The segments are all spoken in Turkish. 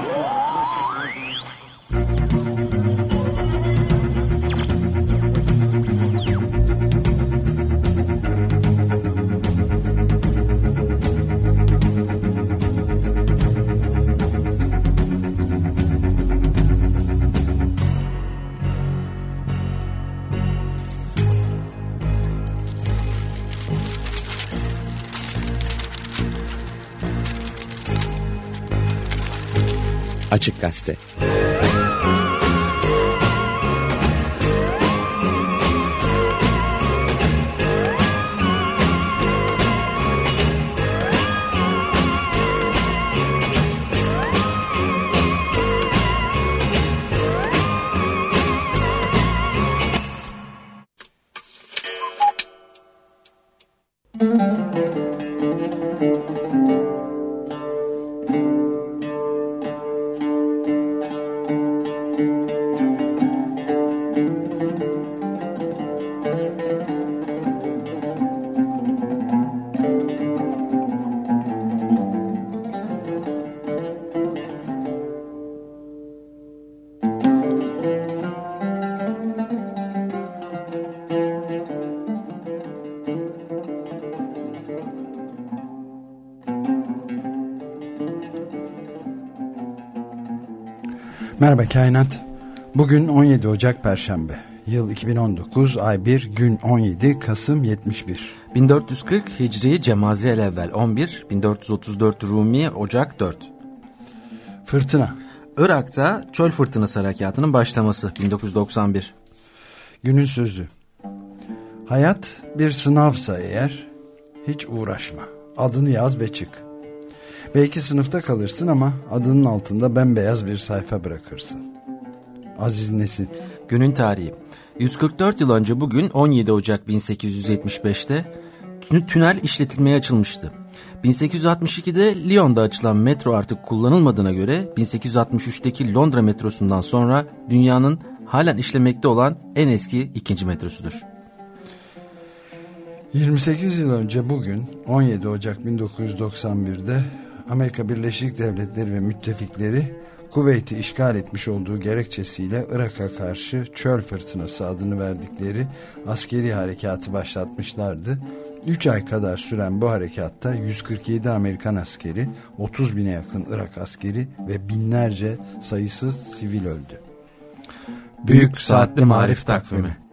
Açık Gazete Merhaba Kainat. Bugün 17 Ocak Perşembe. Yıl 2019, ay 1, gün 17, Kasım 71. 1440 Hicri Cemazi el evvel 11, 1434 Rumi Ocak 4. Fırtına. Irak'ta çöl fırtınası harekatının başlaması 1991. Günün sözü. Hayat bir sınavsa eğer hiç uğraşma. Adını yaz ve çık. Belki sınıfta kalırsın ama adının altında bembeyaz bir sayfa bırakırsın. Aziz Nesin. Günün tarihi. 144 yıl önce bugün 17 Ocak 1875'te tünel işletilmeye açılmıştı. 1862'de Lyon'da açılan metro artık kullanılmadığına göre 1863'teki Londra metrosundan sonra dünyanın halen işlemekte olan en eski ikinci metrosudur. 28 yıl önce bugün 17 Ocak 1991'de Amerika Birleşik Devletleri ve müttefikleri Kuveyt'i işgal etmiş olduğu gerekçesiyle Irak'a karşı çöl fırtınası adını verdikleri askeri harekatı başlatmışlardı. 3 ay kadar süren bu harekatta 147 Amerikan askeri, 30 bine yakın Irak askeri ve binlerce sayısız sivil öldü. Büyük Saatli Marif Takvimi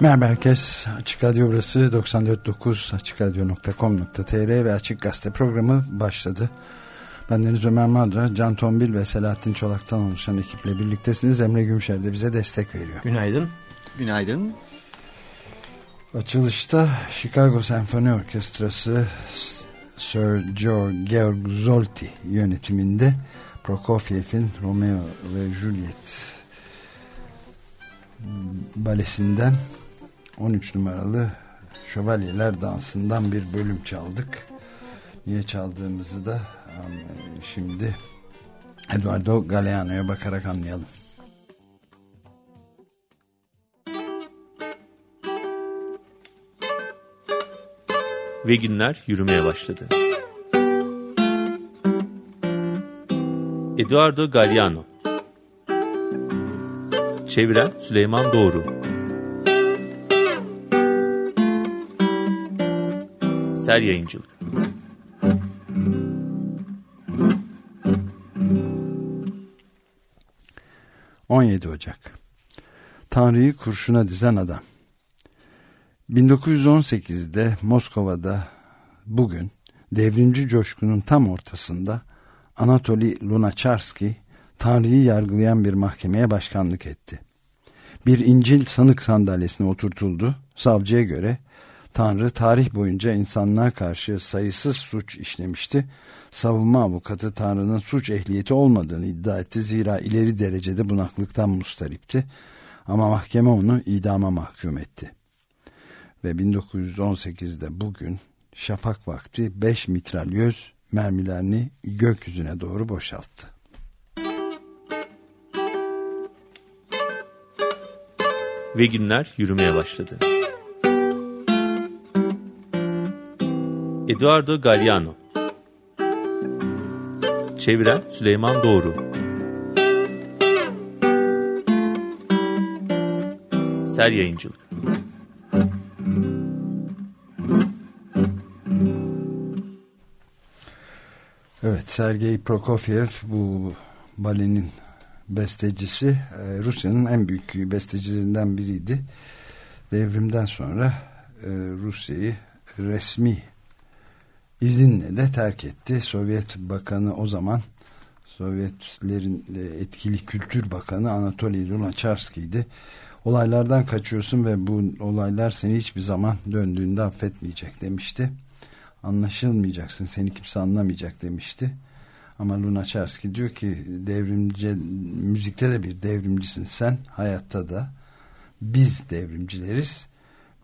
Merhaba herkes. Açık Radyo burası 94.9 açıkradyo.com.tr ve Açık Gazete programı başladı. Ben Deniz Ömer Madra, Can Tombil ve Selahattin Çolak'tan oluşan ekiple birliktesiniz. Emre Gümşer de bize destek veriyor. Günaydın. Günaydın. Açılışta Chicago Senfoni Orkestrası Sir Georg Zolti yönetiminde Prokofiev'in Romeo ve Juliet balesinden 13 numaralı Şövalyeler Dansı'ndan bir bölüm çaldık. Niye çaldığımızı da şimdi Eduardo Galeano'ya bakarak anlayalım. Ve günler yürümeye başladı. Eduardo Galeano Çeviren Süleyman Doğru Ser Yayıncılık 17 Ocak Tanrı'yı kurşuna dizen adam 1918'de Moskova'da bugün devrimci coşkunun tam ortasında Anatoli Lunacharsky Tanrı'yı yargılayan bir mahkemeye başkanlık etti. Bir İncil sanık sandalyesine oturtuldu. Savcıya göre Tanrı tarih boyunca insanlığa karşı sayısız suç işlemişti. Savunma avukatı Tanrı'nın suç ehliyeti olmadığını iddia etti. Zira ileri derecede bunaklıktan mustaripti. Ama mahkeme onu idama mahkum etti. Ve 1918'de bugün şafak vakti 5 mitralyöz mermilerini gökyüzüne doğru boşalttı. Ve günler yürümeye başladı. Eduardo Galliano. Çeviren Süleyman Doğru. Ser Yayıncılık. Evet Sergey Prokofiev bu balenin bestecisi e, Rusya'nın en büyük bestecilerinden biriydi. Devrimden sonra e, Rusya'yı resmi izinle de terk etti. Sovyet Bakanı o zaman Sovyetlerin e, etkili kültür bakanı Anatoly Lunacharsky'di. Olaylardan kaçıyorsun ve bu olaylar seni hiçbir zaman döndüğünde affetmeyecek demişti. Anlaşılmayacaksın, seni kimse anlamayacak demişti. Ama Lunacharsky diyor ki devrimci müzikte de bir devrimcisin sen hayatta da biz devrimcileriz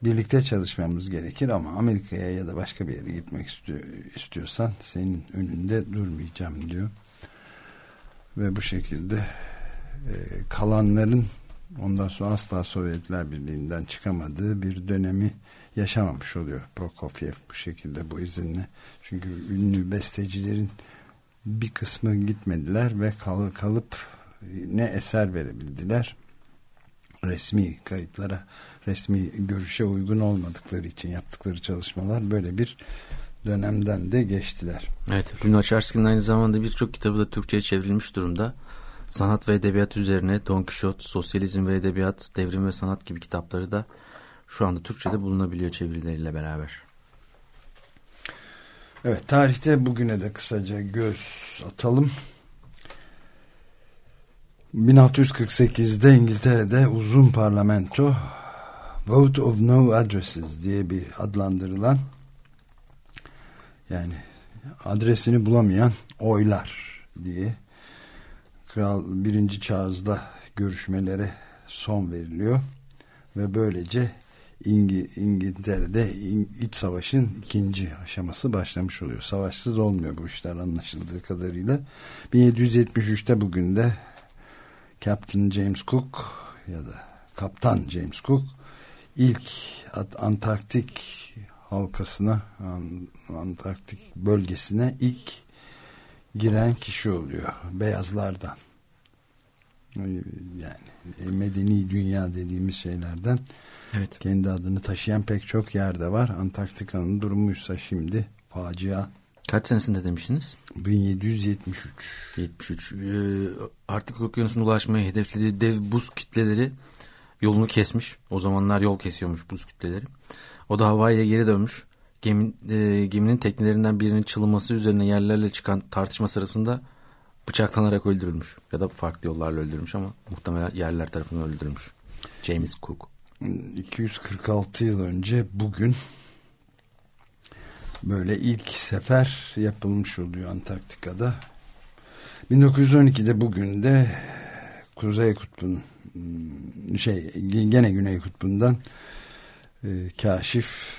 birlikte çalışmamız gerekir ama Amerika'ya ya da başka bir yere gitmek istiyor, istiyorsan senin önünde durmayacağım diyor. Ve bu şekilde e, kalanların ondan sonra asla Sovyetler Birliği'nden çıkamadığı bir dönemi yaşamamış oluyor Prokofiev bu şekilde bu izinle. Çünkü ünlü bestecilerin bir kısmı gitmediler ve kal, kalıp ne eser verebildiler resmi kayıtlara resmi görüşe uygun olmadıkları için yaptıkları çalışmalar böyle bir dönemden de geçtiler. Evet, Luna Charsky'nin aynı zamanda birçok kitabı da Türkçe'ye çevrilmiş durumda. Sanat ve edebiyat üzerine Don Quixote, Sosyalizm ve Edebiyat, Devrim ve Sanat gibi kitapları da şu anda Türkçe'de bulunabiliyor çevirileriyle beraber. Evet tarihte bugüne de kısaca göz atalım. 1648'de İngiltere'de uzun parlamento Vote of No Addresses diye bir adlandırılan yani adresini bulamayan oylar diye Kral 1. Charles'da görüşmelere son veriliyor ve böylece İngi, İngiltere'de iç savaşın ikinci aşaması başlamış oluyor. Savaşsız olmuyor bu işler anlaşıldığı kadarıyla. 1773'te bugün de Captain James Cook ya da Kaptan James Cook ilk Antarktik halkasına Antarktik bölgesine ilk giren kişi oluyor beyazlardan yani medeni dünya dediğimiz şeylerden Evet. Kendi adını taşıyan pek çok yerde var. Antarktika'nın durumuysa şimdi facia. Kaç senesinde demiştiniz? 1773. 73. Ee, Arktik okyanusuna ulaşmayı hedeflediği dev buz kitleleri yolunu kesmiş. O zamanlar yol kesiyormuş buz kütleleri. O da havayla geri dönmüş. Gemi, e, geminin teknelerinden birinin çalınması üzerine yerlerle çıkan tartışma sırasında bıçaklanarak öldürülmüş. Ya da farklı yollarla öldürülmüş ama muhtemelen yerler tarafından öldürülmüş. James Cook. 246 yıl önce bugün böyle ilk sefer yapılmış oluyor Antarktika'da. 1912'de bugün de Kuzey Kutbu'nun şey gene Güney Kutbu'ndan e, kaşif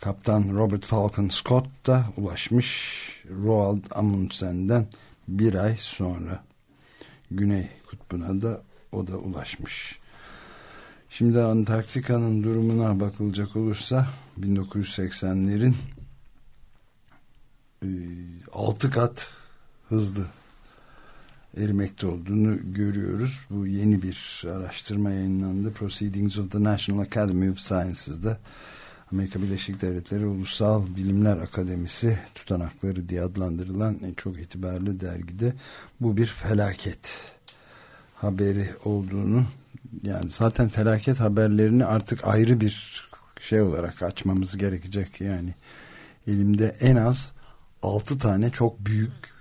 Kaptan Robert Falcon Scott da ulaşmış Roald Amundsen'den bir ay sonra Güney Kutbu'na da o da ulaşmış. Şimdi Antarktika'nın durumuna bakılacak olursa 1980'lerin 6 e, kat hızlı erimekte olduğunu görüyoruz. Bu yeni bir araştırma yayınlandı. Proceedings of the National Academy of Sciences'da Amerika Birleşik Devletleri Ulusal Bilimler Akademisi tutanakları diye adlandırılan çok itibarlı dergide bu bir felaket haberi olduğunu yani zaten felaket haberlerini artık ayrı bir şey olarak açmamız gerekecek yani elimde en az altı tane çok büyük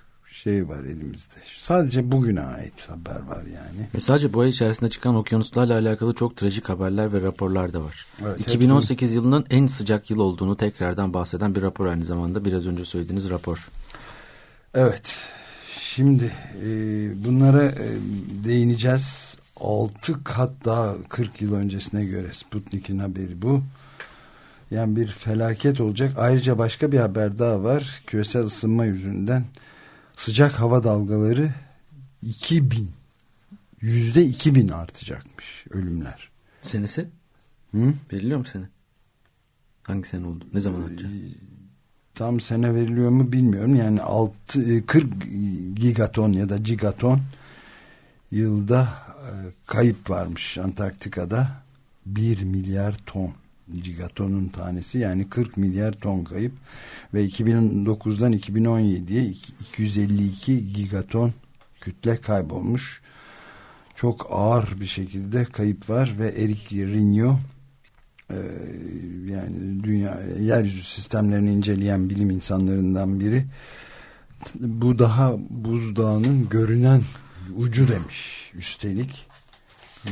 şey var elimizde. Sadece bugüne ait haber var yani. Ve sadece bu ay içerisinde çıkan okyanuslarla alakalı çok trajik haberler ve raporlar da var. Evet, 2018 hepsini... yılının en sıcak yıl olduğunu tekrardan bahseden bir rapor aynı zamanda biraz önce söylediğiniz rapor. Evet. Şimdi e, bunlara e, değineceğiz. 6 kat daha 40 yıl öncesine göre Sputnik'in haberi bu. Yani bir felaket olacak. Ayrıca başka bir haber daha var. Küresel ısınma yüzünden sıcak hava dalgaları 2000 yüzde 2000 artacakmış ölümler. Senesi? Hı? Veriliyor mu sene? Hangi sene oldu? Ne zaman artacak? Ee, tam sene veriliyor mu bilmiyorum. Yani 6, 40 e, gigaton ya da gigaton yılda e, kayıp varmış Antarktika'da. 1 milyar ton gigatonun tanesi yani 40 milyar ton kayıp ve 2009'dan 2017'ye 252 gigaton kütle kaybolmuş. Çok ağır bir şekilde kayıp var ve Eric Rigno e, yani dünya yeryüzü sistemlerini inceleyen bilim insanlarından biri bu daha buzdağının görünen ucu demiş üstelik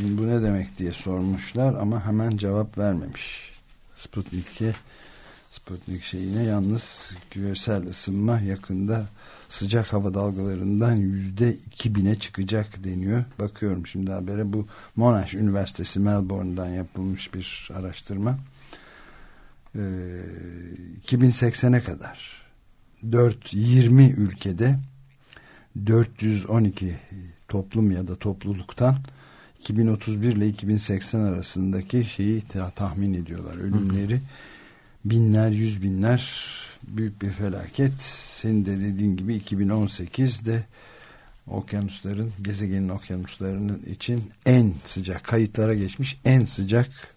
bu ne demek diye sormuşlar ama hemen cevap vermemiş Sputnik'e Sputnik şeyine yalnız küresel ısınma yakında sıcak hava dalgalarından yüzde iki bine çıkacak deniyor. Bakıyorum şimdi habere bu Monash Üniversitesi Melbourne'dan yapılmış bir araştırma. Ee, 2080'e kadar 4-20 ülkede 412 toplum ya da topluluktan 2031 ile 2080 arasındaki şeyi tahmin ediyorlar ölümleri. Binler yüz binler büyük bir felaket. Senin de dediğin gibi 2018'de okyanusların gezegenin okyanuslarının için en sıcak kayıtlara geçmiş en sıcak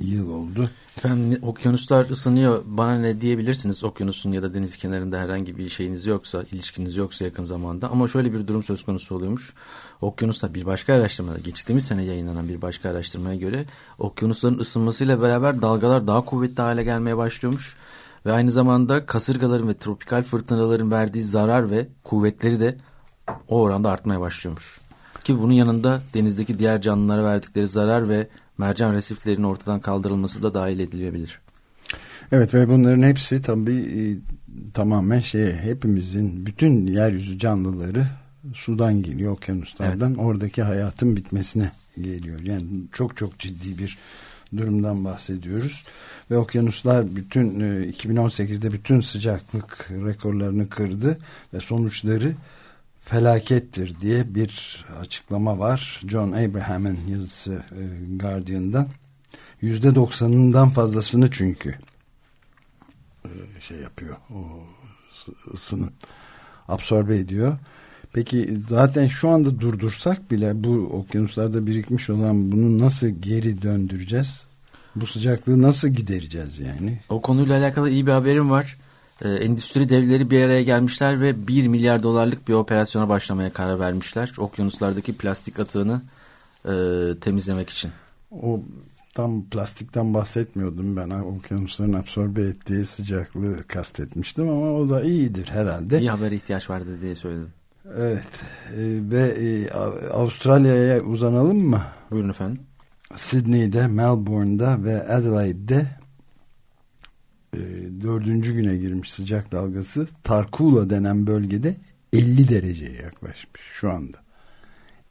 yıl oldu. Efendim okyanuslar ısınıyor bana ne diyebilirsiniz okyanusun ya da deniz kenarında herhangi bir şeyiniz yoksa ilişkiniz yoksa yakın zamanda ama şöyle bir durum söz konusu oluyormuş. Okyanuslar bir başka araştırmada geçtiğimiz sene yayınlanan bir başka araştırmaya göre okyanusların ısınmasıyla beraber dalgalar daha kuvvetli hale gelmeye başlıyormuş. Ve aynı zamanda kasırgaların ve tropikal fırtınaların verdiği zarar ve kuvvetleri de o oranda artmaya başlıyormuş. Ki bunun yanında denizdeki diğer canlılara verdikleri zarar ve mercan resiflerinin ortadan kaldırılması da dahil edilebilir. Evet ve bunların hepsi tabii e, tamamen şey hepimizin bütün yeryüzü canlıları sudan geliyor okyanuslardan evet. oradaki hayatın bitmesine geliyor. Yani çok çok ciddi bir durumdan bahsediyoruz. Ve okyanuslar bütün 2018'de bütün sıcaklık rekorlarını kırdı ve sonuçları felakettir diye bir açıklama var. John Abraham'ın yazısı e, Guardian'dan. Yüzde doksanından fazlasını çünkü e, şey yapıyor. O ısının absorbe ediyor. Peki zaten şu anda durdursak bile bu okyanuslarda birikmiş olan bunu nasıl geri döndüreceğiz? Bu sıcaklığı nasıl gidereceğiz yani? O konuyla alakalı iyi bir haberim var e, endüstri devleri bir araya gelmişler ve 1 milyar dolarlık bir operasyona başlamaya karar vermişler. Okyanuslardaki plastik atığını e, temizlemek için. O tam plastikten bahsetmiyordum ben. Okyanusların absorbe ettiği sıcaklığı kastetmiştim ama o da iyidir herhalde. İyi haber ihtiyaç vardı diye söyledim. Evet e, ve e, Avustralya'ya uzanalım mı? Buyurun efendim. Sydney'de, Melbourne'da ve Adelaide'de e, dördüncü güne girmiş sıcak dalgası Tarkula denen bölgede 50 dereceye yaklaşmış şu anda.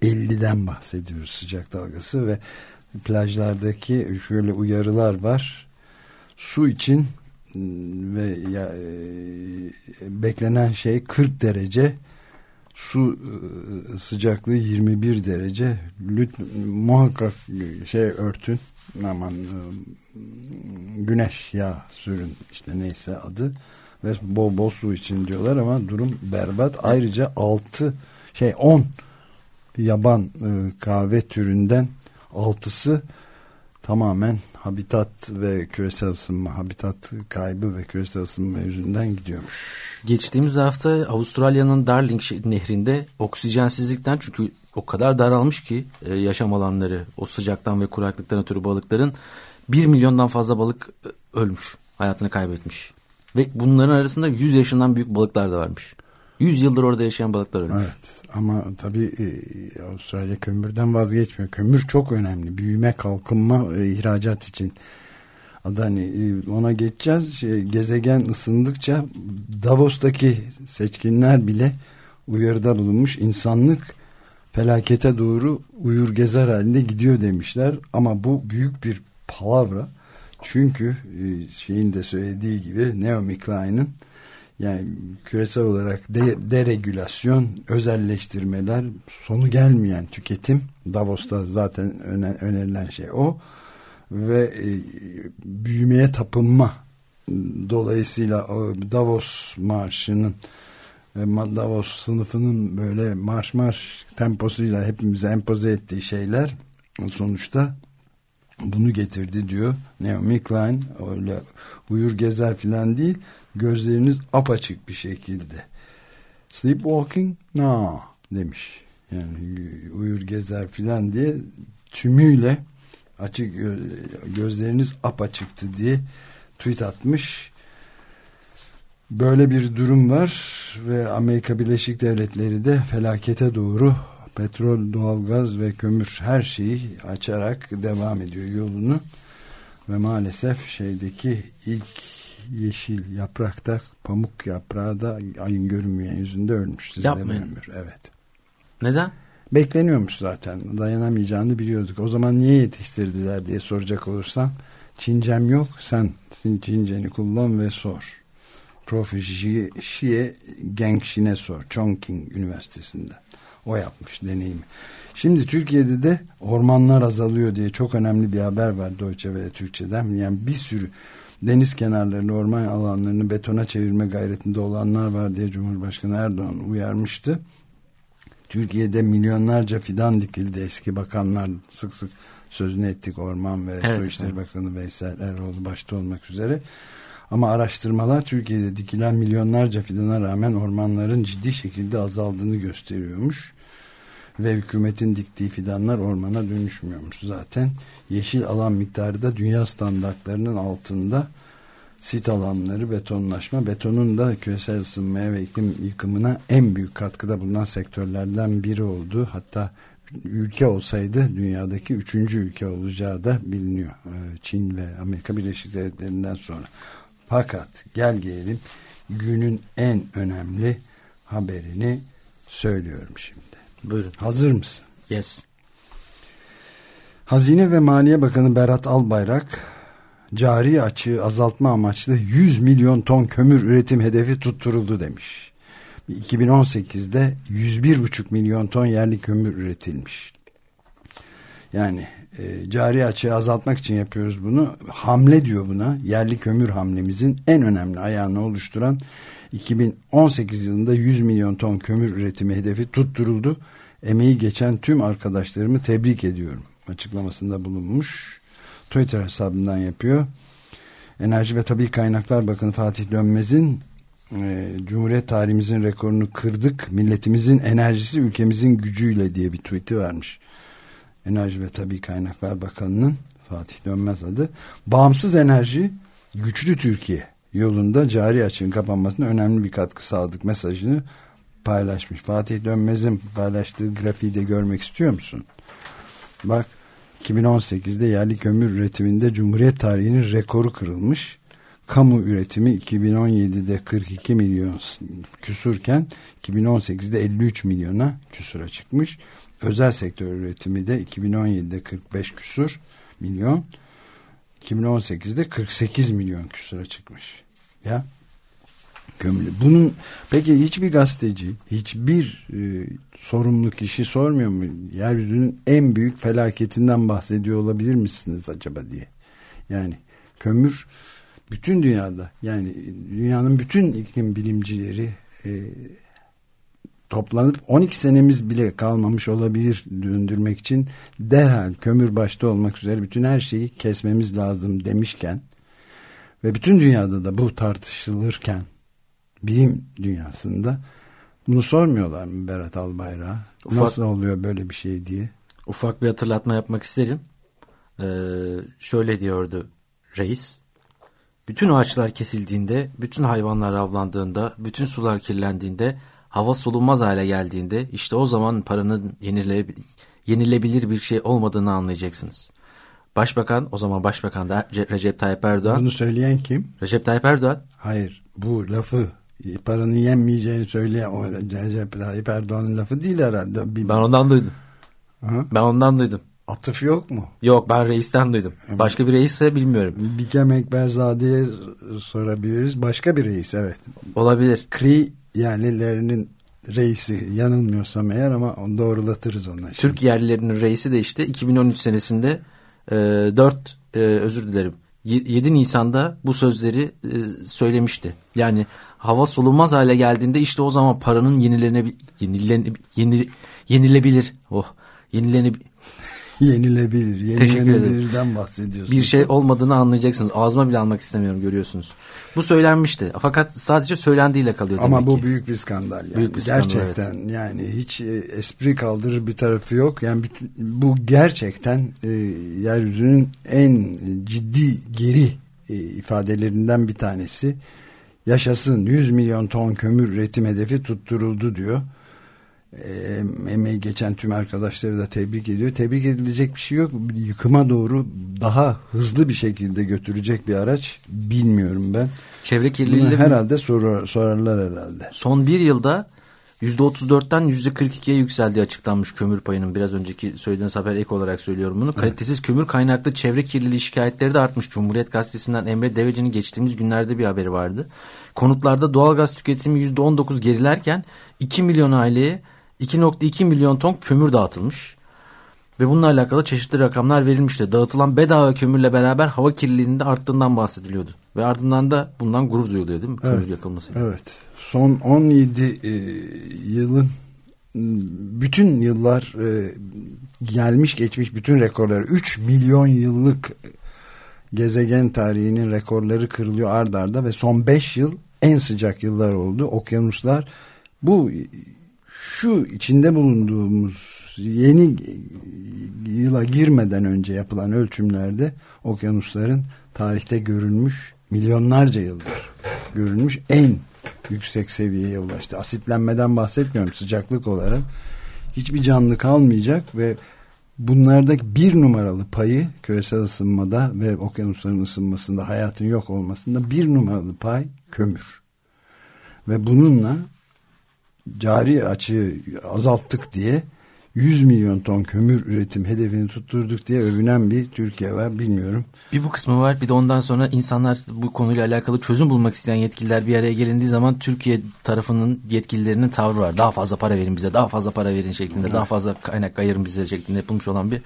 50'den bahsediyoruz sıcak dalgası ve plajlardaki şöyle uyarılar var. Su için ve ya, e, beklenen şey 40 derece su e, sıcaklığı 21 derece Lüt, muhakkak şey örtün aman e, güneş yağ sürün işte neyse adı ve bol bol su için diyorlar ama durum berbat. Ayrıca 6 şey 10 yaban e, kahve türünden 6'sı tamamen habitat ve küresel ısınma, habitat kaybı ve küresel ısınma yüzünden gidiyormuş. Geçtiğimiz hafta Avustralya'nın Darling nehrinde oksijensizlikten çünkü o kadar daralmış ki e, yaşam alanları o sıcaktan ve kuraklıktan ötürü balıkların bir milyondan fazla balık e, ölmüş, hayatını kaybetmiş. Ve bunların arasında 100 yaşından büyük balıklar da varmış. 100 yıldır orada yaşayan balıklar ölmüş. Evet ama tabii e, Avustralya kömürden vazgeçmiyor. Kömür çok önemli. Büyüme, kalkınma, e, ihracat için. Hani e, ona geçeceğiz. Şey, gezegen ısındıkça Davos'taki seçkinler bile uyarıda bulunmuş. İnsanlık felakete doğru uyur gezer halinde gidiyor demişler. Ama bu büyük bir palavra. Çünkü e, şeyin de söylediği gibi Naomi Klein'in yani küresel olarak de, deregülasyon, özelleştirmeler, sonu gelmeyen tüketim Davos'ta zaten öne, önerilen şey o. Ve e, büyümeye tapınma dolayısıyla o Davos marşının e, Davos sınıfının böyle marş marş temposuyla hepimize empoze ettiği şeyler sonuçta bunu getirdi diyor Naomi Klein. Öyle uyur gezer filan değil. Gözleriniz apaçık bir şekilde. Sleepwalking? No demiş. Yani uyur gezer filan diye tümüyle açık gözleriniz apaçıktı diye tweet atmış. Böyle bir durum var ve Amerika Birleşik Devletleri de felakete doğru petrol, doğalgaz ve kömür her şeyi açarak devam ediyor yolunu ve maalesef şeydeki ilk yeşil yaprakta pamuk yaprağı da ayın görünmeyen yüzünde ölmüş. Yapmayın. Evet. Neden? Bekleniyormuş zaten. Dayanamayacağını biliyorduk. O zaman niye yetiştirdiler diye soracak olursan Çincem yok. Sen Çinceni kullan ve sor. Prof. Xie Gengşin'e sor. Chongqing Üniversitesi'nde. O yapmış deneyimi. Şimdi Türkiye'de de ormanlar azalıyor diye çok önemli bir haber var Deutsche ve Türkçe'den. Yani bir sürü deniz kenarlarını, orman alanlarını betona çevirme gayretinde olanlar var diye Cumhurbaşkanı Erdoğan uyarmıştı. Türkiye'de milyonlarca fidan dikildi eski bakanlar sık sık sözünü ettik Orman ve evet, Su İşleri Bakanı Veysel Eroğlu başta olmak üzere. Ama araştırmalar Türkiye'de dikilen milyonlarca fidana rağmen ormanların ciddi şekilde azaldığını gösteriyormuş ve hükümetin diktiği fidanlar ormana dönüşmüyormuş zaten. Yeşil alan miktarı da dünya standartlarının altında sit alanları betonlaşma betonun da küresel ısınmaya ve iklim yıkımına en büyük katkıda bulunan sektörlerden biri oldu. Hatta ülke olsaydı dünyadaki üçüncü ülke olacağı da biliniyor. Ee, Çin ve Amerika Birleşik Devletleri'nden sonra. Fakat gel gelelim günün en önemli haberini söylüyorum şimdi. Buyurun. Hazır mısın? Yes. Hazine ve Maliye Bakanı Berat Albayrak cari açığı azaltma amaçlı 100 milyon ton kömür üretim hedefi tutturuldu demiş. 2018'de 101,5 milyon ton yerli kömür üretilmiş. Yani e, cari açığı azaltmak için yapıyoruz bunu. Hamle diyor buna. Yerli kömür hamlemizin en önemli ayağını oluşturan 2018 yılında 100 milyon ton kömür üretimi hedefi tutturuldu. Emeği geçen tüm arkadaşlarımı tebrik ediyorum açıklamasında bulunmuş. Twitter hesabından yapıyor. Enerji ve Tabi Kaynaklar Bakanı Fatih Dönmez'in e, Cumhuriyet tarihimizin rekorunu kırdık. Milletimizin enerjisi ülkemizin gücüyle diye bir tweet'i vermiş. Enerji ve Tabi Kaynaklar Bakanı'nın Fatih Dönmez adı. Bağımsız enerji güçlü Türkiye yolunda cari açığın kapanmasına önemli bir katkı sağladık mesajını paylaşmış. Fatih Dönmez'in paylaştığı grafiği de görmek istiyor musun? Bak 2018'de yerli kömür üretiminde Cumhuriyet tarihinin rekoru kırılmış. Kamu üretimi 2017'de 42 milyon küsurken 2018'de 53 milyona küsura çıkmış. Özel sektör üretimi de 2017'de 45 küsur milyon 2018'de 48 milyon küsura çıkmış. Ya gömülü. Bunun peki hiçbir gazeteci, hiçbir e, sorumlu kişi sormuyor mu? Yeryüzünün en büyük felaketinden bahsediyor olabilir misiniz acaba diye. Yani kömür bütün dünyada yani dünyanın bütün iklim bilimcileri e, toplanıp 12 senemiz bile kalmamış olabilir döndürmek için derhal kömür başta olmak üzere bütün her şeyi kesmemiz lazım demişken ve bütün dünyada da bu tartışılırken bilim dünyasında bunu sormuyorlar mı Berat Albayrak'a? Nasıl oluyor böyle bir şey diye? Ufak bir hatırlatma yapmak isterim. Ee, şöyle diyordu reis. Bütün ağaçlar kesildiğinde, bütün hayvanlar avlandığında, bütün sular kirlendiğinde, hava solunmaz hale geldiğinde işte o zaman paranın yenile, yenilebilir bir şey olmadığını anlayacaksınız. Başbakan o zaman başbakan da Recep Tayyip Erdoğan. Bunu söyleyen kim? Recep Tayyip Erdoğan. Hayır bu lafı paranın yenmeyeceğini söyleyen o Recep Tayyip Erdoğan'ın lafı değil herhalde. Bir... Ben ondan duydum. Aha. Ben ondan duydum. Atıf yok mu? Yok ben reisten duydum. Başka bir reisse bilmiyorum. Bikem Ekberzade'ye sorabiliriz. Başka bir reis evet. Olabilir. Kri yerlilerinin reisi yanılmıyorsam eğer ama onu doğrulatırız ona. Şimdi. Türk yerlilerinin reisi de işte 2013 senesinde e, 4 e, özür dilerim 7 Nisan'da bu sözleri e, söylemişti. Yani hava solunmaz hale geldiğinde işte o zaman paranın yenilenebilir yenilene, yenile, yenilebilir oh yenilenebilir yenilebilir. Yenilenebilirden bahsediyorsunuz. Bir şey olmadığını anlayacaksınız. Ağzıma bile almak istemiyorum görüyorsunuz. Bu söylenmişti. Fakat sadece söylendiğiyle kalıyor Ama bu ki. büyük bir skandal. Yani. Büyük bir skandal, gerçekten evet. yani hiç e, espri kaldırır bir tarafı yok. Yani bu gerçekten e, yeryüzünün en ciddi geri e, ifadelerinden bir tanesi. Yaşasın 100 milyon ton kömür üretim hedefi tutturuldu diyor emeği geçen tüm arkadaşları da tebrik ediyor. Tebrik edilecek bir şey yok. Yıkıma doğru daha hızlı bir şekilde götürecek bir araç bilmiyorum ben. Çevre kirliliği herhalde sorar, sorarlar herhalde. Son bir yılda %34'ten %42'ye yükseldiği açıklanmış kömür payının. Biraz önceki söylediğiniz haber ek olarak söylüyorum bunu. Kalitesiz kömür kaynaklı çevre kirliliği şikayetleri de artmış. Cumhuriyet Gazetesi'nden Emre Deveci'nin geçtiğimiz günlerde bir haberi vardı. Konutlarda doğalgaz tüketimi %19 gerilerken 2 milyon aileye 2.2 milyon ton kömür dağıtılmış. Ve bununla alakalı çeşitli rakamlar verilmişti. Dağıtılan bedava kömürle beraber hava kirliliğinin de arttığından bahsediliyordu. Ve ardından da bundan gurur duyuluyor değil mi? Evet, kömür yakılması. Evet. Son 17 e, yılın bütün yıllar e, gelmiş geçmiş bütün rekorlar 3 milyon yıllık gezegen tarihinin rekorları kırılıyor ard arda ve son 5 yıl en sıcak yıllar oldu. Okyanuslar bu şu içinde bulunduğumuz yeni yıla girmeden önce yapılan ölçümlerde okyanusların tarihte görülmüş milyonlarca yıldır görülmüş en yüksek seviyeye ulaştı. Asitlenmeden bahsetmiyorum sıcaklık olarak. Hiçbir canlı kalmayacak ve bunlardaki bir numaralı payı küresel ısınmada ve okyanusların ısınmasında hayatın yok olmasında bir numaralı pay kömür. Ve bununla cari açığı azalttık diye 100 milyon ton kömür üretim hedefini tutturduk diye övünen bir Türkiye var bilmiyorum. Bir bu kısmı var bir de ondan sonra insanlar bu konuyla alakalı çözüm bulmak isteyen yetkililer bir araya gelindiği zaman Türkiye tarafının yetkililerinin tavrı var. Daha fazla para verin bize daha fazla para verin şeklinde evet. daha fazla kaynak ayırın bize şeklinde yapılmış olan bir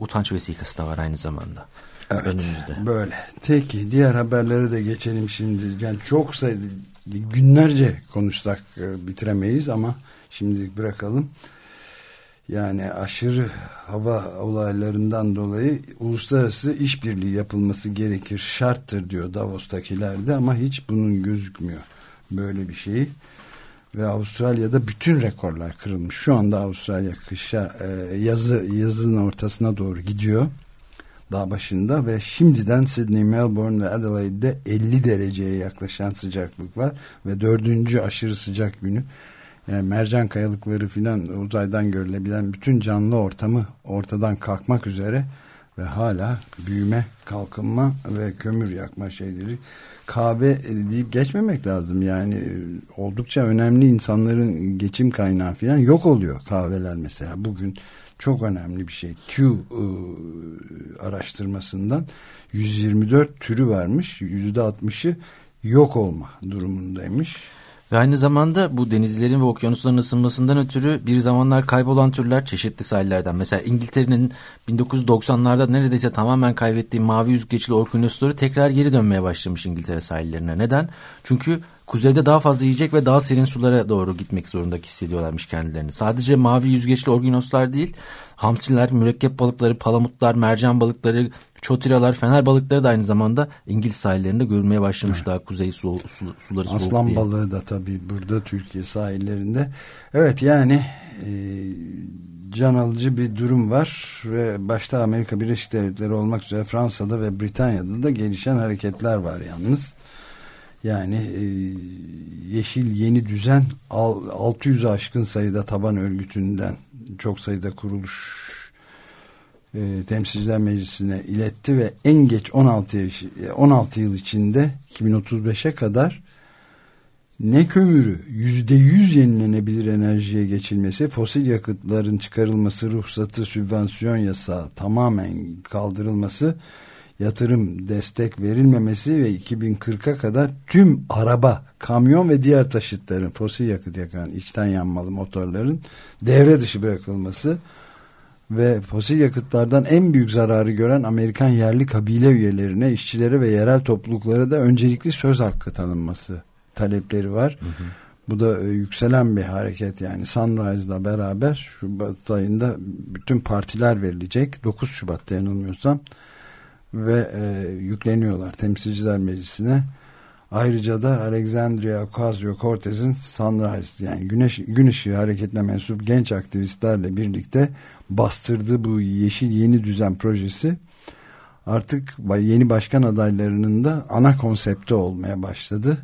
utanç vesikası da var aynı zamanda. Evet önümüzde. böyle. Peki diğer haberlere de geçelim şimdi. Yani çok sayıda günlerce konuşsak e, bitiremeyiz ama şimdilik bırakalım. Yani aşırı hava olaylarından dolayı uluslararası işbirliği yapılması gerekir, şarttır diyor Davos'takiler de ama hiç bunun gözükmüyor böyle bir şeyi. ve Avustralya'da bütün rekorlar kırılmış. Şu anda Avustralya kışa e, yazı yazın ortasına doğru gidiyor. Dağ başında ve şimdiden Sydney, Melbourne ve Adelaide'de 50 dereceye yaklaşan sıcaklıklar ve dördüncü aşırı sıcak günü yani mercan kayalıkları filan uzaydan görülebilen bütün canlı ortamı ortadan kalkmak üzere ve hala büyüme, kalkınma ve kömür yakma şeyleri kahve deyip geçmemek lazım. Yani e, oldukça önemli insanların geçim kaynağı falan yok oluyor kahveler mesela. Bugün çok önemli bir şey. Q ıı, araştırmasından 124 türü varmış. %60'ı yok olma durumundaymış. Ve aynı zamanda bu denizlerin ve okyanusların ısınmasından ötürü bir zamanlar kaybolan türler çeşitli sahillerden. Mesela İngiltere'nin 1990'larda neredeyse tamamen kaybettiği mavi yüzgeçli okyanusları tekrar geri dönmeye başlamış İngiltere sahillerine. Neden? Çünkü kuzeyde daha fazla yiyecek ve daha serin sulara doğru gitmek zorunda hissediyorlarmış kendilerini. Sadece mavi yüzgeçli orginoslar değil, hamsiler, mürekkep balıkları, palamutlar, mercan balıkları, çotiralar, fener balıkları da aynı zamanda İngiliz sahillerinde görülmeye başlamış evet. daha kuzey su, su, suları soğuk Aslan diye. balığı da tabii burada Türkiye sahillerinde. Evet yani e, can alıcı bir durum var ve başta Amerika Birleşik Devletleri olmak üzere Fransa'da ve Britanya'da da gelişen hareketler var yalnız. Yani e, Yeşil Yeni Düzen 600 aşkın sayıda taban örgütünden çok sayıda kuruluş e, Temsilciler Meclisi'ne iletti ve en geç 16 yaş, 16 yıl içinde 2035'e kadar ne kömürü yüzde yüz yenilenebilir enerjiye geçilmesi, fosil yakıtların çıkarılması, ruhsatı, sübvansiyon yasağı tamamen kaldırılması yatırım destek verilmemesi ve 2040'a kadar tüm araba, kamyon ve diğer taşıtların fosil yakıt yakan içten yanmalı motorların devre dışı bırakılması ve fosil yakıtlardan en büyük zararı gören Amerikan yerli kabile üyelerine, işçilere ve yerel topluluklara da öncelikli söz hakkı tanınması talepleri var. Hı hı. Bu da e, yükselen bir hareket yani Sunrise'la beraber Şubat ayında bütün partiler verilecek. 9 Şubat'ta yanılmıyorsam ve e, yükleniyorlar Temsilciler Meclisi'ne. Ayrıca da Alexandria Ocasio-Cortez'in Sunrise yani güneş, gün ışığı hareketine mensup genç aktivistlerle birlikte bastırdığı bu yeşil yeni düzen projesi artık yeni başkan adaylarının da ana konsepti olmaya başladı.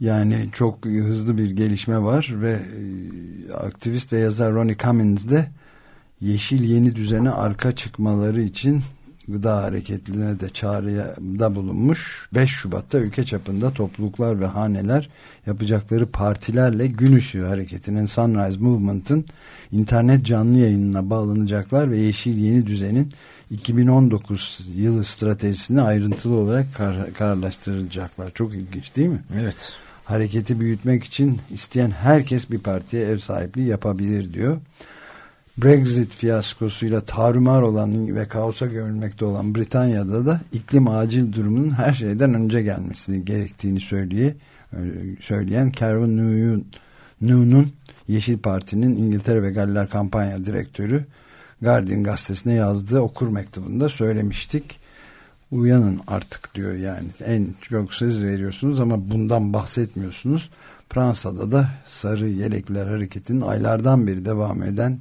Yani çok hızlı bir gelişme var ve e, aktivist ve yazar Ronnie Cummins de yeşil yeni düzene arka çıkmaları için gıda hareketliğine de çağrıda bulunmuş. 5 Şubat'ta ülke çapında topluluklar ve haneler yapacakları partilerle Gün Işığı Hareketi'nin Sunrise Movement'ın internet canlı yayınına bağlanacaklar ve Yeşil Yeni Düzen'in 2019 yılı stratejisini ayrıntılı olarak kar kararlaştıracaklar. Çok ilginç değil mi? Evet. Hareketi büyütmek için isteyen herkes bir partiye ev sahipliği yapabilir diyor. Brexit fiyaskosuyla tarumar olan ve kaosa gömülmekte olan Britanya'da da iklim acil durumunun her şeyden önce gelmesini gerektiğini söyleye, söyleyen Karen New'nun Yeşil Parti'nin İngiltere ve Galler kampanya direktörü Guardian gazetesine yazdığı okur mektubunda söylemiştik. Uyanın artık diyor yani en çok siz veriyorsunuz ama bundan bahsetmiyorsunuz. Fransa'da da Sarı Yelekler Hareketi'nin aylardan beri devam eden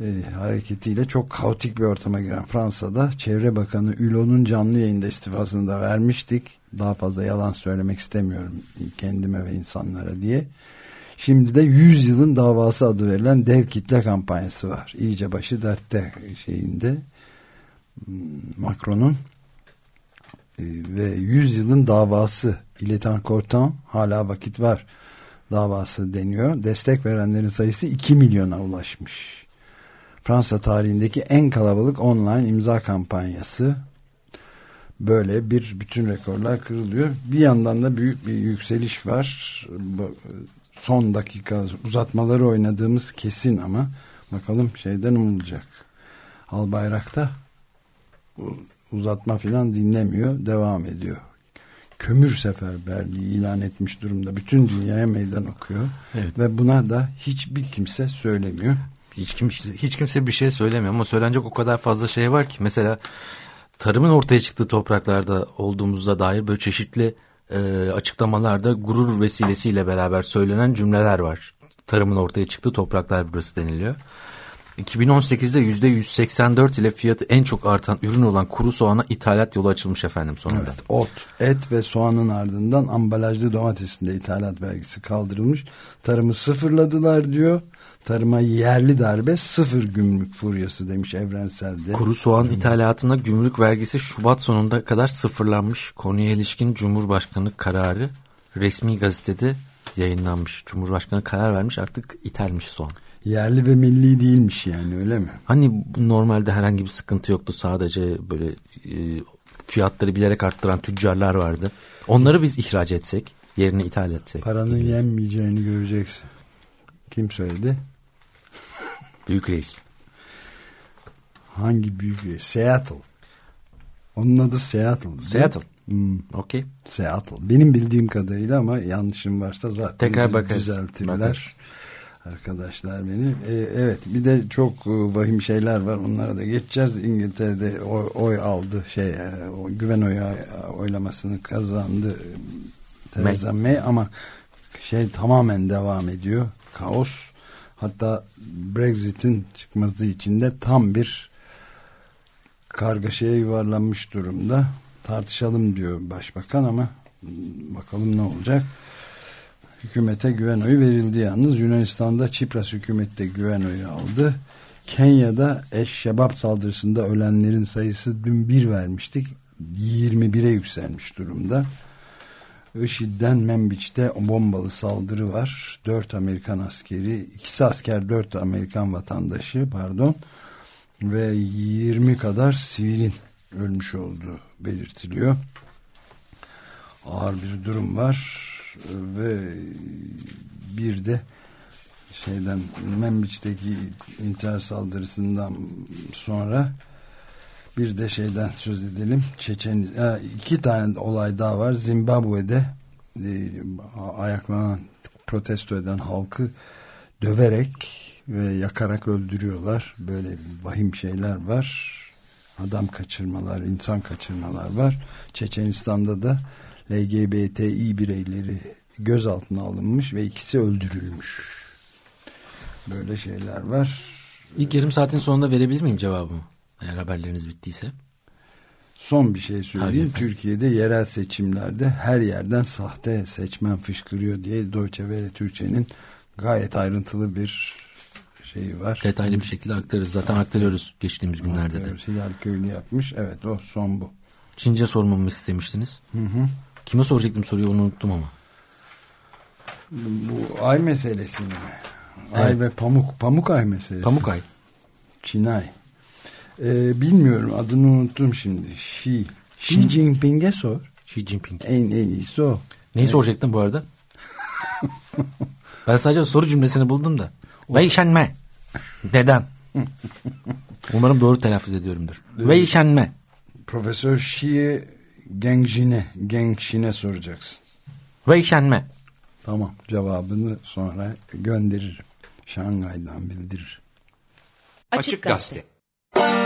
e, hareketiyle çok kaotik bir ortama giren Fransa'da Çevre Bakanı Ülon'un canlı yayında istifasını da vermiştik. Daha fazla yalan söylemek istemiyorum kendime ve insanlara diye. Şimdi de 100 yılın davası adı verilen dev kitle kampanyası var. İyice başı dertte şeyinde Macron'un e, ve 100 yılın davası İletan Kortan hala vakit var davası deniyor. Destek verenlerin sayısı 2 milyona ulaşmış. Fransa tarihindeki en kalabalık online imza kampanyası böyle bir bütün rekorlar kırılıyor. Bir yandan da büyük bir yükseliş var. Son dakika uzatmaları oynadığımız kesin ama bakalım şeyden olacak. Albayrak'ta uzatma filan dinlemiyor. Devam ediyor. Kömür seferberliği ilan etmiş durumda. Bütün dünyaya meydan okuyor. Evet. Ve buna da hiçbir kimse söylemiyor. Hiç kimse, hiç kimse bir şey söylemiyor ama söylenecek o kadar fazla şey var ki. Mesela tarımın ortaya çıktığı topraklarda olduğumuzda dair böyle çeşitli e, açıklamalarda gurur vesilesiyle beraber söylenen cümleler var. Tarımın ortaya çıktığı topraklar burası deniliyor. 2018'de %184 ile fiyatı en çok artan ürün olan kuru soğana ithalat yolu açılmış efendim sonunda. Evet, ot, et ve soğanın ardından ambalajlı domatesin de ithalat vergisi kaldırılmış. Tarımı sıfırladılar diyor. Tarıma yerli darbe sıfır gümrük furyası demiş evrenselde. Kuru soğan ithalatına gümrük vergisi Şubat sonunda kadar sıfırlanmış. Konuya ilişkin Cumhurbaşkanı kararı resmi gazetede yayınlanmış. Cumhurbaşkanı karar vermiş artık ithalmiş soğan. Yerli ve milli değilmiş yani öyle mi? Hani normalde herhangi bir sıkıntı yoktu sadece böyle e, fiyatları bilerek arttıran tüccarlar vardı. Onları biz ihraç etsek yerine ithal etsek. Paranın yenmeyeceğini göreceksin. Kim söyledi? Büyük reis. Hangi büyük reis? Seattle. Onun adı Seattle. Seattle. Hmm, Okey. Seattle. Benim bildiğim kadarıyla ama yanlışım varsa zaten Tekrar bakarız. düzeltirler. Bakarız. Arkadaşlar beni. Ee, evet bir de çok e, vahim şeyler var. Onlara da geçeceğiz. İngiltere'de oy, oy aldı. Şey, e, o güven oyu oylamasını kazandı e, Theresa May ama şey tamamen devam ediyor. Kaos. Hatta Brexit'in çıkması için de tam bir kargaşaya yuvarlanmış durumda. Tartışalım diyor başbakan ama bakalım ne olacak. Hükümete güven oyu verildi yalnız. Yunanistan'da Çipras hükümeti de güven oyu aldı. Kenya'da eş şebap saldırısında ölenlerin sayısı dün bir vermiştik. 21'e yükselmiş durumda. IŞİD'den Membiç'te bombalı saldırı var. 4 Amerikan askeri, ikisi asker 4 Amerikan vatandaşı pardon ve 20 kadar sivilin ölmüş olduğu belirtiliyor. Ağır bir durum var ve bir de şeyden Membiç'teki intihar saldırısından sonra bir de şeyden söz edelim. Çeçen ha, iki tane olay daha var. Zimbabwe'de e, ayaklanan protesto eden halkı döverek ve yakarak öldürüyorlar. Böyle vahim şeyler var. Adam kaçırmalar, insan kaçırmalar var. Çeçenistan'da da LGBTİ bireyleri gözaltına alınmış ve ikisi öldürülmüş. Böyle şeyler var. İlk yarım saatin sonunda verebilir miyim cevabımı? Eğer haberleriniz bittiyse. Son bir şey söyleyeyim. Türkiye'de yerel seçimlerde her yerden sahte seçmen fışkırıyor diye Deutsche Welle Türkçe'nin gayet ayrıntılı bir şeyi var. Detaylı bir şekilde aktarırız. Zaten aktarıyoruz geçtiğimiz günlerde de. Hilal Köylü yapmış. Evet o son bu. Çince sormamı istemiştiniz. Kime soracaktım soruyu onu unuttum ama. Bu ay meselesi mi? Ay ve pamuk. Pamuk ay meselesi. Pamuk Ay. Çinay. Ee, bilmiyorum adını unuttum şimdi. Xi. Xi Jinping'e sor. Xi Jinping. En, en iyisi o. Neyi soracaktım bu arada? ben sadece soru cümlesini buldum da. Wei Shenme. Deden. Umarım doğru telaffuz ediyorumdur. Wei Shenme. Profesör Xi Gengşin'e Gengşin'e soracaksın. Wei Shenme. Tamam cevabını sonra gönderirim. Şangay'dan bildirir. Açık Gazete. Well,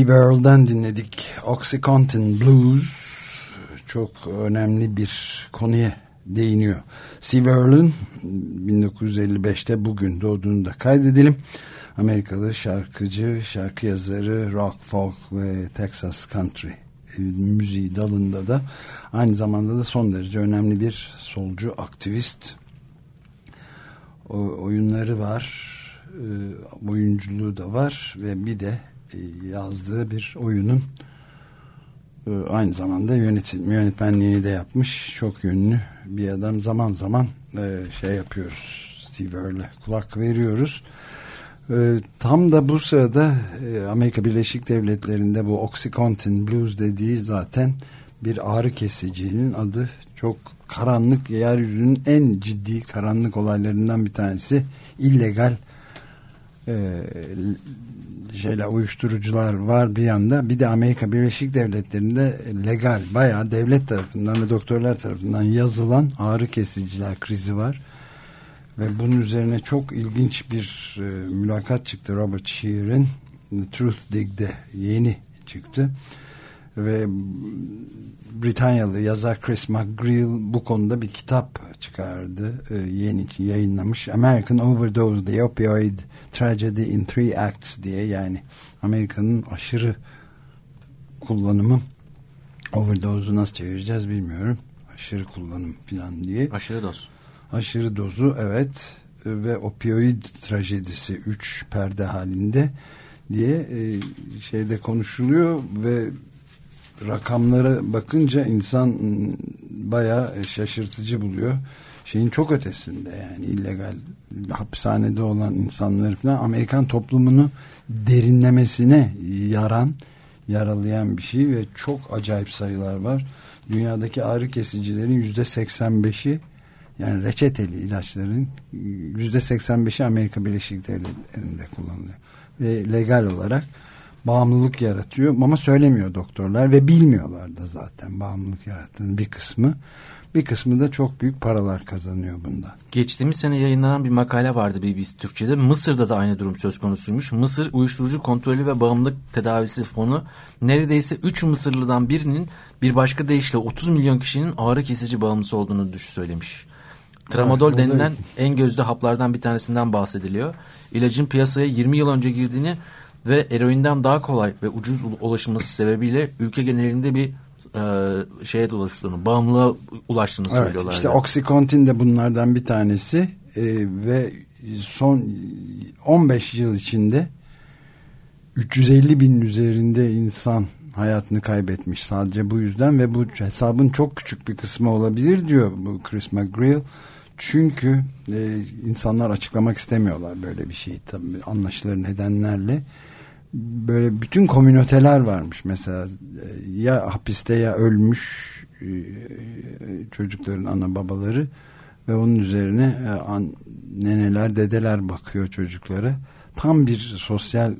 Steve Earle'den dinledik. Oxycontin Blues çok önemli bir konuya değiniyor. Steve Earle'ın 1955'te bugün doğduğunu da kaydedelim. Amerikalı şarkıcı, şarkı yazarı, rock, folk ve Texas country e, müziği dalında da aynı zamanda da son derece önemli bir solcu aktivist o, oyunları var e, oyunculuğu da var ve bir de yazdığı bir oyunun e, aynı zamanda yönetim, yönetmenliğini de yapmış çok yönlü bir adam. Zaman zaman e, şey yapıyoruz Steve Earle'e kulak veriyoruz. E, tam da bu sırada Amerika Birleşik Devletleri'nde bu Oxycontin Blues dediği zaten bir ağrı kesicinin adı. Çok karanlık yeryüzünün en ciddi karanlık olaylarından bir tanesi. İllegal şeyler uyuşturucular var bir yanda. Bir de Amerika Birleşik Devletleri'nde legal bayağı devlet tarafından ve doktorlar tarafından yazılan ağrı kesiciler krizi var. Ve bunun üzerine çok ilginç bir e, mülakat çıktı. Robert Shear'in Truth Dig'de yeni çıktı ve Britanyalı yazar Chris McGreal bu konuda bir kitap çıkardı e, yeni yayınlamış. American Overdose The Opioid Tragedy in Three Acts diye yani Amerika'nın aşırı kullanımı. Overdose'u nasıl çevireceğiz bilmiyorum. Aşırı kullanım falan diye. Aşırı doz. aşırı dozu evet. Ve opioid trajedisi 3 perde halinde diye e, şeyde konuşuluyor ve rakamlara bakınca insan m, bayağı şaşırtıcı buluyor. Şeyin çok ötesinde yani illegal hapishanede olan insanları falan Amerikan toplumunu derinlemesine yaran, yaralayan bir şey ve çok acayip sayılar var. Dünyadaki ağrı kesicilerin yüzde 85'i yani reçeteli ilaçların yüzde 85'i Amerika Birleşik Devletleri'nde kullanılıyor. Ve legal olarak bağımlılık yaratıyor ama söylemiyor doktorlar ve bilmiyorlar da zaten bağımlılık yarattığını bir kısmı. Bir kısmı da çok büyük paralar kazanıyor bundan. Geçtiğimiz sene yayınlanan bir makale vardı BBC Türkçe'de. Mısır'da da aynı durum söz konusuymuş. Mısır Uyuşturucu Kontrolü ve Bağımlılık Tedavisi Fonu neredeyse 3 Mısırlı'dan birinin bir başka deyişle 30 milyon kişinin ağrı kesici bağımlısı olduğunu düş söylemiş. Tramadol Evet, denilen en gözde haplardan bir tanesinden bahsediliyor. İlacın piyasaya 20 yıl önce girdiğini ve eroinden daha kolay ve ucuz ul- ulaşılması sebebiyle ülke genelinde bir e, şeye dolaştığını, bağımlılığa ulaştığını Evet, söylüyorlar. işte Oxycontin de bunlardan bir tanesi e, ve son 15 yıl içinde 350 bin üzerinde insan hayatını kaybetmiş sadece bu yüzden ve bu hesabın çok küçük bir kısmı olabilir diyor bu Chris McGreal. Çünkü e, insanlar açıklamak istemiyorlar böyle bir şeyi tabii anlaşılır nedenlerle. Böyle bütün komünoteler varmış mesela e, ya hapiste ya ölmüş e, çocukların ana babaları ve onun üzerine e, neneler dedeler bakıyor çocuklara. Tam bir sosyal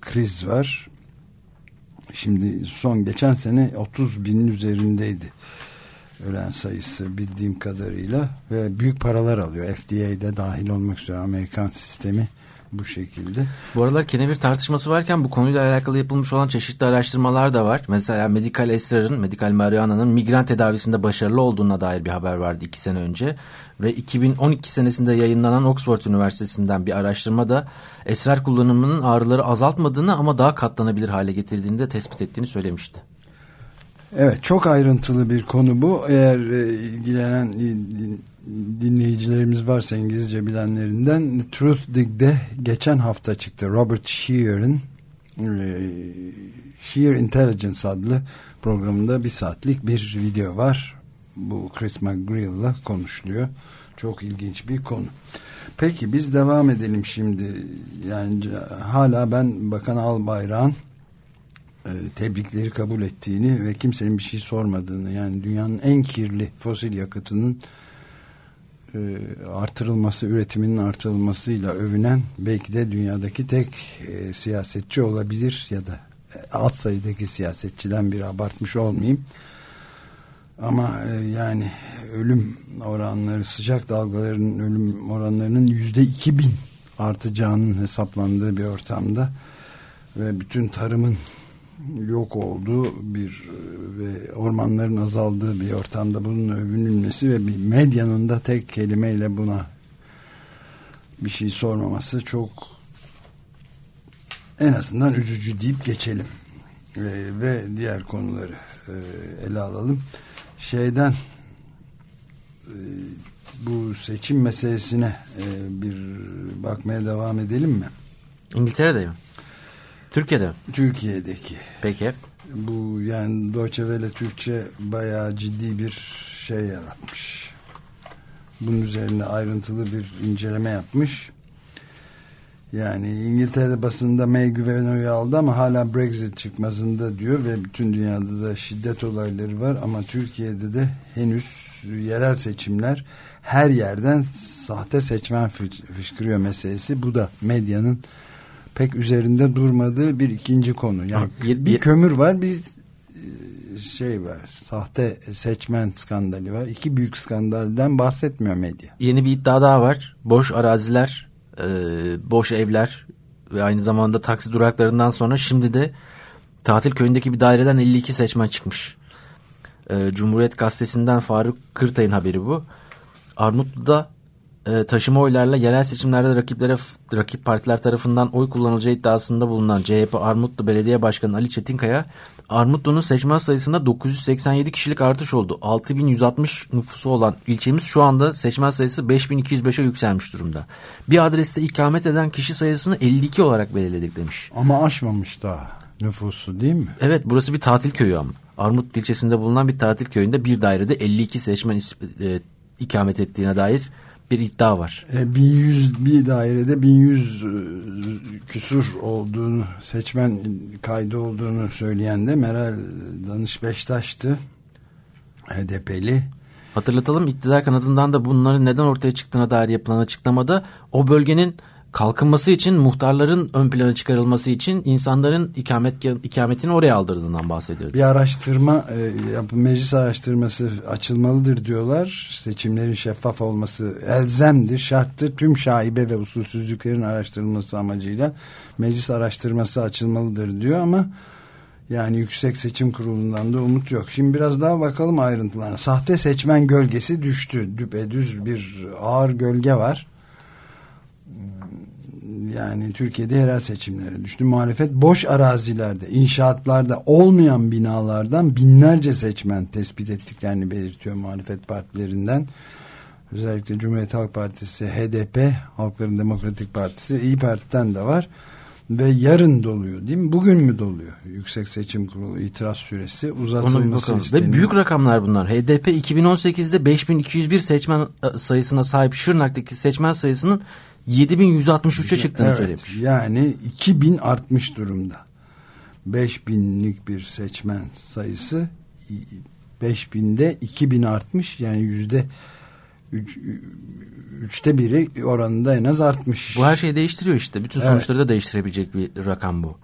kriz var. Şimdi son geçen sene 30 binin üzerindeydi ölen sayısı bildiğim kadarıyla ve büyük paralar alıyor. FDA'de dahil olmak üzere Amerikan sistemi bu şekilde. Bu aralar kenevir tartışması varken bu konuyla alakalı yapılmış olan çeşitli araştırmalar da var. Mesela medikal esrarın, medikal marihuana'nın migren tedavisinde başarılı olduğuna dair bir haber vardı iki sene önce. Ve 2012 senesinde yayınlanan Oxford Üniversitesi'nden bir araştırma da esrar kullanımının ağrıları azaltmadığını ama daha katlanabilir hale getirdiğini de tespit ettiğini söylemişti. Evet çok ayrıntılı bir konu bu. Eğer e, ilgilenen dinleyicilerimiz varsa İngilizce bilenlerinden Truth Dig'de geçen hafta çıktı. Robert Shear'ın e, Shear Intelligence adlı programında bir saatlik bir video var. Bu Chris McGreal'la konuşuluyor. Çok ilginç bir konu. Peki biz devam edelim şimdi. Yani hala ben Bakan Albayrak'ın e, tebrikleri kabul ettiğini ve kimsenin bir şey sormadığını yani dünyanın en kirli fosil yakıtının e, artırılması, üretiminin artırılmasıyla övünen belki de dünyadaki tek e, siyasetçi olabilir ya da e, alt sayıdaki siyasetçiden bir abartmış olmayayım. Ama e, yani ölüm oranları sıcak dalgaların ölüm oranlarının yüzde iki bin artacağının hesaplandığı bir ortamda ve bütün tarımın yok olduğu bir ve ormanların azaldığı bir ortamda bunun övünülmesi ve bir medyanın da tek kelimeyle buna bir şey sormaması çok en azından üzücü deyip geçelim e, ve diğer konuları e, ele alalım şeyden e, bu seçim meselesine e, bir bakmaya devam edelim mi? İngiltere'de mi? Türkiye'de mi? Türkiye'deki. Peki. Bu yani Deutsche Welle Türkçe bayağı ciddi bir şey yaratmış. Bunun üzerine ayrıntılı bir inceleme yapmış. Yani İngiltere basında May güven oyu aldı ama hala Brexit çıkmasında diyor ve bütün dünyada da şiddet olayları var ama Türkiye'de de henüz yerel seçimler her yerden sahte seçmen fışkırıyor meselesi. Bu da medyanın pek üzerinde durmadığı bir ikinci konu. Yani bir, bir kömür var, bir e, şey var. Sahte seçmen skandalı var. İki büyük skandalden bahsetmiyor medya. Yeni bir iddia daha var. Boş araziler, e, boş evler ve aynı zamanda taksi duraklarından sonra şimdi de tatil köyündeki bir daireden 52 seçmen çıkmış. E, Cumhuriyet Gazetesi'nden Faruk Kırtay'ın haberi bu. Armutlu'da taşıma oylarla yerel seçimlerde rakiplere rakip partiler tarafından oy kullanılacağı iddiasında bulunan CHP Armutlu Belediye Başkanı Ali Çetinkaya, Armutlu'nun seçmen sayısında 987 kişilik artış oldu. 6160 nüfusu olan ilçemiz şu anda seçmen sayısı 5205'e yükselmiş durumda. Bir adreste ikamet eden kişi sayısını 52 olarak belirledik demiş. Ama aşmamış daha nüfusu değil mi? Evet burası bir tatil köyü ama. Armut ilçesinde bulunan bir tatil köyünde bir dairede 52 seçmen e, ikamet ettiğine dair bir iddia var. E, 1100 bir dairede 1100 e, küsur olduğunu seçmen kaydı olduğunu söyleyen de Meral Danış Beştaş'tı. HDP'li. Hatırlatalım iktidar kanadından da bunların neden ortaya çıktığına dair yapılan açıklamada o bölgenin kalkınması için muhtarların ön plana çıkarılması için insanların ikamet ikametini oraya aldırdığından bahsediyor. Bir araştırma e, meclis araştırması açılmalıdır diyorlar. Seçimlerin şeffaf olması elzemdir, şarttır. Tüm şaibe ve usulsüzlüklerin araştırılması amacıyla meclis araştırması açılmalıdır diyor ama yani Yüksek Seçim Kurulu'ndan da umut yok. Şimdi biraz daha bakalım ayrıntılarına. Sahte seçmen gölgesi düştü. Düpedüz bir ağır gölge var yani Türkiye'de yerel seçimlere düştü. Muhalefet boş arazilerde, inşaatlarda olmayan binalardan binlerce seçmen tespit ettiklerini belirtiyor muhalefet partilerinden. Özellikle Cumhuriyet Halk Partisi, HDP, Halkların Demokratik Partisi, İyi Parti'den de var. Ve yarın doluyor değil mi? Bugün mü doluyor? Yüksek Seçim Kurulu itiraz süresi uzatılması isteniyor. Ve büyük rakamlar bunlar. HDP 2018'de 5201 seçmen e, sayısına sahip Şırnak'taki seçmen sayısının 7163'e çıktığını evet, söylemiş. Yani 2000 artmış durumda. 5000'lik bir seçmen sayısı 5000'de 2000 artmış yani yüzde üç, üçte biri oranında en az artmış. Bu her şeyi değiştiriyor işte. Bütün sonuçları evet. da değiştirebilecek bir rakam bu.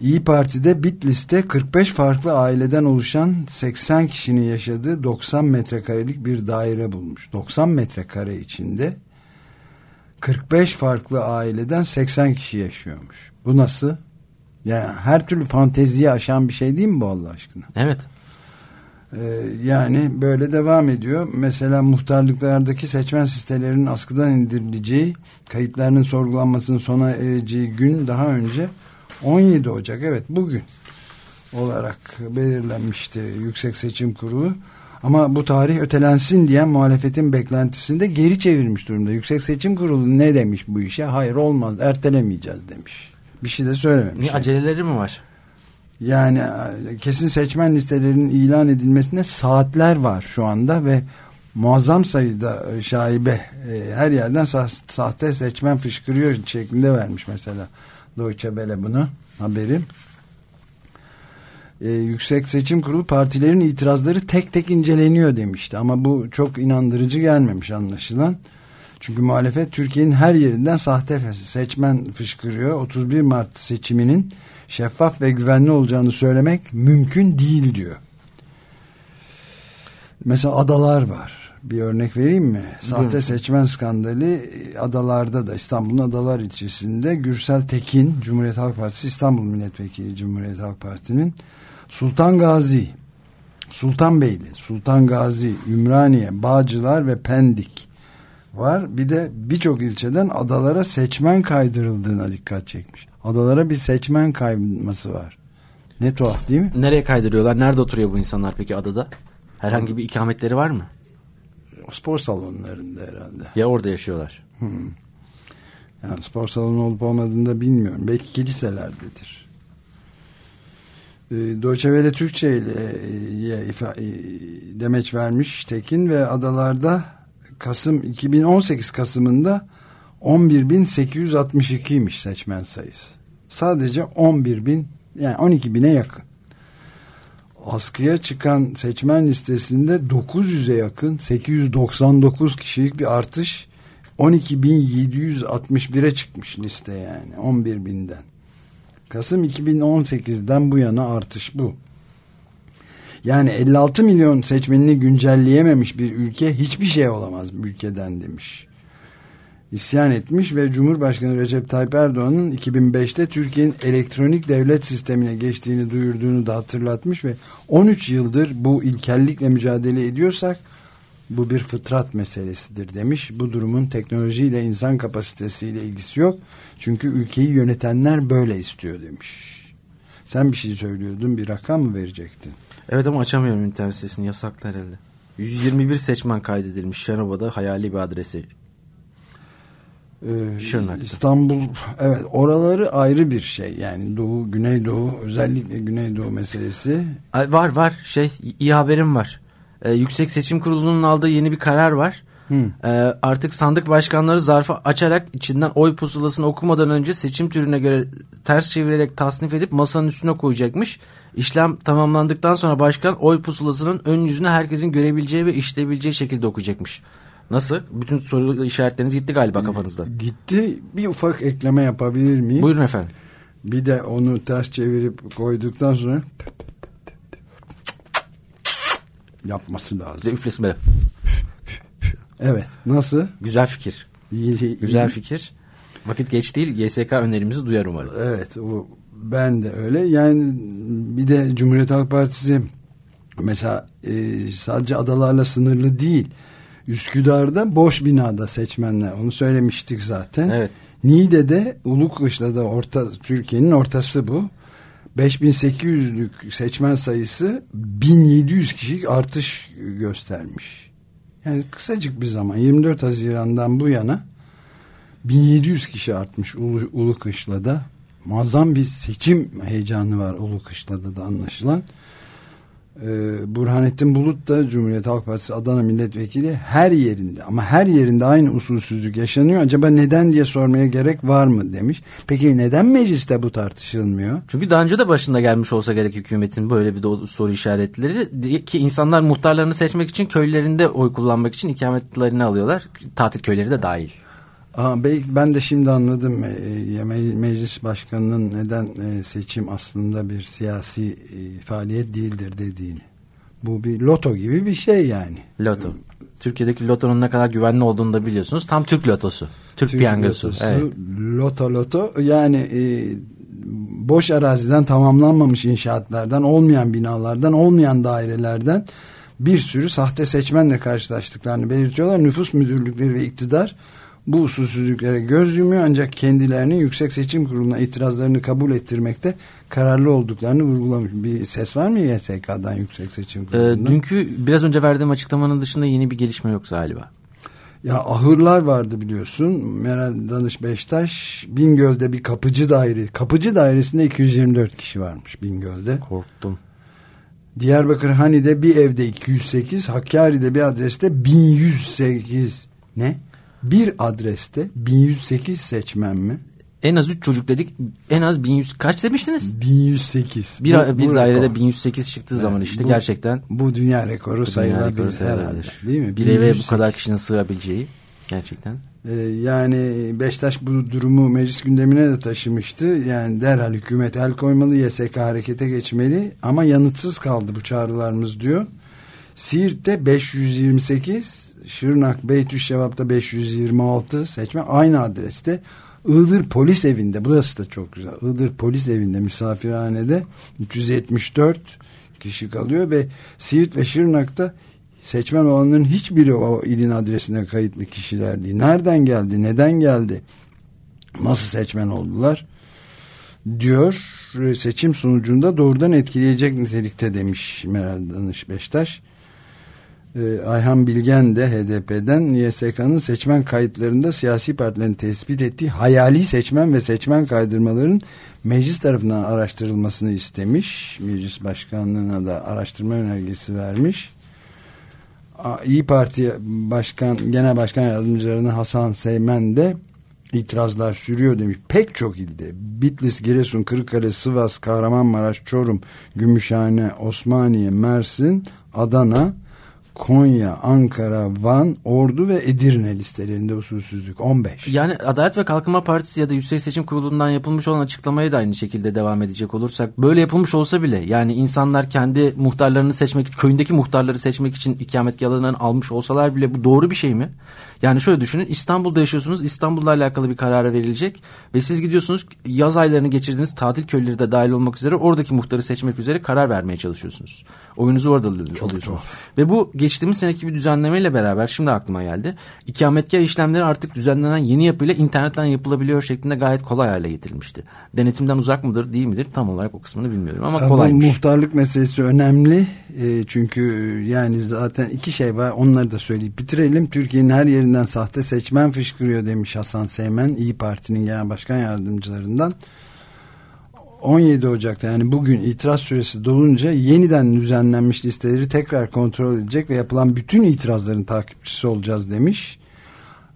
İyi Parti'de Bitlis'te 45 farklı aileden oluşan 80 kişinin yaşadığı 90 metrekarelik bir daire bulmuş. 90 metrekare içinde 45 farklı aileden 80 kişi yaşıyormuş. Bu nasıl? Yani her türlü fanteziyi aşan bir şey değil mi bu Allah aşkına? Evet. Ee, yani böyle devam ediyor. Mesela muhtarlıklardaki seçmen sitelerinin askıdan indirileceği, kayıtlarının sorgulanmasının sona ereceği gün daha önce 17 Ocak evet bugün olarak belirlenmişti Yüksek Seçim Kurulu. Ama bu tarih ötelensin diyen muhalefetin beklentisini de geri çevirmiş durumda. Yüksek Seçim Kurulu ne demiş bu işe? Hayır olmaz ertelemeyeceğiz demiş. Bir şey de söylememiş. Niye aceleleri mi var? Yani e, kesin seçmen listelerinin ilan edilmesine saatler var şu anda ve muazzam sayıda e, şaibe e, her yerden sa sahte seçmen fışkırıyor şeklinde vermiş mesela Deutsche Welle bunu haberi e, Yüksek Seçim Kurulu partilerin itirazları tek tek inceleniyor demişti. Ama bu çok inandırıcı gelmemiş anlaşılan. Çünkü muhalefet Türkiye'nin her yerinden sahte seçmen fışkırıyor. 31 Mart seçiminin şeffaf ve güvenli olacağını söylemek mümkün değil diyor. Mesela adalar var. Bir örnek vereyim mi? Sahte seçmen skandalı e, adalarda da İstanbul'un Adalar ilçesinde Gürsel Tekin, Cumhuriyet Halk Partisi İstanbul Milletvekili Cumhuriyet Halk Parti'nin Sultan Gazi, Sultanbeyli, Sultan Gazi, Ümraniye, Bağcılar ve Pendik var. Bir de birçok ilçeden adalara seçmen kaydırıldığına dikkat çekmiş. Adalara bir seçmen kayması var. Ne tuhaf değil mi? Nereye kaydırıyorlar? Nerede oturuyor bu insanlar peki adada? Herhangi bir ikametleri var mı? Spor salonlarında herhalde. Ya orada yaşıyorlar? Yani spor salonu olup olmadığını da bilmiyorum. Belki kiliselerdedir. Ee, Deutsche Welle Türkçe ile e, e, demeç vermiş Tekin ve adalarda Kasım 2018 Kasım'ında 11.862'ymiş seçmen sayısı. Sadece 11.000 yani 12.000'e yakın. Askıya çıkan seçmen listesinde 900'e yakın 899 kişilik bir artış 12.761'e çıkmış liste yani 11.000'den. Kasım 2018'den bu yana artış bu. Yani 56 milyon seçmenini güncelleyememiş bir ülke hiçbir şey olamaz ülkeden demiş. İsyan etmiş ve Cumhurbaşkanı Recep Tayyip Erdoğan'ın 2005'te Türkiye'nin elektronik devlet sistemine geçtiğini duyurduğunu da hatırlatmış ve 13 yıldır bu ilkellikle mücadele ediyorsak bu bir fıtrat meselesidir demiş. Bu durumun teknolojiyle insan kapasitesiyle ilgisi yok. Çünkü ülkeyi yönetenler böyle istiyor demiş. Sen bir şey söylüyordun bir rakam mı verecektin? Evet ama açamıyorum internet sitesini yasaklı herhalde. 121 seçmen kaydedilmiş Şenova'da hayali bir adresi. Ee, Şırnak'ta. İstanbul evet oraları ayrı bir şey yani Doğu Güneydoğu özellikle Güneydoğu meselesi Var var şey iyi haberim var. Ee, Yüksek Seçim Kurulu'nun aldığı yeni bir karar var. Ee, artık sandık başkanları zarfı açarak içinden oy pusulasını okumadan önce seçim türüne göre ters çevirerek tasnif edip masanın üstüne koyacakmış. İşlem tamamlandıktan sonra başkan oy pusulasının ön yüzünü herkesin görebileceği ve işleyebileceği şekilde okuyacakmış. Nasıl? Bütün soru işaretleriniz gitti galiba kafanızdan. gitti bir ufak ekleme yapabilir miyim? Buyurun efendim. Bir de onu ters çevirip koyduktan sonra yapması Bir de lazım. üflesin böyle. Evet nasıl? Güzel fikir. İyi- Güzel iyi- fikir. Vakit geç değil. YSK önerimizi duyar umarım. Evet o ben de öyle. Yani bir de Cumhuriyet Halk Partisi mesela e, sadece adalarla sınırlı değil. Üsküdar'da boş binada seçmenler. Onu söylemiştik zaten. Evet. Niğde'de Ulukışla'da orta Türkiye'nin ortası bu. 5800'lük seçmen sayısı 1700 kişilik artış göstermiş. Yani kısacık bir zaman 24 Haziran'dan bu yana 1700 kişi artmış Ulu, Ulukışla'da. Muazzam bir seçim heyecanı var Ulukışla'da da anlaşılan. Ee, Burhanettin Bulut da Cumhuriyet Halk Partisi Adana Milletvekili her yerinde ama her yerinde aynı usulsüzlük yaşanıyor. Acaba neden diye sormaya gerek var mı demiş. Peki neden mecliste bu tartışılmıyor? Çünkü daha önce de başında gelmiş olsa gerek hükümetin böyle bir soru işaretleri ki insanlar muhtarlarını seçmek için köylerinde oy kullanmak için ikametlerini alıyorlar. Tatil köyleri de dahil. Aa, ben de şimdi anladım e, e, me- meclis başkanının neden e, seçim aslında bir siyasi faaliyet değildir dediğini. Bu bir loto gibi bir şey yani. Loto. Türkiye'deki lotonun ne kadar güvenli olduğunu da biliyorsunuz. Tam Türk lotosu. Türk, Türk piyangosu. lotosu, Evet. Loto loto yani e, boş araziden tamamlanmamış inşaatlardan olmayan binalardan olmayan dairelerden bir sürü sahte seçmenle karşılaştıklarını belirtiyorlar. Nüfus müdürlükleri ve iktidar bu usulsüzlüklere göz yumuyor ancak kendilerini Yüksek Seçim Kurulu'na itirazlarını kabul ettirmekte kararlı olduklarını vurgulamış. Bir ses var mı YSK'dan Yüksek Seçim Ee, Kurulu'ndan? dünkü biraz önce verdiğim açıklamanın dışında yeni bir gelişme yok galiba. Ya ahırlar vardı biliyorsun. Meral Danış Beştaş Bingöl'de bir kapıcı daire. Kapıcı dairesinde 224 kişi varmış Bingöl'de. Korktum. Diyarbakır Hani'de bir evde 208, Hakkari'de bir adreste 1108. Ne? Bir adreste 1108 seçmen mi? En az 3 çocuk dedik. En az 1100 kaç demiştiniz? 1108. Bir, Bu- bir bu dairede rekor. 1108 çıktığı zaman işte bu- gerçekten Bu dünya rekoru sayılabilir herhalde. Değil mi? Bir eve bu 1108. kadar kişinin sığabileceği. Gerçekten. Ee, yani Beşiktaş bu durumu meclis gündemine de taşımıştı. Yani derhal hükümet el koymalı, YSK harekete geçmeli ama yanıtsız kaldı bu çağrılarımız diyor. Siirt'te 528, Şırnak Beytüşşevap'ta 526 seçmen aynı adreste. Iğdır polis evinde, burası da çok güzel. Iğdır polis evinde misafirhanede 374 kişi kalıyor ve Siirt ve Şırnak'ta seçmen olanların hiçbiri o ilin adresine kayıtlı kişiler değil. Nereden geldi, neden geldi, nasıl seçmen oldular diyor. Seçim sonucunda doğrudan etkileyecek nitelikte demiş Meral Danış Beştaş. Ee, Ayhan Bilgen de HDP'den YSK'nın seçmen kayıtlarında siyasi partilerin tespit ettiği hayali seçmen ve seçmen kaydırmaların meclis tarafından araştırılmasını istemiş. Meclis başkanlığına da araştırma önergesi vermiş. İyi Parti Başkan Genel Başkan Yardımcılarına Hasan Seymen de itirazlar sürüyor demiş. Pek çok ilde Bitlis, Giresun, Kırıkkale, Sivas, Kahramanmaraş, Çorum, Gümüşhane, Osmaniye, Mersin, Adana, Konya, Ankara, Van, Ordu ve Edirne listelerinde usulsüzlük 15. Yani Adalet ve Kalkınma Partisi ya da Yüksek Seçim Kurulu'ndan yapılmış olan açıklamaya da aynı şekilde devam edecek olursak böyle yapılmış olsa bile yani insanlar kendi muhtarlarını seçmek, köyündeki muhtarları seçmek için ikametgahlarından almış olsalar bile bu doğru bir şey mi? Yani şöyle düşünün İstanbul'da yaşıyorsunuz İstanbul'la alakalı bir karara verilecek ve siz gidiyorsunuz yaz aylarını geçirdiğiniz tatil köyleri de dahil olmak üzere oradaki muhtarı seçmek üzere karar vermeye çalışıyorsunuz. Oyunuzu orada alıyorsunuz. Ve bu geçtiğimiz seneki bir düzenlemeyle beraber şimdi aklıma geldi. İkametgah işlemleri artık düzenlenen yeni yapıyla internetten yapılabiliyor şeklinde gayet kolay hale getirilmişti. Denetimden uzak mıdır değil midir tam olarak o kısmını bilmiyorum ama kolaymış. Bu muhtarlık meselesi önemli. E, çünkü yani zaten iki şey var onları da söyleyip bitirelim. Türkiye'nin her yerinden sahte seçmen fışkırıyor demiş Hasan Seymen İyi Parti'nin genel başkan yardımcılarından. 17 Ocak'ta yani bugün itiraz süresi dolunca yeniden düzenlenmiş listeleri tekrar kontrol edecek ve yapılan bütün itirazların takipçisi olacağız demiş.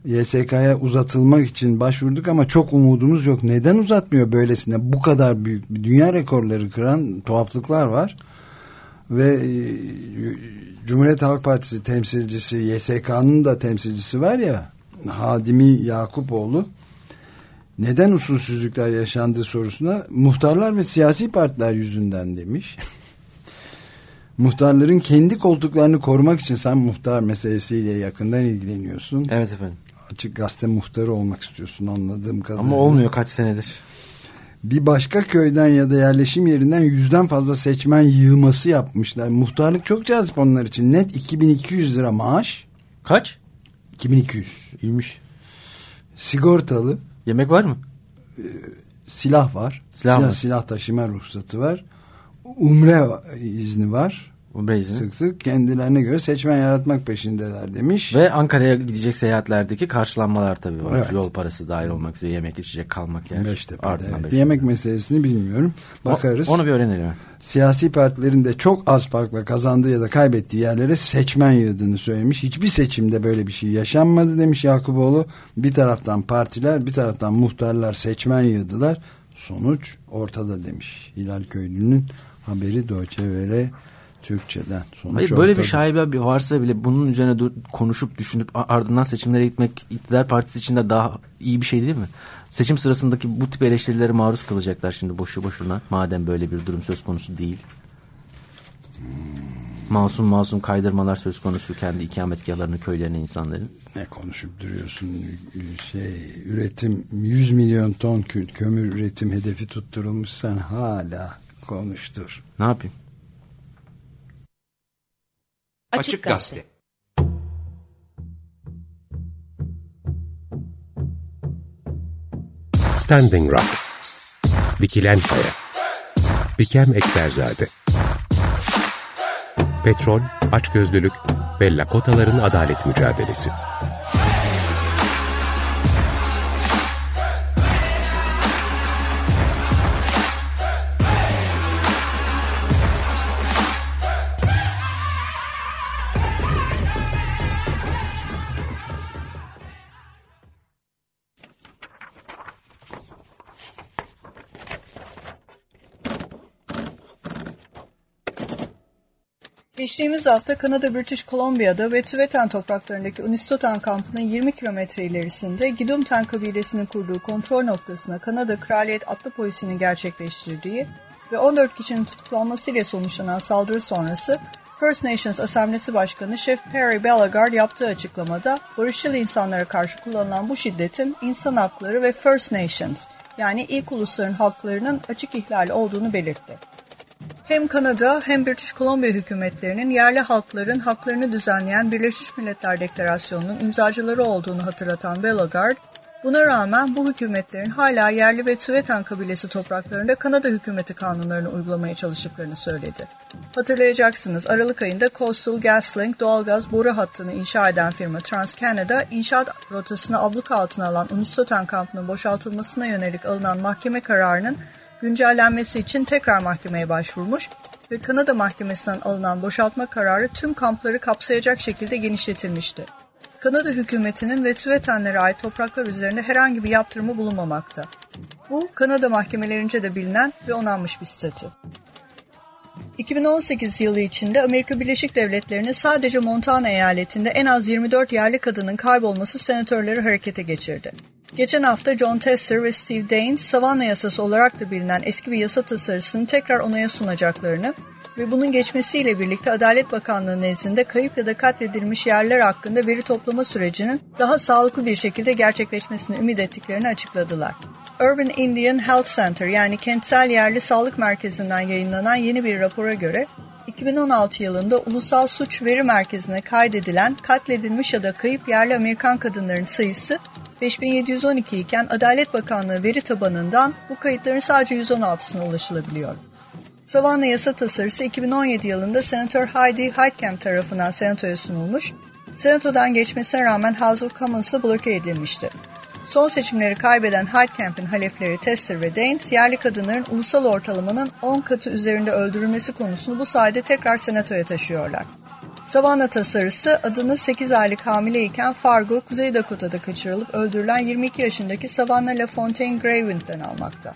YSK'ya uzatılmak için başvurduk ama çok umudumuz yok. Neden uzatmıyor böylesine bu kadar büyük dünya rekorları kıran tuhaflıklar var. Ve e, Cumhuriyet Halk Partisi temsilcisi YSK'nın da temsilcisi var ya Hadimi Yakupoğlu neden usulsüzlükler yaşandığı sorusuna muhtarlar ve siyasi partiler yüzünden demiş. Muhtarların kendi koltuklarını korumak için sen muhtar meselesiyle yakından ilgileniyorsun. Evet efendim. Açık gazete muhtarı olmak istiyorsun anladığım kadarıyla. Ama olmuyor kaç senedir. Bir başka köyden ya da yerleşim yerinden yüzden fazla seçmen yığması yapmışlar. Muhtarlık çok cazip onlar için. Net 2200 lira maaş. Kaç? 2200. İyiymiş. Sigortalı. Yemek var mı? Silah var. Silah silah, mı? silah taşıma ruhsatı var. Umre izni var. İzni. Sık sık kendilerine göre seçmen yaratmak peşindeler demiş. Ve Ankara'ya gidecek seyahatlerdeki karşılanmalar tabii var. Evet. Yol parası dahil olmak üzere yemek içecek kalmak yer. Beştepe'de. Ardından Evet. Yemek meselesini bilmiyorum. Bakarız. O- onu bir öğrenelim. evet. Siyasi partilerin de çok az farkla kazandığı ya da kaybettiği yerlere seçmen yığdığını söylemiş. Hiçbir seçimde böyle bir şey yaşanmadı demiş Yakuboğlu. Bir taraftan partiler bir taraftan muhtarlar seçmen yığdılar. Sonuç ortada demiş. Hilal Köylü'nün haberi Deutsche Welle Türkçeden. Sonuç Hayır, böyle ortada. bir şaibe bir varsa bile bunun üzerine dur- konuşup düşünüp ardından seçimlere gitmek iktidar partisi için de daha iyi bir şey değil mi? Seçim sırasındaki bu tip eleştirilere maruz kalacaklar şimdi boşu boşuna. Madem böyle bir durum söz konusu değil. Masum masum kaydırmalar söz konusu kendi ikametgahlarını köylerine insanların. Ne konuşup duruyorsun? Şey, üretim 100 milyon ton kö- kömür üretim hedefi tutturulmuş sen hala konuştur. Ne yapayım? Açık Gazete. Standing Rock Dikilen Kaya Bikem Ekberzade Petrol, açgözlülük ve Lakotaların adalet mücadelesi. Geçtiğimiz hafta Kanada British Columbia'da ve Tibetan topraklarındaki Unistoten kampının 20 kilometre ilerisinde Gidumten kabilesinin kurduğu kontrol noktasına Kanada Kraliyet Atlı Polisi'nin gerçekleştirdiği ve 14 kişinin tutuklanmasıyla sonuçlanan saldırı sonrası First Nations Asamblesi Başkanı Chef Perry Bellegarde yaptığı açıklamada barışçıl insanlara karşı kullanılan bu şiddetin insan hakları ve First Nations yani ilk ulusların haklarının açık ihlali olduğunu belirtti. Hem Kanada hem British Columbia hükümetlerinin yerli halkların haklarını düzenleyen Birleşmiş Milletler Deklarasyonu'nun imzacıları olduğunu hatırlatan Bellegarde, buna rağmen bu hükümetlerin hala yerli ve Tuetan kabilesi topraklarında Kanada hükümeti kanunlarını uygulamaya çalıştıklarını söyledi. Hatırlayacaksınız Aralık ayında Coastal GasLink doğalgaz boru hattını inşa eden firma TransCanada inşaat rotasını abluk altına alan Unistoten kampının boşaltılmasına yönelik alınan mahkeme kararının güncellenmesi için tekrar mahkemeye başvurmuş ve Kanada Mahkemesi'nden alınan boşaltma kararı tüm kampları kapsayacak şekilde genişletilmişti. Kanada hükümetinin ve Tüvetenlere ait topraklar üzerinde herhangi bir yaptırımı bulunmamakta. Bu Kanada mahkemelerince de bilinen ve onanmış bir statü. 2018 yılı içinde Amerika Birleşik Devletleri'nin sadece Montana eyaletinde en az 24 yerli kadının kaybolması senatörleri harekete geçirdi. Geçen hafta John Tester ve Steve Daines, Savannah yasası olarak da bilinen eski bir yasa tasarısını tekrar onaya sunacaklarını ve bunun geçmesiyle birlikte Adalet Bakanlığı nezdinde kayıp ya da katledilmiş yerler hakkında veri toplama sürecinin daha sağlıklı bir şekilde gerçekleşmesini ümit ettiklerini açıkladılar. Urban Indian Health Center yani kentsel yerli sağlık merkezinden yayınlanan yeni bir rapora göre 2016 yılında Ulusal Suç Veri Merkezi'ne kaydedilen katledilmiş ya da kayıp yerli Amerikan kadınların sayısı 5712 iken Adalet Bakanlığı veri tabanından bu kayıtların sadece 116'sına ulaşılabiliyor. Savannah yasa tasarısı 2017 yılında Senatör Heidi Heitkamp tarafından Senato'ya sunulmuş, Senato'dan geçmesine rağmen House of Commons'la bloke edilmişti. Son seçimleri kaybeden Heitkamp'in halefleri Tester ve Daines, yerli kadınların ulusal ortalamanın 10 katı üzerinde öldürülmesi konusunu bu sayede tekrar Senato'ya taşıyorlar. Savannah tasarısı adını 8 aylık hamileyken Fargo, Kuzey Dakota'da kaçırılıp öldürülen 22 yaşındaki Savannah LaFontaine Gravind'den almakta.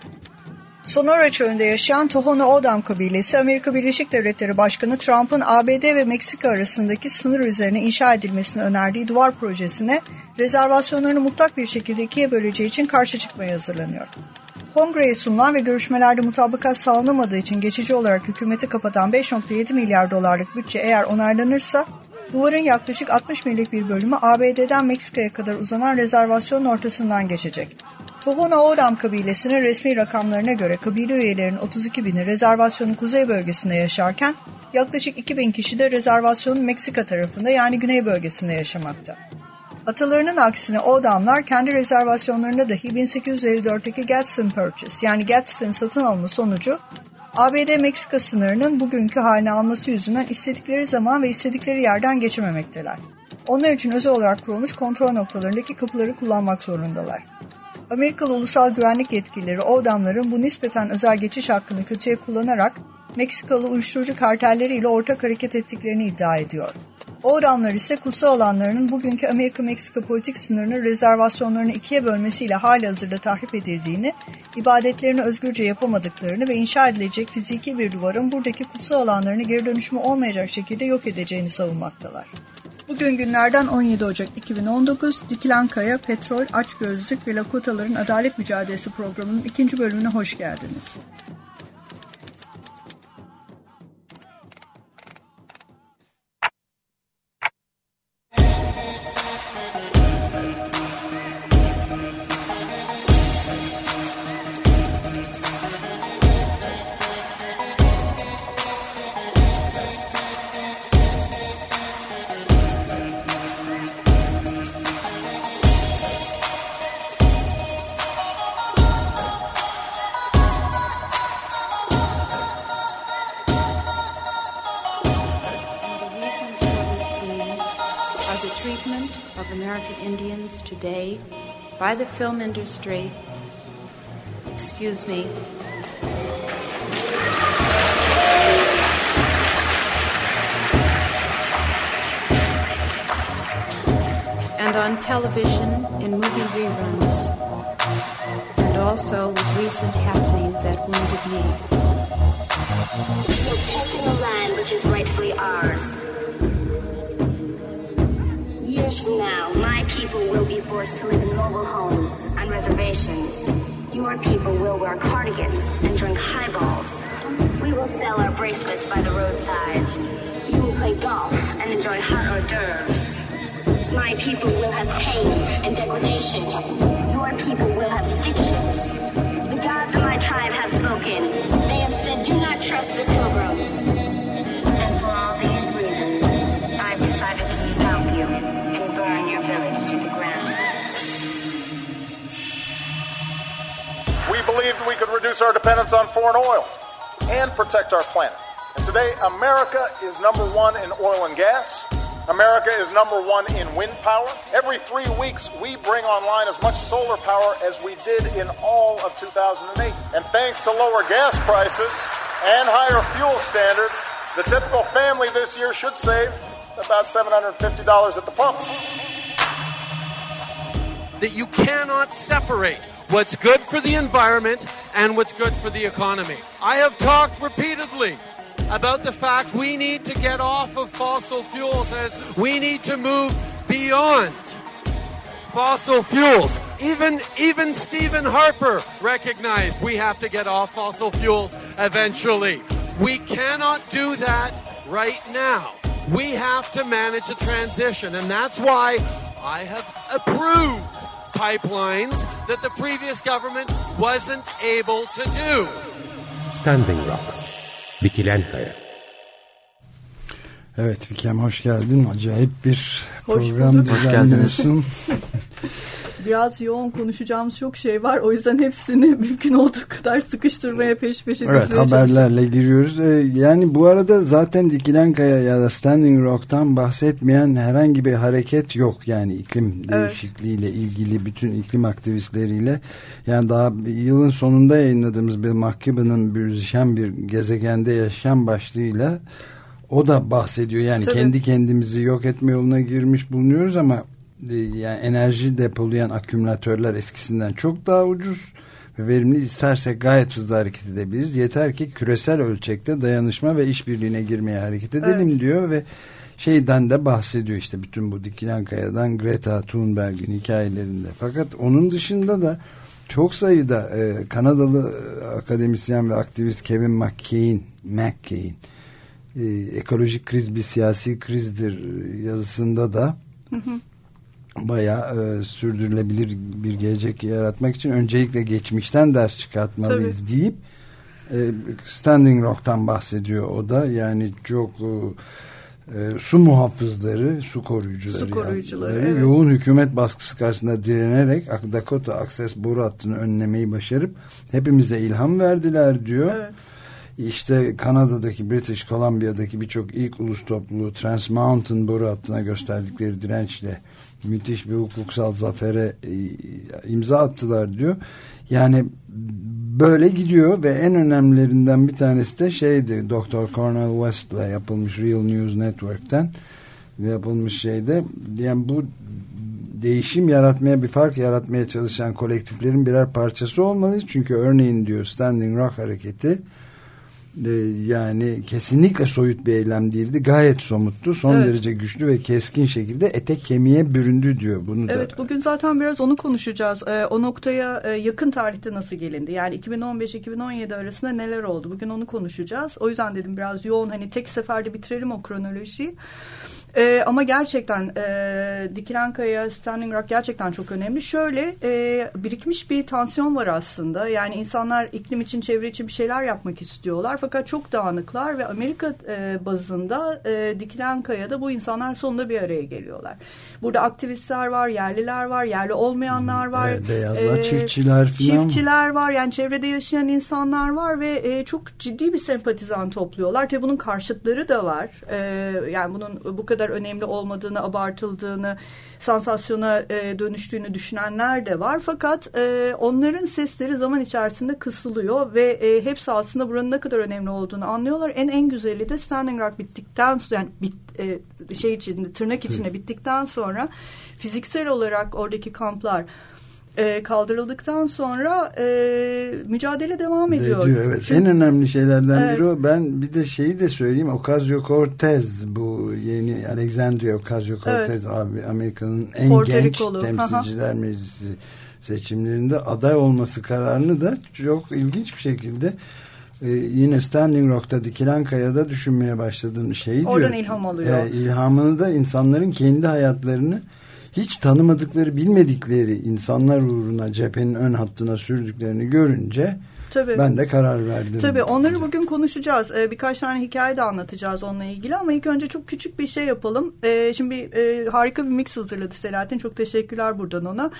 Sonora çölünde yaşayan Tohono O'odham kabilesi Amerika Birleşik Devletleri Başkanı Trump'ın ABD ve Meksika arasındaki sınır üzerine inşa edilmesini önerdiği duvar projesine rezervasyonlarını mutlak bir şekilde ikiye böleceği için karşı çıkmaya hazırlanıyor. Kongreye sunulan ve görüşmelerde mutabakat sağlanamadığı için geçici olarak hükümeti kapatan 5.7 milyar dolarlık bütçe eğer onaylanırsa duvarın yaklaşık 60 millik bir bölümü ABD'den Meksika'ya kadar uzanan rezervasyonun ortasından geçecek. Tohono O'odham kabilesinin resmi rakamlarına göre kabile üyelerinin 32 bini rezervasyonun kuzey bölgesinde yaşarken yaklaşık 2000 kişi de rezervasyonun Meksika tarafında yani güney bölgesinde yaşamakta. Atalarının aksine o adamlar kendi rezervasyonlarında dahi 1854'teki Gadsden Purchase yani Gadsden satın alma sonucu ABD-Meksika sınırının bugünkü haline alması yüzünden istedikleri zaman ve istedikleri yerden geçememekteler. Onlar için özel olarak kurulmuş kontrol noktalarındaki kapıları kullanmak zorundalar. Amerikalı ulusal güvenlik yetkilileri o adamların bu nispeten özel geçiş hakkını kötüye kullanarak Meksikalı uyuşturucu kartelleriyle ortak hareket ettiklerini iddia ediyor. O oranlar ise kutsal alanlarının bugünkü Amerika-Meksika politik sınırının rezervasyonlarını ikiye bölmesiyle hali hazırda tahrip edildiğini, ibadetlerini özgürce yapamadıklarını ve inşa edilecek fiziki bir duvarın buradaki kutsal alanlarını geri dönüşümü olmayacak şekilde yok edeceğini savunmaktalar. Bugün günlerden 17 Ocak 2019 Dikilen Kaya, Petrol, Açgözlük ve Lakotaların Adalet Mücadelesi programının ikinci bölümüne hoş geldiniz. By the film industry, excuse me, and on television in movie reruns, and also with recent happenings at Wounded Knee. You're taking the land which is rightfully ours. Years from now, my people will be forced to live in mobile homes on reservations. Your people will wear cardigans and drink highballs. We will sell our bracelets by the roadside. You will play golf and enjoy hot hors d'oeuvres. My people will have pain and degradation. Your people will have shifts. The gods of my tribe have spoken. They we could reduce our dependence on foreign oil and protect our planet. And today, America is number one in oil and gas. America is number one in wind power. Every three weeks, we bring online as much solar power as we did in all of 2008. And thanks to lower gas prices and higher fuel standards, the typical family this year should save about $750 at the pump. that you cannot separate what's good for the environment and what's good for the economy. I have talked repeatedly about the fact we need to get off of fossil fuels as we need to move beyond fossil fuels. Even even Stephen Harper recognized we have to get off fossil fuels eventually. We cannot do that right now. We have to manage a transition and that's why I have approved pipelines that the previous government wasn't able to do. Standing Rock. Dikilen Kaya. Evet Fikem hoş geldin. Acayip bir Hoş program bulduk. Hoş düzenliyorsun. Biraz yoğun konuşacağımız çok şey var. O yüzden hepsini mümkün olduğu kadar sıkıştırmaya peş peşe Evet haberlerle giriyoruz. Ee, Yani bu arada zaten Dikilen Kaya ya da Standing Rock'tan bahsetmeyen herhangi bir hareket yok. Yani iklim değişikliğiyle ilgili bütün iklim aktivistleriyle. Yani daha yılın sonunda yayınladığımız Bill McKibben'ın Büyüzüşen bir gezegende yaşam başlığıyla o da bahsediyor. Yani Tabii. kendi kendimizi yok etme yoluna girmiş bulunuyoruz ama yani enerji depolayan akümülatörler eskisinden çok daha ucuz ve verimli istersek gayet hızlı hareket edebiliriz. Yeter ki küresel ölçekte dayanışma ve işbirliğine girmeye hareket edelim diyor ve şeyden de bahsediyor işte bütün bu dikilen kayadan Greta Thunberg'in hikayelerinde. Fakat onun dışında da çok sayıda e, Kanadalı e, akademisyen ve aktivist Kevin McCain, McCain e, ekolojik kriz bir siyasi krizdir yazısında da bayağı e, sürdürülebilir bir gelecek yaratmak için öncelikle geçmişten ders çıkartmalıyız deyip e, Standing Rock'tan bahsediyor o da yani çok e, e, su muhafızları, su koruyucuları, Su koruyucuları, yani, evet. yoğun hükümet baskısı karşısında direnerek Dakota Access boru hattını önlemeyi başarıp hepimize ilham verdiler diyor. Evet. İşte Kanada'daki British Columbia'daki birçok ilk ulus topluluğu Trans Mountain boru hattına gösterdikleri dirençle müthiş bir hukuksal zafere e, imza attılar diyor. Yani böyle gidiyor ve en önemlilerinden bir tanesi de şeydi Dr. Cornel West'la yapılmış Real News Network'ten yapılmış şeyde yani bu değişim yaratmaya bir fark yaratmaya çalışan kolektiflerin birer parçası olmalıyız. Çünkü örneğin diyor Standing Rock hareketi yani kesinlikle soyut bir eylem değildi. Gayet somuttu. Son Evet. derece güçlü ve keskin şekilde ete kemiğe büründü diyor. Bunu da Evet bugün zaten biraz onu konuşacağız. Ee, o noktaya e, yakın tarihte nasıl gelindi? Yani 2015-2017 arasında neler oldu? Bugün onu konuşacağız. O yüzden dedim biraz yoğun hani tek seferde bitirelim o kronolojiyi. Ee, ama gerçekten e, Dikilen Kaya, Standing Rock gerçekten çok önemli. Şöyle e, birikmiş bir tansiyon var aslında. Yani insanlar iklim için, çevre için bir şeyler yapmak istiyorlar. Fakat çok dağınıklar ve Amerika e, bazında e, Dikilen Kaya'da bu insanlar sonunda bir araya geliyorlar. Burada aktivistler var, yerliler var, yerli olmayanlar var. Evet, beyazlar, çiftçiler filan. Çiftçiler var, yani çevrede yaşayan insanlar var ve e, çok ciddi bir sempatizan topluyorlar. Tabii bunun karşıtları da var. E, yani bunun bu kadar önemli olmadığını, abartıldığını, sansasyona e, dönüştüğünü düşünenler de var. Fakat e, onların sesleri zaman içerisinde kısılıyor ve e, hepsi aslında buranın ne kadar önemli olduğunu anlıyorlar. En en güzeli de Standing Rock bittikten sonra yani bit, e, şey içinde tırnak içinde bittikten sonra fiziksel olarak oradaki kamplar e, kaldırıldıktan sonra e, mücadele devam ediyor. Ediyor, evet. Çünkü- en önemli şeylerden Evet. biri o. Ben bir de şeyi de söyleyeyim. Ocasio-Cortez bu yeni Alexandria Ocasio-Cortez abi Amerika'nın en Porto genç Rikolu, temsilciler meclisi seçimlerinde aday olması kararını da çok ilginç bir şekilde e, yine Standing Rock'ta dikilen kayada düşünmeye başladığım şeyi diyor. Oradan ilham alıyor. E, ilhamını da insanların kendi hayatlarını hiç tanımadıkları bilmedikleri insanlar uğruna cephenin ön hattına sürdüklerini görünce Tabii. ben de karar verdim. Tabii onları bugün konuşacağız. Ee, birkaç tane hikaye de anlatacağız onunla ilgili ama ilk önce çok küçük bir şey yapalım. Ee, şimdi e, harika bir mix hazırladı Selahattin. Çok teşekkürler buradan ona.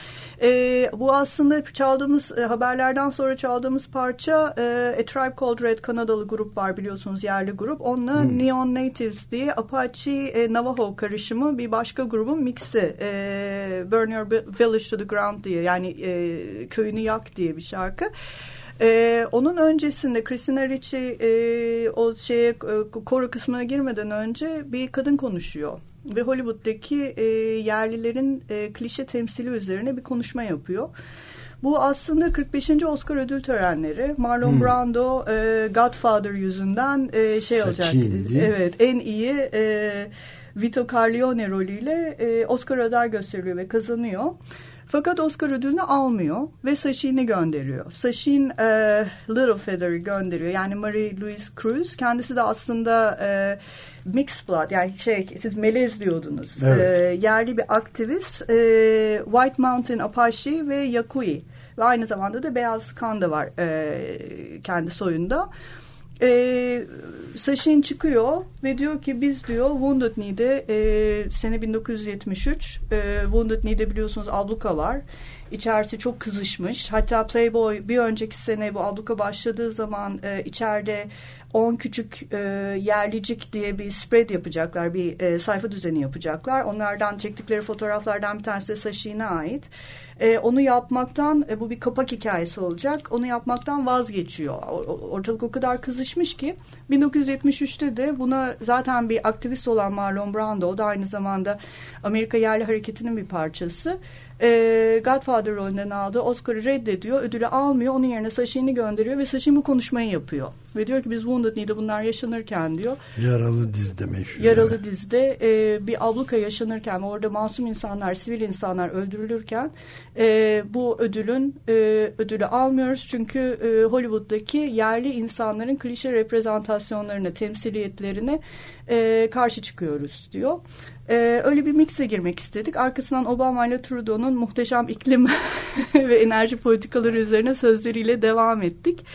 Ee, bu aslında çaldığımız e, haberlerden sonra çaldığımız parça e, A Tribe Called Red Kanadalı grup var biliyorsunuz yerli grup. Onunla Neon Natives diye Apache e, Navajo karışımı bir başka grubun mixi. E, Burn Your Village to the Ground diye yani e, köyünü yak diye bir şarkı. Ee, onun öncesinde Christina Ricci e, o şeye e, koro kısmına girmeden önce bir kadın konuşuyor ve Hollywood'daki e, yerlilerin e, klişe temsili üzerine bir konuşma yapıyor. Bu aslında 45. Oscar ödül törenleri. Marlon Hmm. Brando e, Godfather yüzünden e, şey olacak. Evet, en iyi e, Vito Corleone rolüyle e, Oscar aday gösteriliyor ve kazanıyor. Fakat Oscar ödülünü almıyor ve Sachin'i gönderiyor. Sachin e, Littlefeather'ı gönderiyor. Yani Marie Louise Cruz. Kendisi de aslında e, mixed blood yani şey siz melez diyordunuz. Evet. E, yerli bir aktivist. E, White Mountain Apache ve Yakui. Ve aynı zamanda da beyaz kan da var e, kendi soyunda. E, Sachin çıkıyor ve diyor ki biz diyor Wounded Knee'de e, sene 1973 e, Wounded Knee'de biliyorsunuz abluka var. İçerisi çok kızışmış. Hatta Playboy bir önceki sene bu abluka başladığı zaman e, içeride 10 küçük e, yerlicik diye bir spread yapacaklar. Bir e, sayfa düzeni yapacaklar. Onlardan çektikleri fotoğraflardan bir tanesi de Sachin'e ait. E, onu yapmaktan e, bu bir kapak hikayesi olacak. Onu yapmaktan vazgeçiyor. Ortalık o kadar kızışmış ki 1973'te de buna zaten bir aktivist olan Marlon Brando o da aynı zamanda Amerika Yerli Hareketi'nin bir parçası. E, Godfather rolünden aldığı Oscar'ı reddediyor. Ödülü almıyor. Onun yerine Sachin'i gönderiyor ve Sachin bu konuşmayı yapıyor. Ve diyor ki biz Wounded Knee'de bunlar yaşanırken diyor Yaralı dizde meşhur. yaralı dizide e, bir abluka yaşanırken orada masum insanlar, sivil insanlar öldürülürken e, bu ödülün e, ödülü almıyoruz çünkü e, Hollywood'daki yerli insanların klişe reprezentasyonlarına, temsiliyetlerine e, karşı çıkıyoruz diyor. E, öyle bir mixe girmek istedik. Arkasından Obama ile Trudeau'nun muhteşem iklim ve enerji politikaları üzerine sözleriyle devam ettik.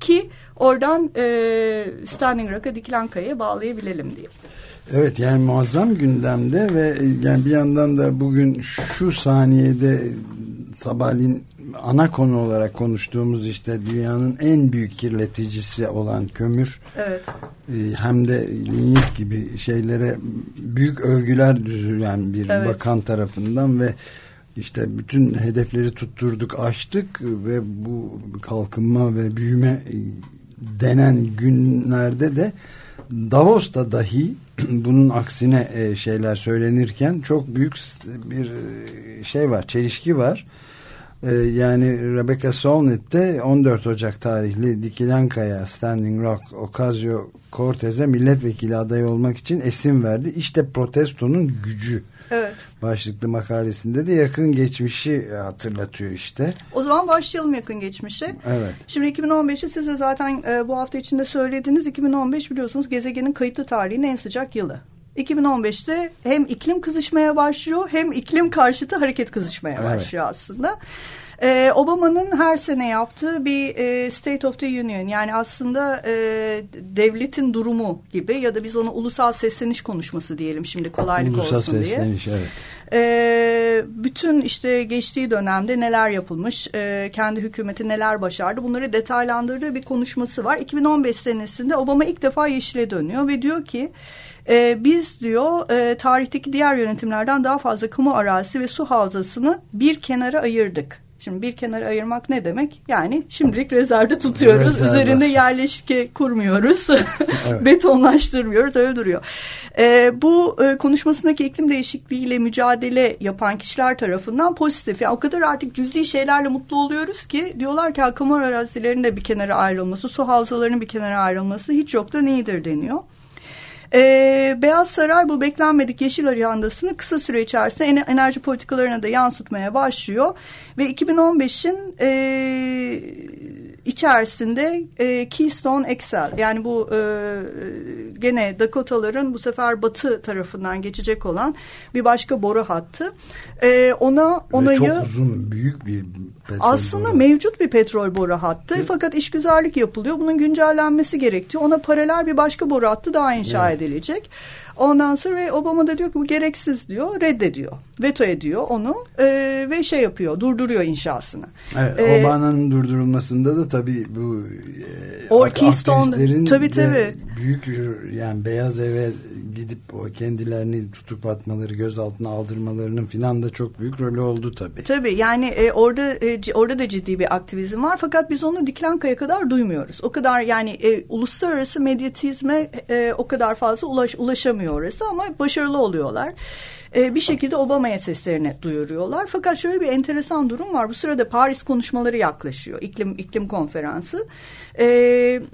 Ki oradan e, Standing Rock'a dikilen kayaya bağlayabilelim diye. Evet yani muazzam gündemde ve yani bir yandan da bugün şu saniyede sabahleyin ana konu olarak konuştuğumuz işte dünyanın en büyük kirleticisi olan kömür Evet. e, hem de linyit gibi şeylere büyük övgüler düzülen bir Evet. bakan tarafından ve işte bütün hedefleri tutturduk aştık ve bu kalkınma ve büyüme e, denen günlerde de Davos'ta dahi bunun aksine e, şeyler söylenirken çok büyük bir şey var, çelişki var. E, yani Rebecca Solnit de 14 Ocak tarihli Dikilen Kaya Standing Rock Ocasio-Cortez'e milletvekili adayı olmak için esim verdi. İşte protestonun gücü Evet. başlıklı makalesinde de yakın geçmişi hatırlatıyor işte. O zaman başlayalım yakın geçmişe. Evet. Şimdi 2015'i size zaten e, bu hafta içinde söylediniz. 2015 biliyorsunuz gezegenin kayıtlı tarihinin en sıcak yılı. 2015'te hem iklim kızışmaya başlıyor hem iklim karşıtı hareket kızışmaya Evet. başlıyor aslında. Ee, Obama'nın her sene yaptığı bir e, State of the Union yani aslında e, devletin durumu gibi ya da biz ona ulusal sesleniş konuşması diyelim şimdi kolaylık Ulusal olsun diye. sesleniş evet. Ee, bütün işte geçtiği dönemde neler yapılmış, e, kendi hükümeti neler başardı bunları detaylandırdığı bir konuşması var. 2015 senesinde Obama ilk defa yeşile dönüyor ve diyor ki e, biz diyor e, tarihteki diğer yönetimlerden daha fazla kamu arazisi ve su havzasını bir kenara ayırdık. Şimdi bir kenara ayırmak ne demek? Yani şimdilik rezervde tutuyoruz. Rezervasyon. Üzerinde yerleşke kurmuyoruz. Evet. Betonlaştırmıyoruz. Öyle duruyor. Ee, bu e, konuşmasındaki iklim değişikliğiyle mücadele yapan kişiler tarafından pozitif. Yani o kadar artık cüzi şeylerle mutlu oluyoruz ki diyorlar ki kamu arazilerinin de bir kenara ayrılması, su havzalarının bir kenara ayrılması hiç yok da neyidir deniyor. Ee, Beyaz Saray bu beklenmedik yeşil ajandasını kısa süre içerisinde en- enerji politikalarına da yansıtmaya başlıyor. Ve 2015'in e, içerisinde e, Keystone XL yani bu e, gene Dakotaların bu sefer batı tarafından geçecek olan bir başka boru hattı. E, ona Ve onayı çok uzun büyük bir petrol aslında boru. mevcut bir petrol boru hattı fakat işgüzarlık yapılıyor. Bunun güncellenmesi gerekiyor. Ona paralel bir başka boru hattı daha inşa edilecek. Ondan sonra ve Obama da diyor ki bu gereksiz diyor, reddediyor. Veto ediyor onu e, ve şey yapıyor, durduruyor inşasını. Evet, Ee, Obama'nın durdurulmasında da tabii bu e, aktivistlerin tabii, tabii. büyük yani Beyaz Eve gidip o kendilerini tutup atmaları, gözaltına aldırmalarının filan da çok büyük rolü oldu tabii. Tabii yani e, orada e, orada da ciddi bir aktivizm var fakat biz onu Diklanka'ya kadar duymuyoruz. O kadar yani e, uluslararası medyatizme e, o kadar fazla ulaş, ulaşamıyor orası ama başarılı oluyorlar. E, bir şekilde Obama'ya seslerini duyuruyorlar. Fakat şöyle bir enteresan durum var. Bu sırada Paris konuşmaları yaklaşıyor. iklim iklim konferansı. E,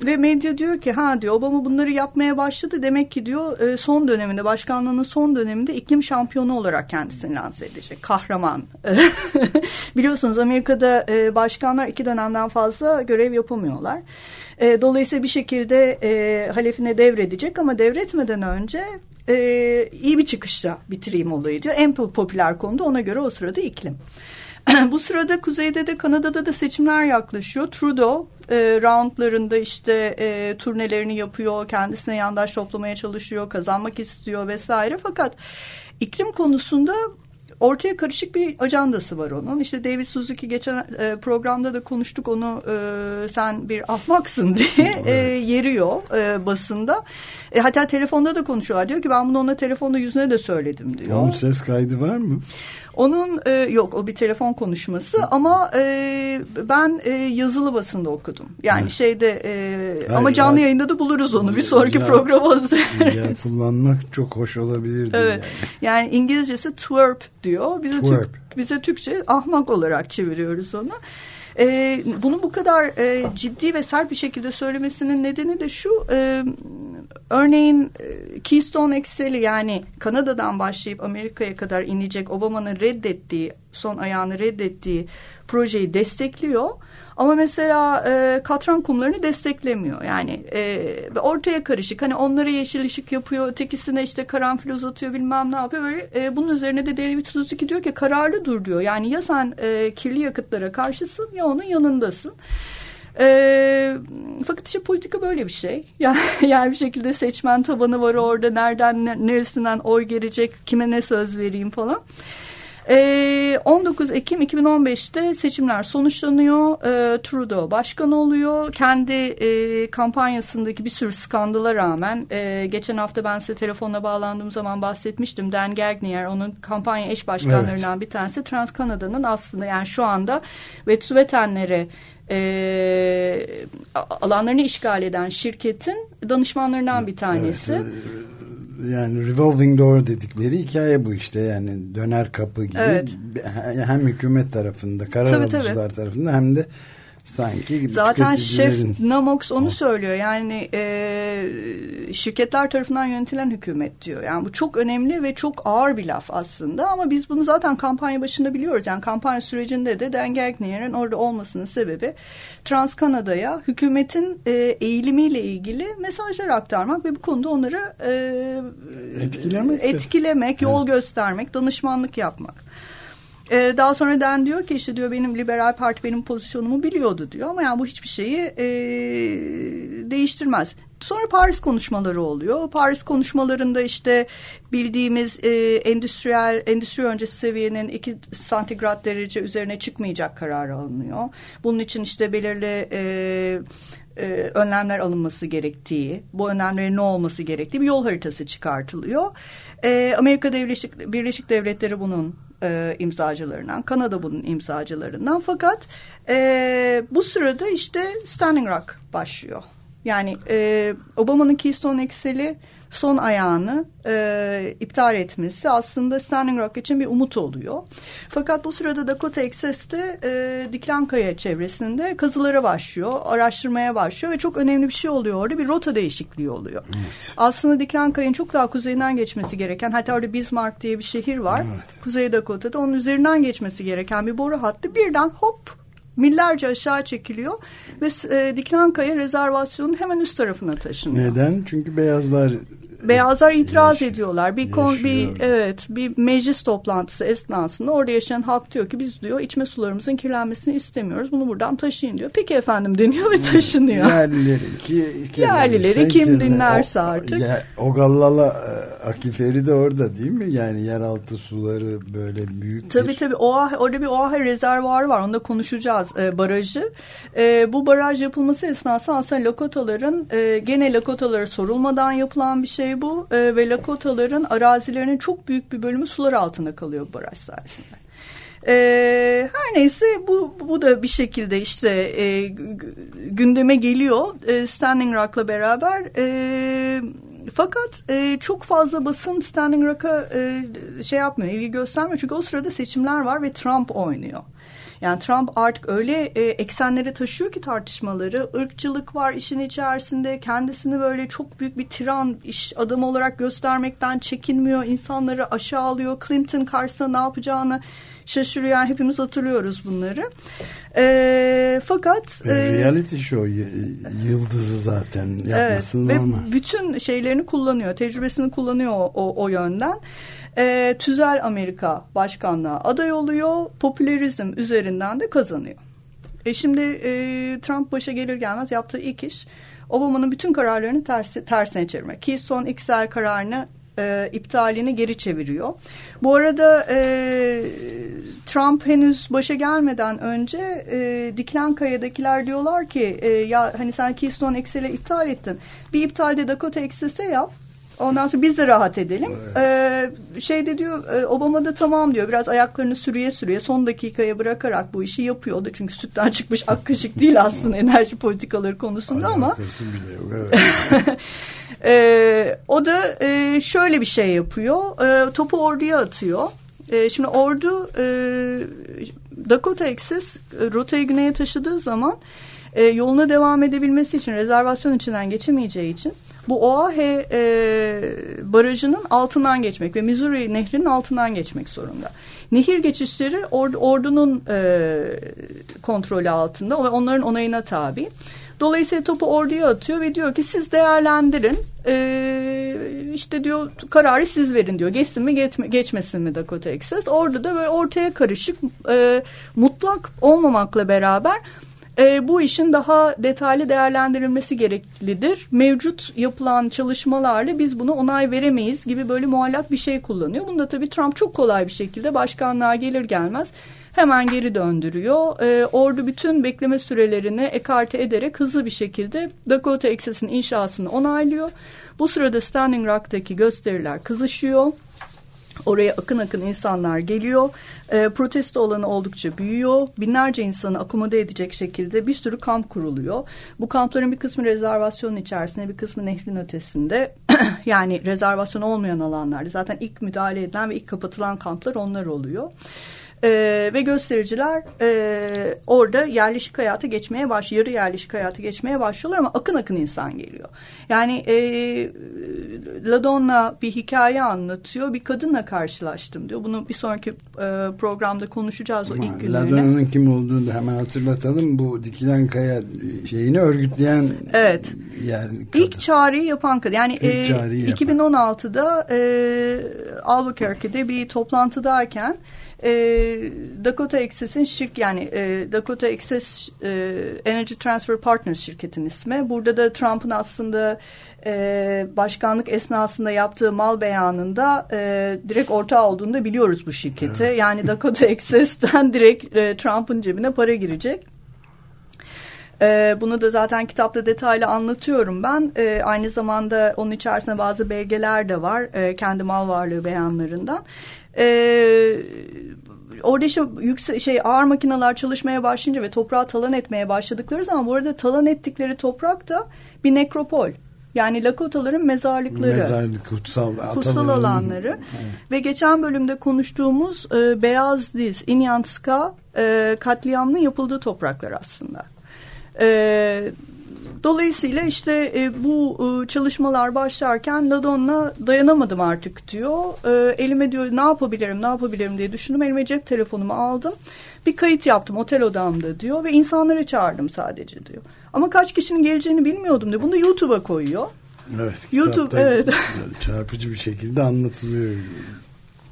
ve medya diyor ki ha diyor Obama bunları yapmaya başladı. Demek ki diyor e, son döneminde başkanlığının son döneminde iklim şampiyonu olarak kendisini lanse edecek. Kahraman. Biliyorsunuz Amerika'da e, başkanlar iki dönemden fazla görev yapamıyorlar. E, dolayısıyla bir şekilde e, halefine devredecek ama devretmeden önce e, iyi bir çıkışla bitireyim olayı diyor. En popüler konu da ona göre o sırada iklim. Bu sırada kuzeyde de Kanada'da da seçimler yaklaşıyor. Trudeau e, roundlarında işte e, turnelerini yapıyor, kendisine yandaş toplamaya çalışıyor, kazanmak istiyor vesaire. Fakat iklim konusunda ortaya karışık bir ajandası var onun. İşte David Suzuki geçen e, programda da konuştuk onu e, sen bir ahmaksın diye e, yeriyor e, basında. E, hatta telefonda da konuşuyorlar. Diyor ki ben bunu ona telefonda yüzüne de söyledim diyor. Onun ses kaydı var mı? Onun e, yok o bir telefon konuşması ama e, ben e, yazılı basında okudum. Yani şeyde e, ama Hayır, canlı ben- yayında da buluruz onu bir sonraki Ya- programa hazırlarız. Ya kullanmak çok hoş olabilirdi. Evet. Yani. Yani İngilizcesi twerp diyor. Bize Twerp. Türk, bize Türkçe ahmak olarak çeviriyoruz onu. Ee, bunu bu kadar e, ciddi ve sert bir şekilde söylemesinin nedeni de şu. e, örneğin e, Keystone XL'i yani Kanada'dan başlayıp Amerika'ya kadar inecek Obama'nın reddettiği, son ayağını reddettiği projeyi destekliyor. Ama mesela e, katran kumlarını desteklemiyor. Yani e, ortaya karışık. Hani onlara yeşil ışık yapıyor, ötekisine işte karanfil uzatıyor bilmem ne yapıyor. Böyle e, bunun üzerine de David Suzuki diyor ki kararlı dur diyor. Yani ya sen e, kirli yakıtlara karşısın ya onun yanındasın. E, fakat işte politika böyle bir şey. Yani, yani bir şekilde seçmen tabanı var orada. Nereden ne- neresinden oy gelecek, kime ne söz vereyim falan. Ee, 19 Ekim 2015'te seçimler sonuçlanıyor. Ee, Trudeau başkan oluyor. Kendi e, kampanyasındaki bir sürü skandala rağmen e, geçen hafta ben size telefonla bağlandığım zaman bahsetmiştim. Dan Gagnier onun kampanya eş başkanlarından bir tanesi. Trans Kanada'nın aslında yani şu anda Wet'suvetenlere e, alanlarını işgal eden şirketin danışmanlarından bir tanesi. Evet, yani revolving door dedikleri hikaye bu işte yani döner kapı gibi Evet. hem hükümet tarafında karar Tabii, tabii. alıcılar tarafında hem de sanki Zaten şef Namox onu söylüyor. Yani e, şirketler tarafından yönetilen hükümet diyor. Yani bu çok önemli ve çok ağır bir laf aslında. Ama biz bunu zaten kampanya başında biliyoruz. Yani kampanya sürecinde de Dan Gagnier'in orada olmasının sebebi Trans Kanada'ya hükümetin e, eğilimiyle ilgili mesajlar aktarmak ve bu konuda onları e, Etkilemek. etkilemek, yol göstermek, danışmanlık yapmak. Ee, daha sonra Den diyor ki işte diyor benim liberal parti benim pozisyonumu biliyordu diyor ama yani bu hiçbir şeyi e, değiştirmez. Sonra Paris konuşmaları oluyor. Paris konuşmalarında işte bildiğimiz e, endüstriyel endüstri öncesi seviyenin 2 santigrat derece üzerine çıkmayacak kararı alınıyor. Bunun için işte belirli e, e, önlemler alınması gerektiği, bu önlemlerin ne olması gerektiği bir yol haritası çıkartılıyor. E, Amerika Birleşik, Birleşik Devletleri bunun e, imzacılarından. Kanada bunun imzacılarından. Fakat e, bu sırada işte Standing Rock başlıyor. Yani e, Obama'nın Keystone XL'i son ayağını e, iptal etmesi aslında Standing Rock için bir umut oluyor. Fakat bu sırada Dakota Access'te e, Diklankaya çevresinde kazılara başlıyor, araştırmaya başlıyor ve çok önemli bir şey oluyor orada. Bir rota değişikliği oluyor. Evet. Aslında Diklankaya'nın çok daha kuzeyinden geçmesi gereken, hatta orada Bismarck diye bir şehir var. Evet. Kuzey Dakota'da onun üzerinden geçmesi gereken bir boru hattı birden hop millerce aşağı çekiliyor ve e, Diklankaya rezervasyonun hemen üst tarafına taşınıyor. Neden? Çünkü beyazlar Beyazlar itiraz ediyorlar. Bir kon, bir evet bir meclis toplantısı esnasında orada yaşayan halk diyor ki biz diyor içme sularımızın kirlenmesini istemiyoruz. Bunu buradan taşıyın diyor. Peki efendim deniyor ve taşınıyor. yerlileri ki Yerlileri kim kirlen- dinlerse o- artık. Ya, Ogallala e, akiferi de orada değil mi? Yani yeraltı suları böyle büyük Tabii bir... tabii Oahe, orada bir Oahe rezervuarı var. Onu da konuşacağız e, barajı. E, bu baraj yapılması esnasında aslında Lakotaların e, gene Lakotalara sorulmadan yapılan bir şey bu. E, ve Lakotaların arazilerinin çok büyük bir bölümü sular altında kalıyor baraj sayesinde. E, her neyse bu, bu da bir şekilde işte e, gündeme geliyor e, Standing Rock'la beraber. E, fakat e, çok fazla basın Standing Rock'a e, şey yapmıyor, ilgi göstermiyor. Çünkü o sırada seçimler var ve Trump oynuyor. Yani Trump artık öyle e, eksenlere taşıyor ki tartışmaları. Irkçılık var işin içerisinde. Kendisini böyle çok büyük bir tiran iş adamı olarak göstermekten çekinmiyor. İnsanları aşağılıyor. Clinton karşısında ne yapacağını şaşırıyor. Hepimiz hatırlıyoruz bunları. E, fakat... E, e, reality show yıldızı zaten yapması Evet, ve normal. bütün şeylerini kullanıyor, tecrübesini kullanıyor o, o, o yönden. Ee, Tüzel Amerika başkanlığa aday oluyor, popülerizm üzerinden de kazanıyor. E şimdi e, Trump başa gelir gelmez yaptığı ilk iş Obama'nın bütün kararlarını tersi, tersine çevirmek. Keystone XL kararını e, iptalini geri çeviriyor. Bu arada e, Trump henüz başa gelmeden önce e, Diklankaya'dakiler diyorlar ki e, ya hani sen Keystone XL'i iptal ettin. Bir iptalde Dakota Access'e yap. Ondan sonra biz de rahat edelim. Ee, şey de diyor e, Obama da tamam diyor. Biraz ayaklarını sürüye sürüye son dakikaya bırakarak bu işi yapıyor. O da çünkü sütten çıkmış ak kaşık değil aslında enerji politikaları konusunda ama Alakası bile yok. Evet. ee, o da e, şöyle bir şey yapıyor. E, topu orduya atıyor. E, şimdi ordu e, Dakota Access e, rotayı güneye taşıdığı zaman e, yoluna devam edebilmesi için rezervasyon içinden geçemeyeceği için bu Oahe e, barajının altından geçmek ve Missouri nehrinin altından geçmek zorunda. Nehir geçişleri or, ordunun e, kontrolü altında ve onların onayına tabi. Dolayısıyla topu orduya atıyor ve diyor ki siz değerlendirin. Ee, işte diyor kararı siz verin diyor. Geçsin mi geçme, geçmesin mi Dakota Access. Orada da böyle ortaya karışık e, mutlak olmamakla beraber e, bu işin daha detaylı değerlendirilmesi gereklidir. Mevcut yapılan çalışmalarla biz bunu onay veremeyiz gibi böyle muallak bir şey kullanıyor. Bunu tabii Trump çok kolay bir şekilde başkanlığa gelir gelmez hemen geri döndürüyor. E, ordu bütün bekleme sürelerini ekarte ederek hızlı bir şekilde Dakota Access'in inşasını onaylıyor. Bu sırada Standing Rock'taki gösteriler kızışıyor. Oraya akın akın insanlar geliyor. E, protesto alanı oldukça büyüyor. Binlerce insanı akomode edecek şekilde bir sürü kamp kuruluyor. Bu kampların bir kısmı rezervasyonun içerisinde bir kısmı nehrin ötesinde. yani rezervasyon olmayan alanlarda zaten ilk müdahale edilen ve ilk kapatılan kamplar onlar oluyor. Ee, ve göstericiler e, orada yerleşik hayata geçmeye baş, yarı yerleşik hayata geçmeye başlıyorlar ama akın akın insan geliyor. Yani e, Ladonna bir hikaye anlatıyor. Bir kadınla karşılaştım diyor. Bunu bir sonraki e, programda konuşacağız o ilk günlerini. Ladonna'nın kim olduğunu da hemen hatırlatalım. Bu dikilen kaya şeyini örgütleyen Evet. yer İlk çağrıyı yapan kadın. Yani e, çağrıyı yapan. 2016'da e, Albuquerque'de bir toplantıdayken e, Dakota Access'in şirk yani e, Dakota Access e, Energy Transfer Partners şirketin ismi. Burada da Trump'ın aslında e, başkanlık esnasında yaptığı mal beyanında e, direkt ortağı olduğunu da biliyoruz bu şirketi. Yani Dakota Access'ten direkt e, Trump'ın cebine para girecek. Ee, bunu da zaten kitapta detaylı anlatıyorum ben. Ee, aynı zamanda onun içerisinde bazı belgeler de var. e, kendi mal varlığı beyanlarından. Ee, orada işte yüksek, şey ağır makineler çalışmaya başlayınca ve toprağı talan etmeye başladıkları zaman bu arada talan ettikleri toprak da bir nekropol. Yani Lakotaların mezarlıkları. Mezarlık, kutsal, kutsal alanları. Evet. Ve geçen bölümde konuştuğumuz e, Beyaz Diz, İnyanska e, katliamının yapıldığı topraklar aslında. E, Dolayısıyla işte e, bu e, çalışmalar başlarken Ladonna dayanamadım artık diyor. E, elime diyor ne yapabilirim ne yapabilirim diye düşündüm. Elime cep telefonumu aldım. Bir kayıt yaptım otel odamda diyor ve insanları çağırdım sadece diyor. Ama kaç kişinin geleceğini bilmiyordum diyor. Bunu da YouTube'a koyuyor. Evet. YouTube evet. çarpıcı bir şekilde anlatılıyor.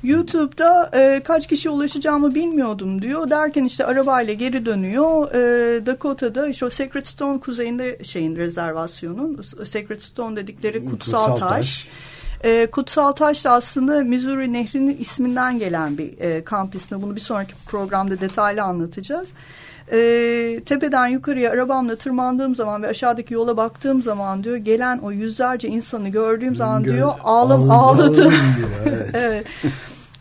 YouTube'da e, kaç kişi ulaşacağımı bilmiyordum diyor. Derken işte arabayla geri dönüyor. E, Dakota'da işte o Sacred Stone kuzeyinde şeyin rezervasyonun Sacred Stone dedikleri kutsal, kutsal taş. taş. E, kutsal Taş da aslında Missouri Nehri'nin isminden gelen bir e, kamp ismi. Bunu bir sonraki programda detaylı anlatacağız. E, tepeden yukarıya arabamla tırmandığım zaman ve aşağıdaki yola baktığım zaman diyor gelen o yüzlerce insanı gördüğüm zaman Gör, diyor ağlam ağladım. evet. evet.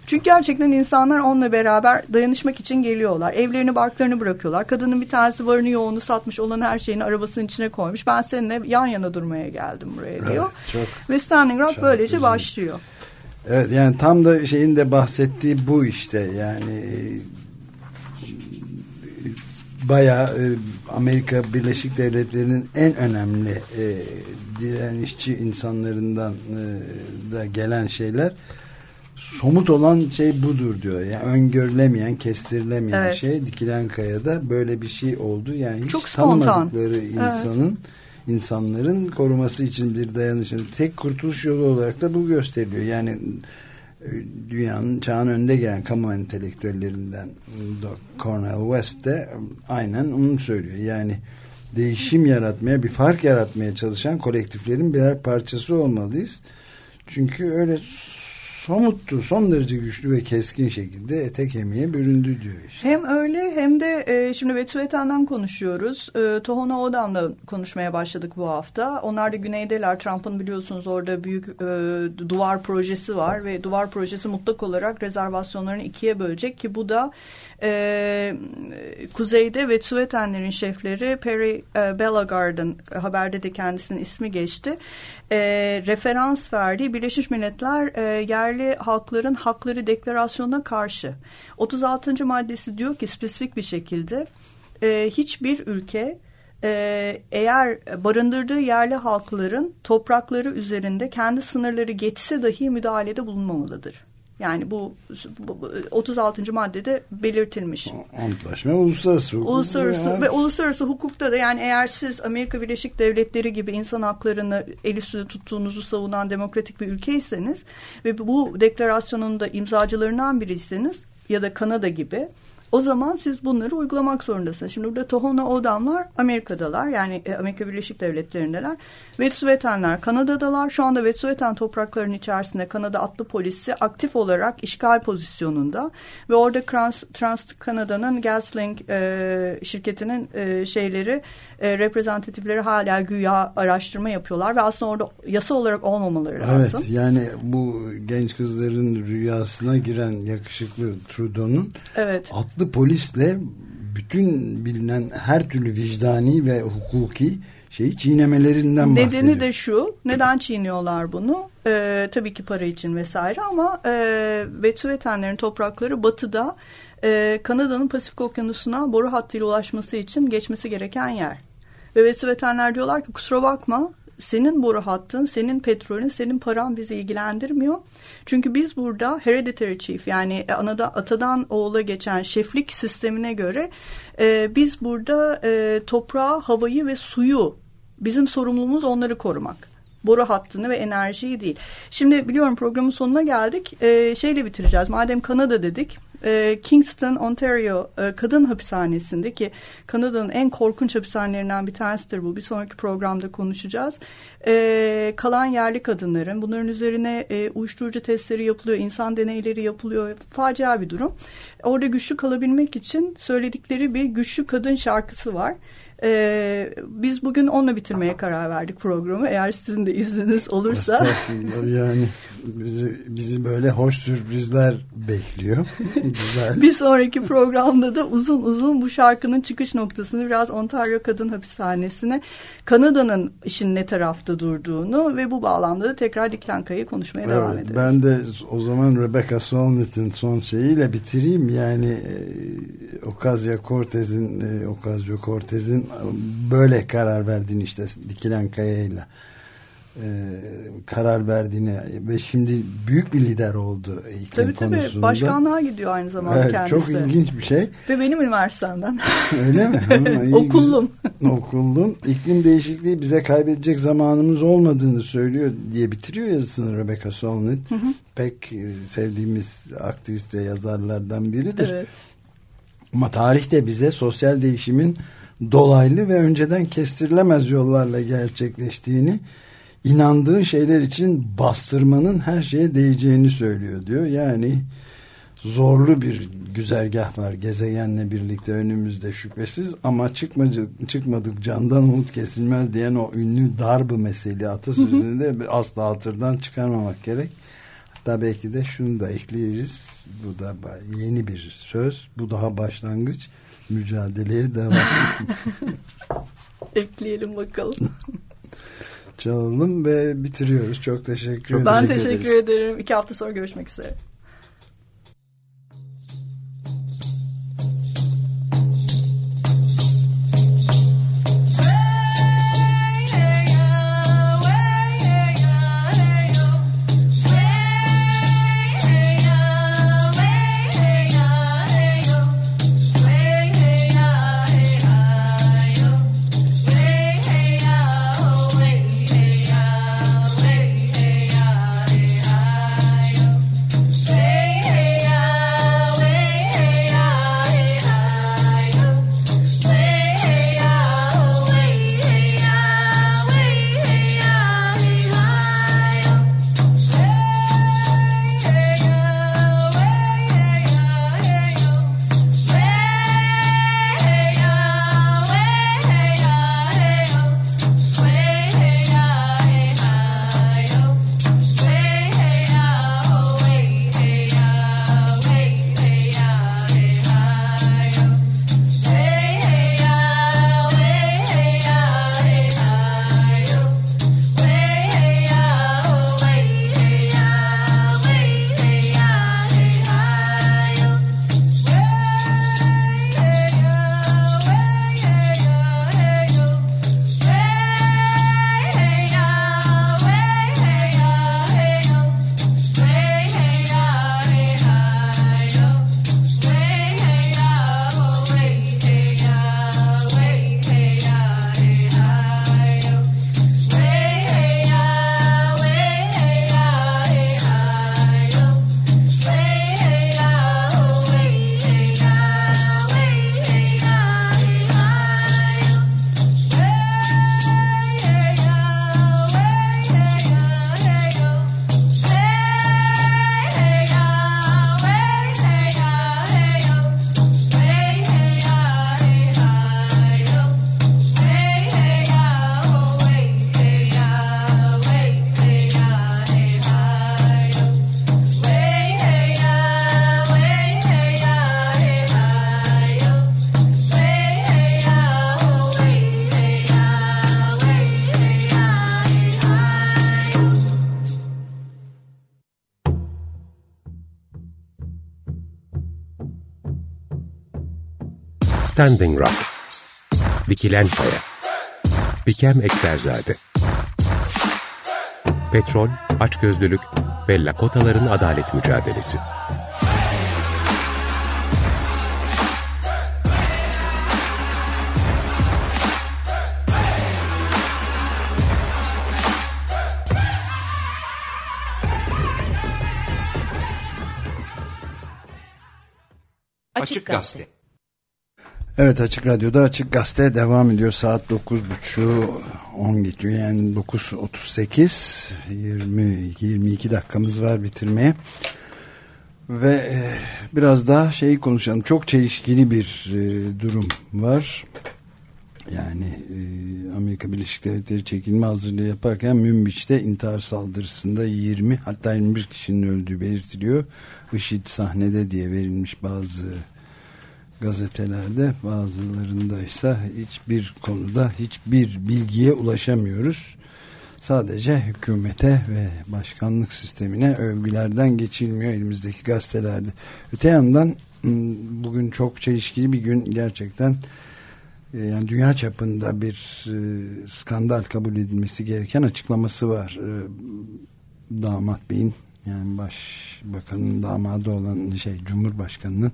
Çünkü gerçekten insanlar onunla beraber dayanışmak için geliyorlar. Evlerini barklarını bırakıyorlar. Kadının bir tanesi varını yoğunu satmış olan her şeyini arabasının içine koymuş. Ben seninle yan yana durmaya geldim buraya diyor. Evet, çok, Ve Standing Rock böylece güzel. başlıyor. Evet yani tam da şeyin de bahsettiği bu işte yani bayağı e, Amerika Birleşik Devletleri'nin en önemli e, direnişçi insanlarından e, da gelen şeyler somut olan şey budur diyor. Yani öngörülemeyen, kestirilemeyen evet. şey dikilen kayada böyle bir şey oldu. Yani hiç Çok tanımadıkları insanın evet. insanların koruması için bir dayanışın tek kurtuluş yolu olarak da bu gösteriliyor. Yani e, dünyanın çağın önde gelen kamu entelektüellerinden Cornel West de aynen onu söylüyor. Yani değişim yaratmaya, bir fark yaratmaya çalışan kolektiflerin birer parçası olmalıyız. Çünkü öyle somuttu, son derece güçlü ve keskin şekilde ete kemiğe büründü diyor. Işte. Hem öyle hem de e, şimdi Vetsuetan'dan konuşuyoruz. E, Tohono O'dan konuşmaya başladık bu hafta. Onlar da güneydeler. Trump'ın biliyorsunuz orada büyük e, duvar projesi var ve duvar projesi mutlak olarak rezervasyonlarını ikiye bölecek ki bu da e, kuzeyde Vetsuetanlerin şefleri Perry e, Bellagarden haberde de kendisinin ismi geçti. E, referans verdiği Birleşmiş Milletler e, yerli halkların hakları deklarasyonuna karşı. 36. maddesi diyor ki spesifik bir şekilde e, hiçbir ülke e, eğer barındırdığı yerli halkların toprakları üzerinde kendi sınırları geçse dahi müdahalede bulunmamalıdır. Yani bu, bu 36. maddede belirtilmiş. Antlaşma uluslararası hukuk. Uluslararası ve, ve uluslararası hukukta da yani eğer siz Amerika Birleşik Devletleri gibi insan haklarını el üstünde tuttuğunuzu savunan demokratik bir ülkeyseniz ve bu deklarasyonun da imzacılarından biriyseniz ya da Kanada gibi o zaman siz bunları uygulamak zorundasınız. Şimdi burada Tohono O'danlar Amerika'dalar. Yani e, Amerika Birleşik Devletleri'ndeler. Wet'suvetenler Kanada'dalar. Şu anda Wet'suveten topraklarının içerisinde Kanada atlı polisi aktif olarak işgal pozisyonunda. Ve orada Trans, Trans Kanada'nın Gaslink e, şirketinin e, şeyleri e, reprezentatifleri hala güya araştırma yapıyorlar. Ve aslında orada yasa olarak olmamaları lazım. Evet yani bu genç kızların rüyasına giren yakışıklı Trudeau'nun evet. atlı atlı polisle bütün bilinen her türlü vicdani ve hukuki şeyi çiğnemelerinden Nedeni bahsediyor. Nedeni de şu. Neden çiğniyorlar bunu? Ee, tabii ki para için vesaire ama e, Vetsuvetenlerin toprakları batıda e, Kanada'nın Pasifik Okyanusu'na boru hattıyla ulaşması için geçmesi gereken yer. Ve Vetsuvetenler diyorlar ki kusura bakma senin boru hattın, senin petrolün, senin paran bizi ilgilendirmiyor. Çünkü biz burada hereditary chief yani anada atadan oğula geçen şeflik sistemine göre e, biz burada e, toprağı, havayı ve suyu bizim sorumluluğumuz onları korumak boru hattını ve enerjiyi değil. Şimdi biliyorum programın sonuna geldik. Ee, şeyle bitireceğiz. Madem Kanada dedik e, Kingston, Ontario e, kadın hapishanesinde ki Kanada'nın en korkunç hapishanelerinden bir tanesidir bu. Bir sonraki programda konuşacağız. E, kalan yerli kadınların bunların üzerine e, uyuşturucu testleri yapılıyor, insan deneyleri yapılıyor. Facia bir durum. Orada güçlü kalabilmek için söyledikleri bir güçlü kadın şarkısı var. Ee, biz bugün onunla bitirmeye karar verdik programı. Eğer sizin de izniniz olursa. Yani bizi, bizi böyle hoş sürprizler bekliyor. Güzel. Bir sonraki programda da uzun uzun bu şarkının çıkış noktasını biraz Ontario Kadın Hapishanesi'ne Kanada'nın işin ne tarafta durduğunu ve bu bağlamda da tekrar Diklanka'yı konuşmaya Evet, devam ederiz. ben de o zaman Rebecca Solnit'in son şeyiyle bitireyim. Yani e, Ocasio-Cortez'in e, Ocasio-Cortez'in böyle karar verdiğini işte dikilen kayayla e, karar verdiğini ve şimdi büyük bir lider oldu iklim Tabii tabii konusunda. başkanlığa gidiyor aynı zamanda Evet, kendisi. çok ilginç bir şey. Ve benim üniversitemden. Öyle mi? İyi, Okullum. Okullum. İklim değişikliği bize kaybedecek zamanımız olmadığını söylüyor diye bitiriyor yazısını Rebecca Solnit. Hı hı. Pek e, sevdiğimiz aktivist ve yazarlardan biridir. Evet. Ama tarih de bize sosyal değişimin dolaylı ve önceden kestirilemez yollarla gerçekleştiğini inandığın şeyler için bastırmanın her şeye değeceğini söylüyor diyor. Yani zorlu bir güzergah var gezegenle birlikte önümüzde şüphesiz ama çıkmadı, çıkmadık candan umut kesilmez diyen o ünlü darbı meseli atasözünü de asla hatırdan çıkarmamak gerek. Hatta belki de şunu da ekleyeriz. Bu da yeni bir söz. Bu daha başlangıç. Mücadeleye devam. Ekleyelim bakalım. Çalalım ve bitiriyoruz. Çok teşekkür ederim. Ben teşekkür ederim. İki hafta sonra görüşmek üzere. Standing Rock Dikilen Kaya Bikem Ekberzade Petrol, açgözlülük ve Lakotaların adalet mücadelesi. Açık Gazete. Evet Açık Radyo'da Açık Gazete devam ediyor. Saat 9.30 10 geçiyor. Yani 9.38 20, 22 dakikamız var bitirmeye. Ve e, biraz daha şeyi konuşalım. Çok çelişkili bir e, durum var. Yani e, Amerika Birleşik Devletleri çekilme hazırlığı yaparken Münbiç'te intihar saldırısında 20 hatta 21 kişinin öldüğü belirtiliyor. IŞİD sahnede diye verilmiş bazı gazetelerde bazılarında ise hiçbir konuda hiçbir bilgiye ulaşamıyoruz. Sadece hükümete ve başkanlık sistemine övgülerden geçilmiyor elimizdeki gazetelerde. Öte yandan bugün çok çelişkili bir gün gerçekten e, yani dünya çapında bir e, skandal kabul edilmesi gereken açıklaması var. Damat Bey'in yani başbakanın damadı olan şey Cumhurbaşkanı'nın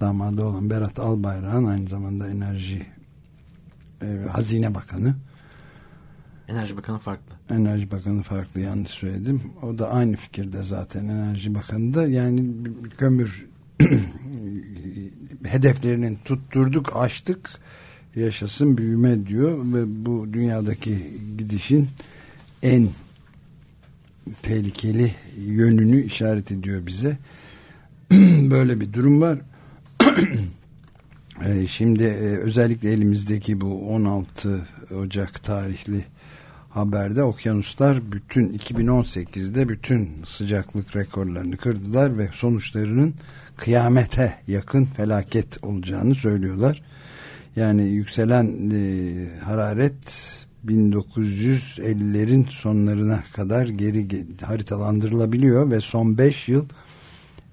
damadı olan Berat Albayrak'ın aynı zamanda enerji e, hazine bakanı Enerji Bakanı farklı. Enerji Bakanı farklı yanlış söyledim. O da aynı fikirde zaten Enerji Bakanı da yani kömür hedeflerinin tutturduk açtık yaşasın büyüme diyor ve bu dünyadaki gidişin en tehlikeli yönünü işaret ediyor bize. Böyle bir durum var. E, şimdi e, özellikle elimizdeki bu 16 Ocak tarihli haberde okyanuslar bütün 2018'de bütün sıcaklık rekorlarını kırdılar ve sonuçlarının kıyamete yakın felaket olacağını söylüyorlar. Yani yükselen e, hararet 1950'lerin sonlarına kadar geri haritalandırılabiliyor ve son 5 yıl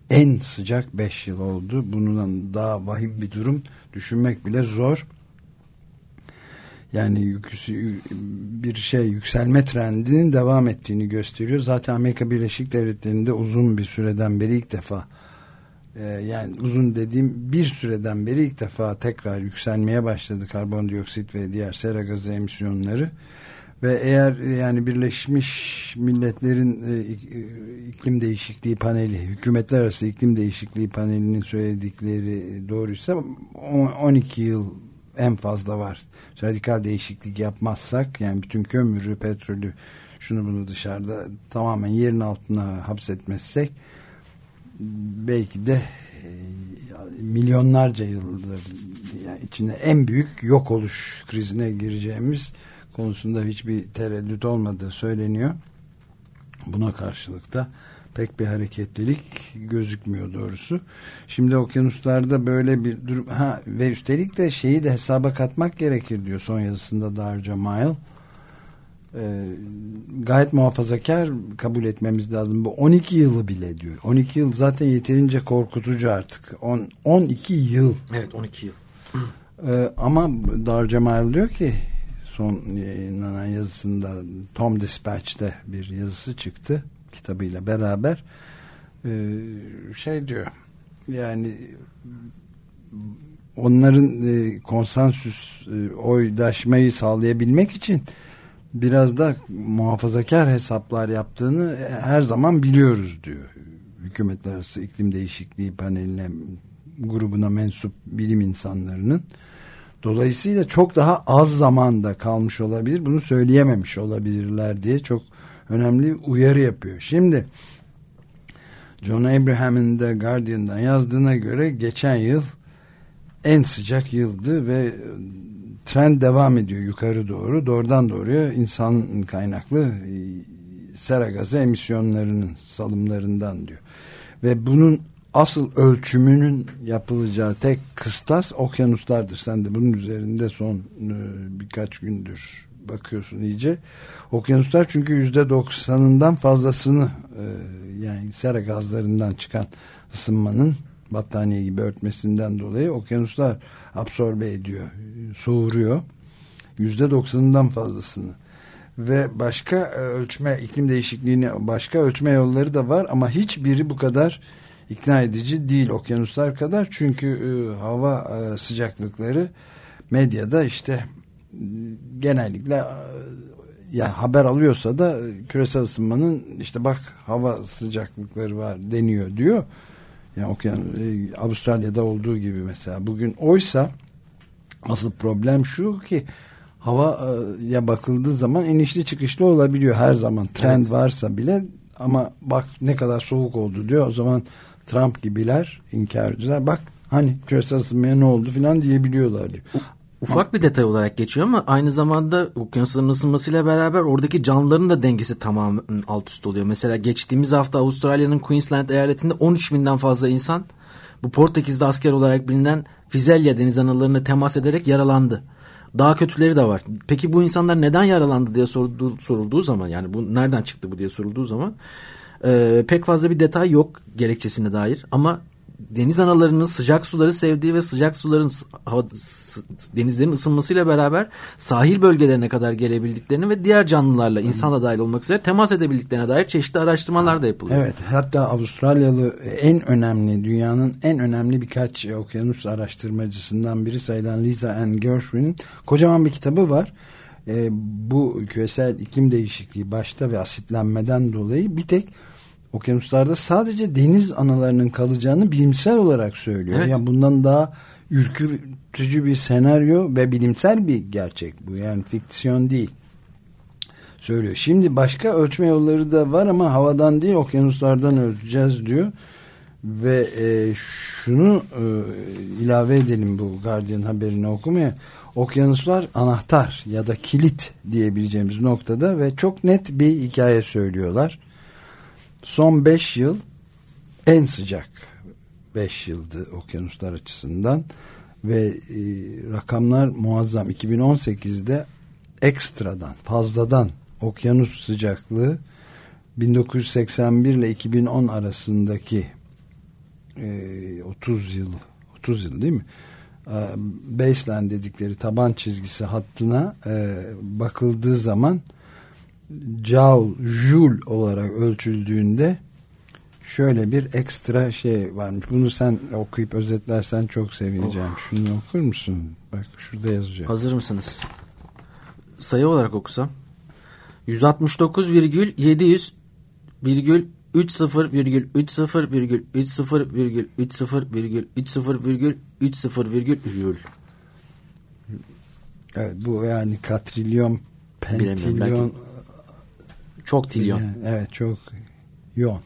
en sıcak 5 yıl oldu. Bundan daha vahim bir durum düşünmek bile zor. Yani yüküsü, bir şey yükselme trendinin devam ettiğini gösteriyor. Zaten Amerika Birleşik Devletleri'nde uzun bir süreden beri ilk defa e, yani uzun dediğim bir süreden beri ilk defa tekrar yükselmeye başladı karbondioksit ve diğer sera gazı emisyonları ve eğer yani Birleşmiş Milletler'in e, iklim değişikliği paneli hükümetler arası iklim değişikliği panelinin söyledikleri doğruysa 12 yıl en fazla var. Radikal değişiklik yapmazsak yani bütün kömürü, petrolü şunu bunu dışarıda tamamen yerin altına hapsetmezsek belki de e, milyonlarca yıldır yani içinde en büyük yok oluş krizine gireceğimiz konusunda hiçbir tereddüt olmadığı söyleniyor. Buna karşılık da pek bir hareketlilik gözükmüyor doğrusu. Şimdi okyanuslarda böyle bir durum ha ve üstelik de şeyi de hesaba katmak gerekir diyor son yazısında Darca Mile. Ee, gayet muhafazakar kabul etmemiz lazım. Bu 12 yılı bile diyor. 12 yıl zaten yeterince korkutucu artık. 10, 12 yıl. Evet 12 yıl. Ee, ama Darca Mile diyor ki son yayınlanan yazısında Tom Dispatch'te bir yazısı çıktı kitabıyla beraber e, şey diyor yani onların e, konsensüs e, oydaşmayı sağlayabilmek için biraz da muhafazakar hesaplar yaptığını her zaman biliyoruz diyor. Hükümetler arası iklim değişikliği paneline grubuna mensup bilim insanlarının dolayısıyla çok daha az zamanda kalmış olabilir bunu söyleyememiş olabilirler diye çok önemli uyarı yapıyor. Şimdi John Abraham'ın da Guardian'dan yazdığına göre geçen yıl en sıcak yıldı ve trend devam ediyor yukarı doğru. Doğrudan doğruya insan kaynaklı e, sera gazı emisyonlarının salımlarından diyor. Ve bunun asıl ölçümünün yapılacağı tek kıstas okyanuslardır. Sen de bunun üzerinde son e, birkaç gündür bakıyorsun iyice. Okyanuslar çünkü yüzde doksanından fazlasını e, yani sera gazlarından çıkan ısınmanın battaniye gibi örtmesinden dolayı okyanuslar absorbe ediyor, soğuruyor. Yüzde doksanından fazlasını. Ve başka e, ölçme, iklim değişikliğini başka ölçme yolları da var ama hiçbiri bu kadar ikna edici değil okyanuslar kadar. Çünkü e, hava e, sıcaklıkları medyada işte genellikle e, yani haber alıyorsa da küresel ısınmanın işte bak hava sıcaklıkları var deniyor diyor. Yani okyan e, Avustralya'da olduğu gibi mesela bugün oysa asıl problem şu ki havaya bakıldığı zaman inişli çıkışlı olabiliyor her zaman trend evet. varsa bile ama bak ne kadar soğuk oldu diyor o zaman Trump gibiler inkarcılar bak hani küresel ne oldu filan diyebiliyorlar diyor. Ufak bir detay olarak geçiyor ama aynı zamanda okyanusların ısınmasıyla beraber oradaki canlıların da dengesi tamamen alt üst oluyor. Mesela geçtiğimiz hafta Avustralya'nın Queensland eyaletinde 13 binden fazla insan bu Portekiz'de asker olarak bilinen Fizelya deniz analarına temas ederek yaralandı. Daha kötüleri de var. Peki bu insanlar neden yaralandı diye sorulduğu, sorulduğu zaman yani bu nereden çıktı bu diye sorulduğu zaman e, pek fazla bir detay yok gerekçesine dair ama deniz analarının sıcak suları sevdiği ve sıcak suların hava, denizlerin ısınmasıyla beraber sahil bölgelerine kadar gelebildiklerini ve diğer canlılarla insanla dahil olmak üzere temas edebildiklerine dair çeşitli araştırmalar da yapılıyor. Evet hatta Avustralyalı en önemli dünyanın en önemli birkaç okyanus araştırmacısından biri sayılan Lisa Ann Gershwin'in kocaman bir kitabı var. E, bu küresel iklim değişikliği başta ve asitlenmeden dolayı bir tek okyanuslarda sadece deniz analarının kalacağını bilimsel olarak söylüyor. Evet. Yani bundan daha ürkütücü bir senaryo ve bilimsel bir gerçek bu. Yani fiksiyon değil. Söylüyor. Şimdi başka ölçme yolları da var ama havadan değil okyanuslardan ölçeceğiz diyor. Ve e, şunu e, ilave edelim bu Guardian haberini okumaya. Okyanuslar anahtar ya da kilit diyebileceğimiz noktada ve çok net bir hikaye söylüyorlar son 5 yıl en sıcak 5 yıldı okyanuslar açısından ve e, rakamlar muazzam 2018'de ekstradan fazladan okyanus sıcaklığı 1981 ile 2010 arasındaki e, 30 yıl 30 yıl değil mi? E, baseline dedikleri taban çizgisi hattına e, bakıldığı zaman joule, joule olarak ölçüldüğünde şöyle bir ekstra şey varmış. Bunu sen okuyup özetlersen çok sevineceğim. Oh. Şunu okur musun? Bak şurada yazıyor. Hazır mısınız? Sayı olarak okusam. 169,700 virgül 30 virgül 30 virgül 30 virgül 30 virgül 30 virgül 30 virgül joule. Evet bu yani katrilyon pentilyon çok trilyon. Yani, evet çok yoğun.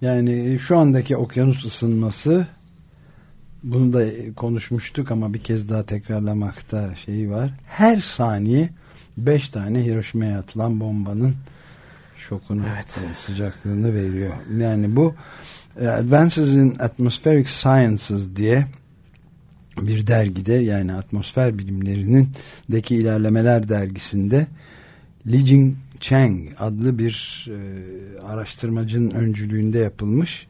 Yani şu andaki okyanus ısınması bunu da konuşmuştuk ama bir kez daha tekrarlamakta şeyi var. Her saniye beş tane Hiroşima'ya atılan bombanın şokunu evet. sıcaklığını veriyor. Yani bu e, Advances in Atmospheric Sciences diye bir dergide yani atmosfer bilimlerinin deki ilerlemeler dergisinde Li Jing Cheng adlı bir e, araştırmacının öncülüğünde yapılmış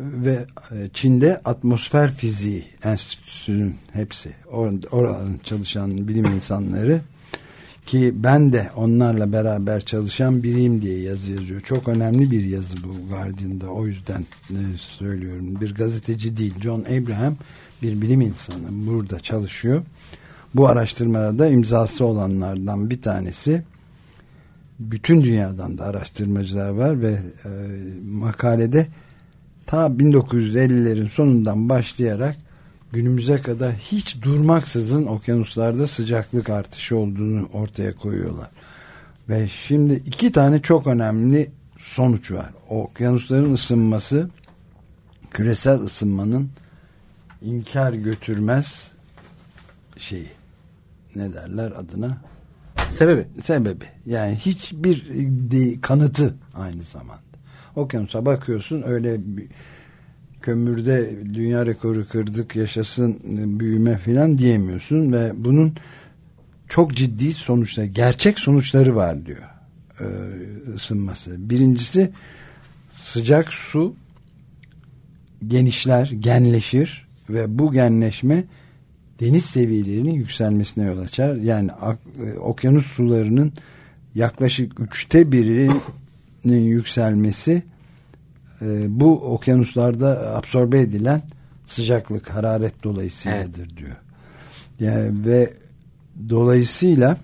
ve e, Çin'de atmosfer fiziği enstitüsünün hepsi or oranın çalışan bilim insanları ki ben de onlarla beraber çalışan biriyim diye yazı yazıyor. Çok önemli bir yazı bu Guardian'da o yüzden e, söylüyorum. Bir gazeteci değil John Abraham bir bilim insanı burada çalışıyor. Bu araştırmada da imzası olanlardan bir tanesi bütün dünyadan da araştırmacılar var ve e, makalede ta 1950'lerin sonundan başlayarak günümüze kadar hiç durmaksızın okyanuslarda sıcaklık artışı olduğunu ortaya koyuyorlar. Ve şimdi iki tane çok önemli sonuç var. Okyanusların ısınması küresel ısınmanın inkar götürmez şeyi ne derler adına Sebebi? Sebebi. Yani hiçbir kanıtı aynı zamanda. Okyanusa bakıyorsun öyle kömürde dünya rekoru kırdık yaşasın büyüme filan diyemiyorsun ve bunun çok ciddi sonuçlar, gerçek sonuçları var diyor e, ısınması. Birincisi sıcak su genişler, genleşir ve bu genleşme deniz seviyelerinin yükselmesine yol açar. Yani e, okyanus sularının yaklaşık üçte birinin yükselmesi e, bu okyanuslarda absorbe edilen sıcaklık, hararet dolayısıyladır evet. diyor. Yani ve dolayısıyla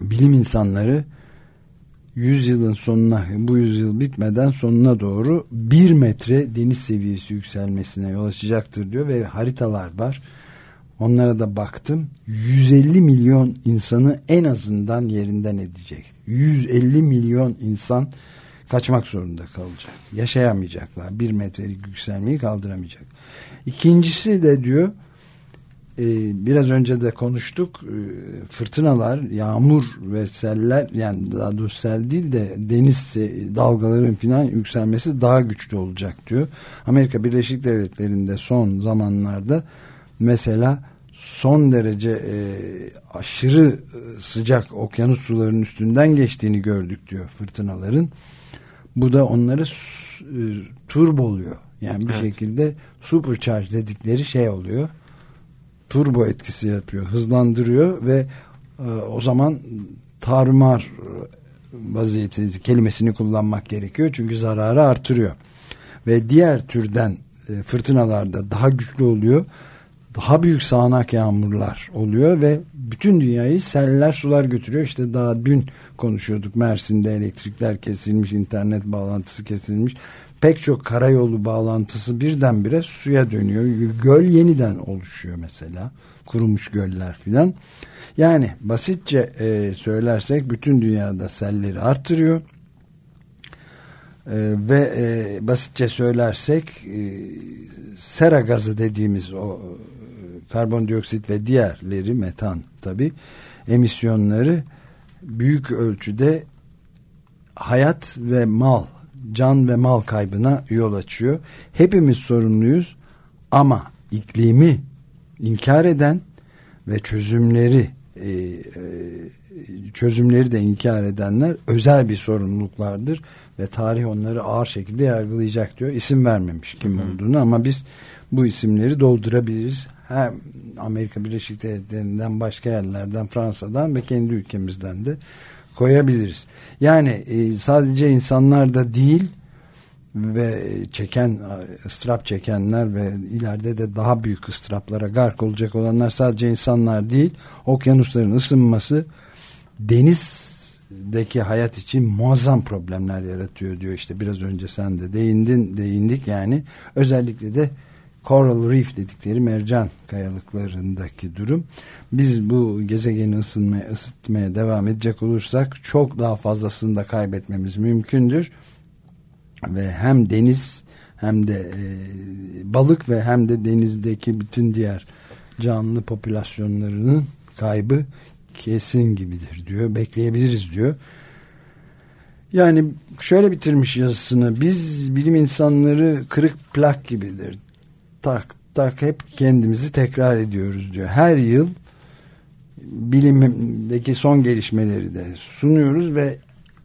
bilim insanları 100 yılın sonuna bu yüzyıl bitmeden sonuna doğru bir metre deniz seviyesi yükselmesine yol açacaktır diyor ve haritalar var Onlara da baktım. 150 milyon insanı en azından yerinden edecek. 150 milyon insan kaçmak zorunda kalacak. Yaşayamayacaklar. Bir metrelik yükselmeyi kaldıramayacak. İkincisi de diyor e, biraz önce de konuştuk e, fırtınalar, yağmur ve seller yani daha doğrusu sel değil de deniz dalgaların falan yükselmesi daha güçlü olacak diyor. Amerika Birleşik Devletleri'nde son zamanlarda mesela son derece e, aşırı e, sıcak okyanus sularının üstünden geçtiğini gördük diyor fırtınaların. Bu da onları e, turboluyor. Yani bir Evet. şekilde supercharge dedikleri şey oluyor. Turbo etkisi yapıyor, hızlandırıyor ve e, o zaman tarumar e, vaziyeti kelimesini kullanmak gerekiyor. Çünkü zararı artırıyor. Ve diğer türden e, fırtınalarda daha güçlü oluyor. Daha büyük sağanak yağmurlar oluyor ve bütün dünyayı seller sular götürüyor. İşte daha dün konuşuyorduk Mersin'de elektrikler kesilmiş, internet bağlantısı kesilmiş. Pek çok karayolu bağlantısı birdenbire suya dönüyor. Göl yeniden oluşuyor mesela. Kurumuş göller filan. Yani basitçe e, söylersek bütün dünyada selleri artırıyor. E, ve e, basitçe söylersek e, sera gazı dediğimiz o karbondioksit ve diğerleri metan tabi emisyonları büyük ölçüde hayat ve mal can ve mal kaybına yol açıyor. Hepimiz sorumluyuz ama iklimi inkar eden ve çözümleri e, e, çözümleri de inkar edenler özel bir sorumluluklardır ve tarih onları ağır şekilde yargılayacak diyor. İsim vermemiş kim olduğunu ama biz bu isimleri doldurabiliriz. Hem Amerika Birleşik Devletleri'nden başka yerlerden Fransa'dan ve kendi ülkemizden de koyabiliriz. Yani e, sadece insanlar da değil ve çeken ıstırap çekenler ve ileride de daha büyük ıstıraplara gark olacak olanlar sadece insanlar değil okyanusların ısınması denizdeki hayat için muazzam problemler yaratıyor diyor işte biraz önce sen de değindin değindik yani özellikle de Coral Reef dedikleri mercan kayalıklarındaki durum. Biz bu gezegeni ısınmaya, ısıtmaya devam edecek olursak çok daha fazlasını da kaybetmemiz mümkündür. Ve hem deniz hem de e, balık ve hem de denizdeki bütün diğer canlı popülasyonlarının kaybı kesin gibidir diyor. Bekleyebiliriz diyor. Yani şöyle bitirmiş yazısını. Biz bilim insanları kırık plak gibidir tak tak hep kendimizi tekrar ediyoruz diyor. Her yıl bilimdeki son gelişmeleri de sunuyoruz ve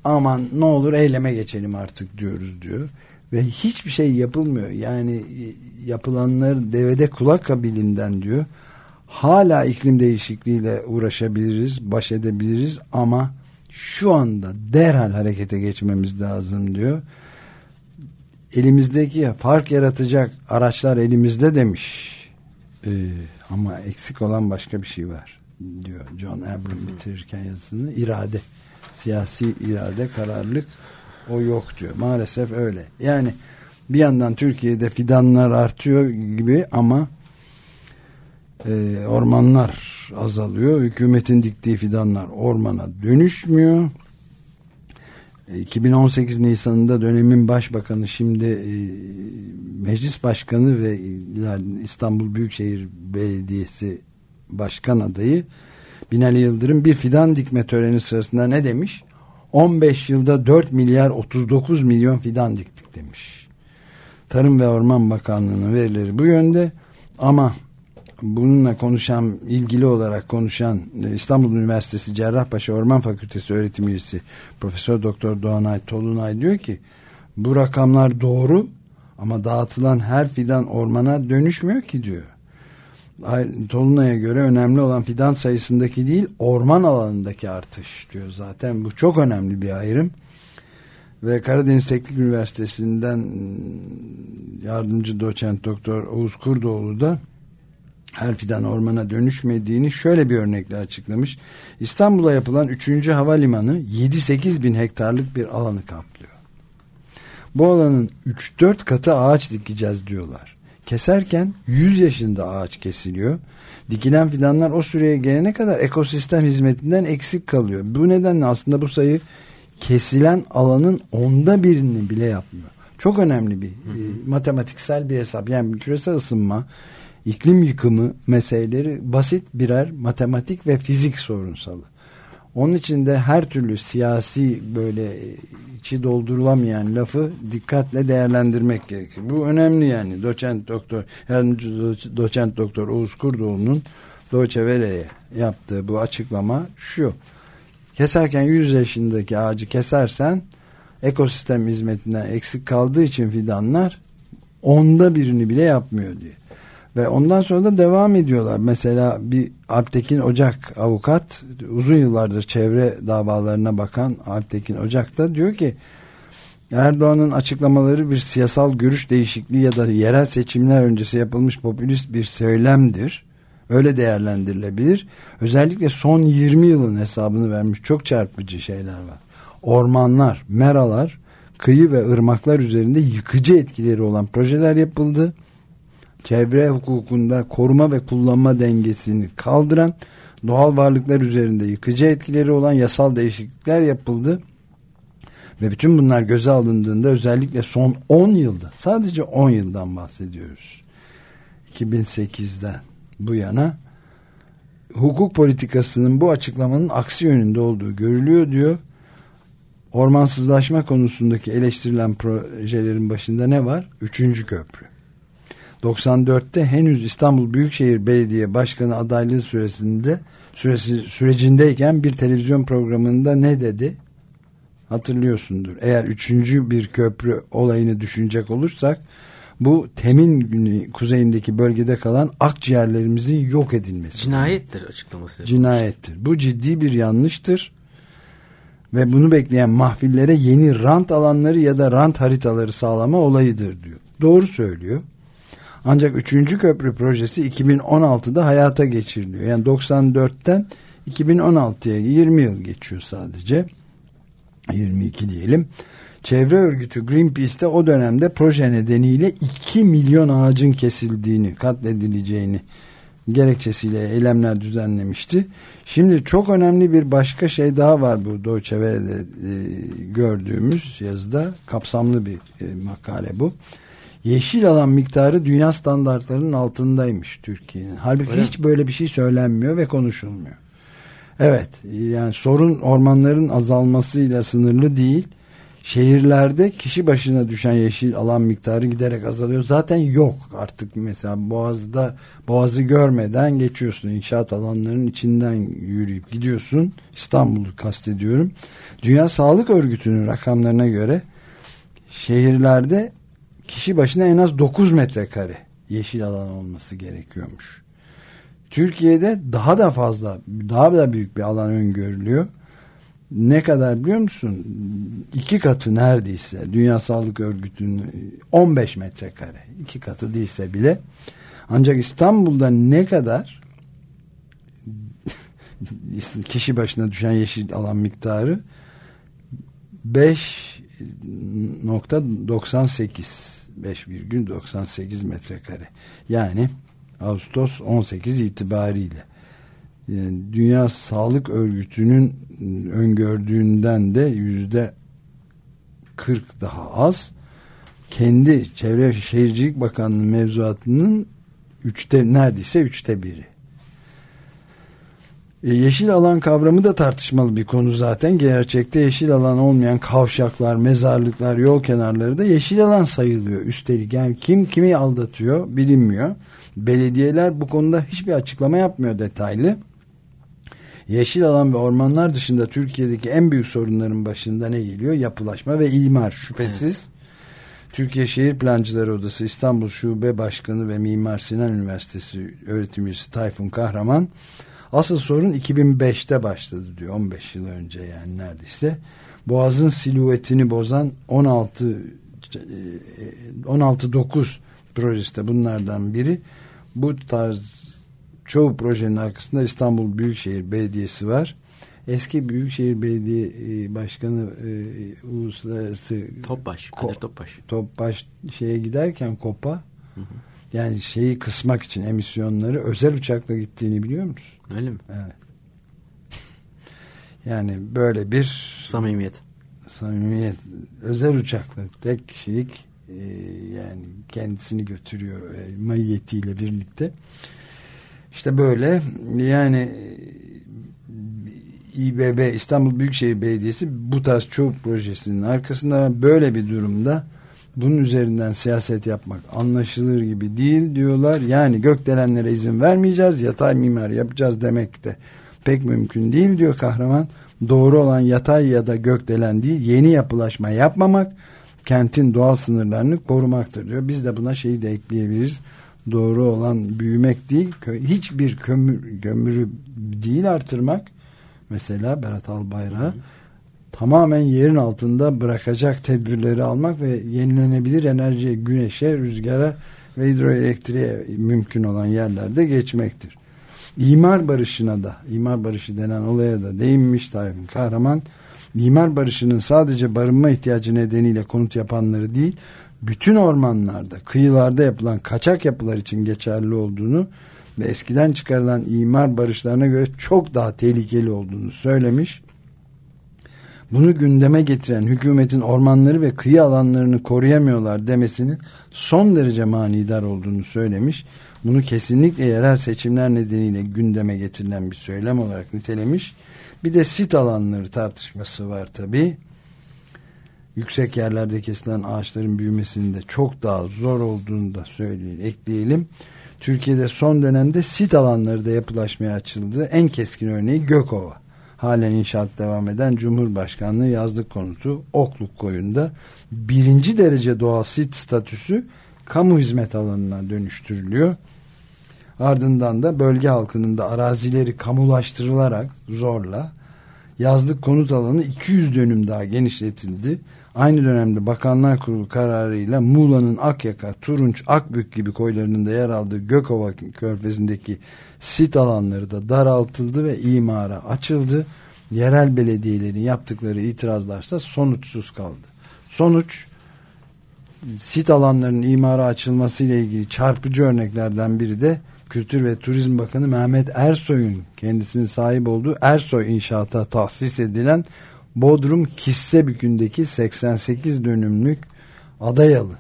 aman ne olur eyleme geçelim artık diyoruz diyor. Ve hiçbir şey yapılmıyor. Yani yapılanları devede kulak kabilinden diyor. Hala iklim değişikliğiyle uğraşabiliriz, baş edebiliriz ama şu anda derhal harekete geçmemiz lazım diyor elimizdeki fark yaratacak araçlar elimizde demiş. Ee, ama eksik olan başka bir şey var diyor John Abram bitirirken yazısını. İrade. Siyasi irade, kararlılık o yok diyor. Maalesef öyle. Yani bir yandan Türkiye'de fidanlar artıyor gibi ama e, ormanlar azalıyor. Hükümetin diktiği fidanlar ormana dönüşmüyor. 2018 Nisan'ında dönemin başbakanı şimdi e, meclis başkanı ve İstanbul Büyükşehir Belediyesi başkan adayı Binali Yıldırım bir fidan dikme töreni sırasında ne demiş? 15 yılda 4 milyar 39 milyon fidan diktik demiş. Tarım ve Orman Bakanlığı'nın verileri bu yönde ama bununla konuşan, ilgili olarak konuşan İstanbul Üniversitesi Cerrahpaşa Orman Fakültesi öğretim üyesi Profesör Doktor Doğanay Tolunay diyor ki bu rakamlar doğru ama dağıtılan her fidan ormana dönüşmüyor ki diyor. Tolunay'a göre önemli olan fidan sayısındaki değil orman alanındaki artış diyor zaten bu çok önemli bir ayrım ve Karadeniz Teknik Üniversitesi'nden yardımcı doçent doktor Oğuz Kurdoğlu da her fidan ormana dönüşmediğini şöyle bir örnekle açıklamış. İstanbul'a yapılan 3. havalimanı 7-8 bin hektarlık bir alanı kaplıyor. Bu alanın 3-4 katı ağaç dikeceğiz diyorlar. Keserken 100 yaşında ağaç kesiliyor. Dikilen fidanlar o süreye gelene kadar ekosistem hizmetinden eksik kalıyor. Bu nedenle aslında bu sayı kesilen alanın onda birini bile yapmıyor. Çok önemli bir e, matematiksel bir hesap. Yani küresel ısınma iklim yıkımı meseleleri basit birer matematik ve fizik sorunsalı. Onun için de her türlü siyasi böyle içi doldurulamayan lafı dikkatle değerlendirmek gerekir. Bu önemli yani. Doçent doktor, yardımcı doçent doktor Oğuz Kurdoğlu'nun Deutsche yaptığı bu açıklama şu. Keserken 100 yaşındaki ağacı kesersen ekosistem hizmetinden eksik kaldığı için fidanlar onda birini bile yapmıyor diye. Ve ondan sonra da devam ediyorlar. Mesela bir Alptekin Ocak avukat uzun yıllardır çevre davalarına bakan Alptekin Ocak da diyor ki Erdoğan'ın açıklamaları bir siyasal görüş değişikliği ya da yerel seçimler öncesi yapılmış popülist bir söylemdir. Öyle değerlendirilebilir. Özellikle son 20 yılın hesabını vermiş çok çarpıcı şeyler var. Ormanlar, meralar, kıyı ve ırmaklar üzerinde yıkıcı etkileri olan projeler yapıldı çevre hukukunda koruma ve kullanma dengesini kaldıran doğal varlıklar üzerinde yıkıcı etkileri olan yasal değişiklikler yapıldı. Ve bütün bunlar göze alındığında özellikle son 10 yılda sadece 10 yıldan bahsediyoruz. 2008'den bu yana hukuk politikasının bu açıklamanın aksi yönünde olduğu görülüyor diyor. Ormansızlaşma konusundaki eleştirilen projelerin başında ne var? Üçüncü köprü. 94'te henüz İstanbul Büyükşehir Belediye Başkanı adaylığı süresinde süresi, sürecindeyken bir televizyon programında ne dedi? Hatırlıyorsundur. Eğer üçüncü bir köprü olayını düşünecek olursak bu temin günü kuzeyindeki bölgede kalan akciğerlerimizin yok edilmesi. Cinayettir açıklaması. Yapılmış. Cinayettir. Bu ciddi bir yanlıştır. Ve bunu bekleyen mahfillere yeni rant alanları ya da rant haritaları sağlama olayıdır diyor. Doğru söylüyor. Ancak 3. köprü projesi 2016'da hayata geçiriliyor. Yani 94'ten 2016'ya 20 yıl geçiyor sadece. 22 diyelim. Çevre örgütü Greenpeace'te o dönemde proje nedeniyle 2 milyon ağacın kesildiğini, katledileceğini gerekçesiyle eylemler düzenlemişti. Şimdi çok önemli bir başka şey daha var bu Deutsche Welle'de e, gördüğümüz yazıda. Kapsamlı bir e, makale bu yeşil alan miktarı dünya standartlarının altındaymış Türkiye'nin. Halbuki Öyle hiç böyle bir şey söylenmiyor ve konuşulmuyor. Evet yani sorun ormanların azalmasıyla sınırlı değil. Şehirlerde kişi başına düşen yeşil alan miktarı giderek azalıyor. Zaten yok artık mesela Boğaz'da Boğaz'ı görmeden geçiyorsun. inşaat alanlarının içinden yürüyüp gidiyorsun. İstanbul'u kastediyorum. Dünya Sağlık Örgütü'nün rakamlarına göre şehirlerde kişi başına en az 9 metrekare yeşil alan olması gerekiyormuş. Türkiye'de daha da fazla, daha da büyük bir alan öngörülüyor. Ne kadar biliyor musun? İki katı neredeyse Dünya Sağlık Örgütü'nün 15 metrekare. iki katı değilse bile. Ancak İstanbul'da ne kadar kişi başına düşen yeşil alan miktarı 5.98 5,98 metrekare. Yani Ağustos 18 itibariyle yani Dünya Sağlık Örgütü'nün öngördüğünden de yüzde 40 daha az. Kendi Çevre Şehircilik Bakanlığı mevzuatının üçte neredeyse üçte biri. E, yeşil alan kavramı da tartışmalı bir konu zaten. Gerçekte yeşil alan olmayan kavşaklar, mezarlıklar, yol kenarları da yeşil alan sayılıyor. Üstelik yani kim kimi aldatıyor bilinmiyor. Belediyeler bu konuda hiçbir açıklama yapmıyor detaylı. Yeşil alan ve ormanlar dışında Türkiye'deki en büyük sorunların başında ne geliyor? Yapılaşma ve imar şüphesiz. Evet. Türkiye Şehir Plancıları Odası İstanbul Şube Başkanı ve Mimar Sinan Üniversitesi öğretim üyesi Tayfun Kahraman Asıl sorun 2005'te başladı diyor. 15 yıl önce yani neredeyse. Boğaz'ın siluetini bozan 16 16-9 e, projesi de bunlardan biri. Bu tarz çoğu projenin arkasında İstanbul Büyükşehir Belediyesi var. Eski Büyükşehir Belediye e, Başkanı e, Uluslararası Topbaş, Kadir Topbaş. Topbaş şeye giderken Kopa hı hı yani şeyi kısmak için emisyonları özel uçakla gittiğini biliyor musun? Öyle mi? Evet. Yani böyle bir samimiyet. Samimiyet. Özel uçakla tek kişilik e, yani kendisini götürüyor e, mayiyetiyle birlikte. İşte böyle yani e, İBB İstanbul Büyükşehir Belediyesi bu tarz çoğu projesinin arkasında böyle bir durumda bunun üzerinden siyaset yapmak anlaşılır gibi değil diyorlar. Yani gökdelenlere izin vermeyeceğiz, yatay mimar yapacağız demek de pek mümkün değil diyor kahraman. Doğru olan yatay ya da gökdelen değil, yeni yapılaşma yapmamak, kentin doğal sınırlarını korumaktır diyor. Biz de buna şeyi de ekleyebiliriz. Doğru olan büyümek değil, hiçbir kömür, gömürü değil artırmak. Mesela Berat Albayrak'ı tamamen yerin altında bırakacak tedbirleri almak ve yenilenebilir enerjiye, güneşe, rüzgara ve hidroelektriğe mümkün olan yerlerde geçmektir. İmar barışına da, imar barışı denen olaya da değinmiş Tayfun Kahraman. İmar barışının sadece barınma ihtiyacı nedeniyle konut yapanları değil, bütün ormanlarda, kıyılarda yapılan kaçak yapılar için geçerli olduğunu ve eskiden çıkarılan imar barışlarına göre çok daha tehlikeli olduğunu söylemiş. Bunu gündeme getiren hükümetin ormanları ve kıyı alanlarını koruyamıyorlar demesinin son derece manidar olduğunu söylemiş. Bunu kesinlikle yerel seçimler nedeniyle gündeme getirilen bir söylem olarak nitelemiş. Bir de sit alanları tartışması var tabi. Yüksek yerlerde kesilen ağaçların büyümesinin de çok daha zor olduğunu da söyleyelim, ekleyelim. Türkiye'de son dönemde sit alanları da yapılaşmaya açıldı. En keskin örneği Gökova. Halen inşaat devam eden Cumhurbaşkanlığı yazlık konutu Okluk koyunda birinci derece doğal sit statüsü kamu hizmet alanına dönüştürülüyor. Ardından da bölge halkının da arazileri kamulaştırılarak zorla yazlık konut alanı 200 dönüm daha genişletildi. Aynı dönemde Bakanlar Kurulu kararıyla Muğla'nın Akyaka, Turunç, Akbük gibi koylarının da yer aldığı Gökova körfezindeki sit alanları da daraltıldı ve imara açıldı. Yerel belediyelerin yaptıkları itirazlarsa sonuçsuz kaldı. Sonuç sit alanlarının imara açılması ile ilgili çarpıcı örneklerden biri de Kültür ve Turizm Bakanı Mehmet Ersoy'un kendisinin sahip olduğu Ersoy inşaata tahsis edilen Bodrum Kissebükü'ndeki 88 dönümlük Adayalı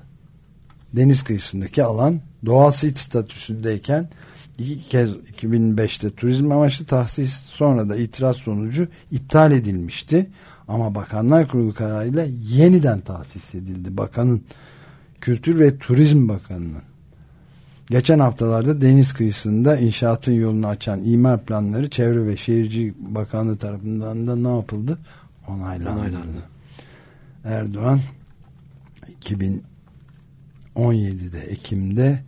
deniz kıyısındaki alan doğal sit statüsündeyken iki kez 2005'te turizm amaçlı tahsis sonra da itiraz sonucu iptal edilmişti. Ama Bakanlar Kurulu kararıyla yeniden tahsis edildi. Bakanın Kültür ve Turizm Bakanı'nın geçen haftalarda deniz kıyısında inşaatın yolunu açan imar planları Çevre ve Şehircilik Bakanlığı tarafından da ne yapıldı? Onaylandı. Onaylandı. Erdoğan 2017'de Ekim'de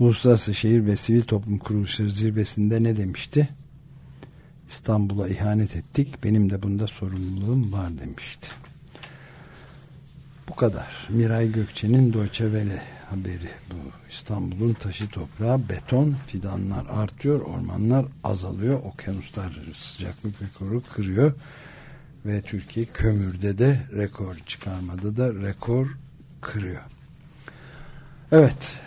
Uluslararası Şehir ve Sivil Toplum Kuruluşları zirvesinde ne demişti? İstanbul'a ihanet ettik. Benim de bunda sorumluluğum var demişti. Bu kadar. Miray Gökçe'nin Deutsche Welle haberi bu. İstanbul'un taşı toprağı beton, fidanlar artıyor, ormanlar azalıyor, okyanuslar sıcaklık rekoru kırıyor ve Türkiye kömürde de rekor çıkarmada da rekor kırıyor. Evet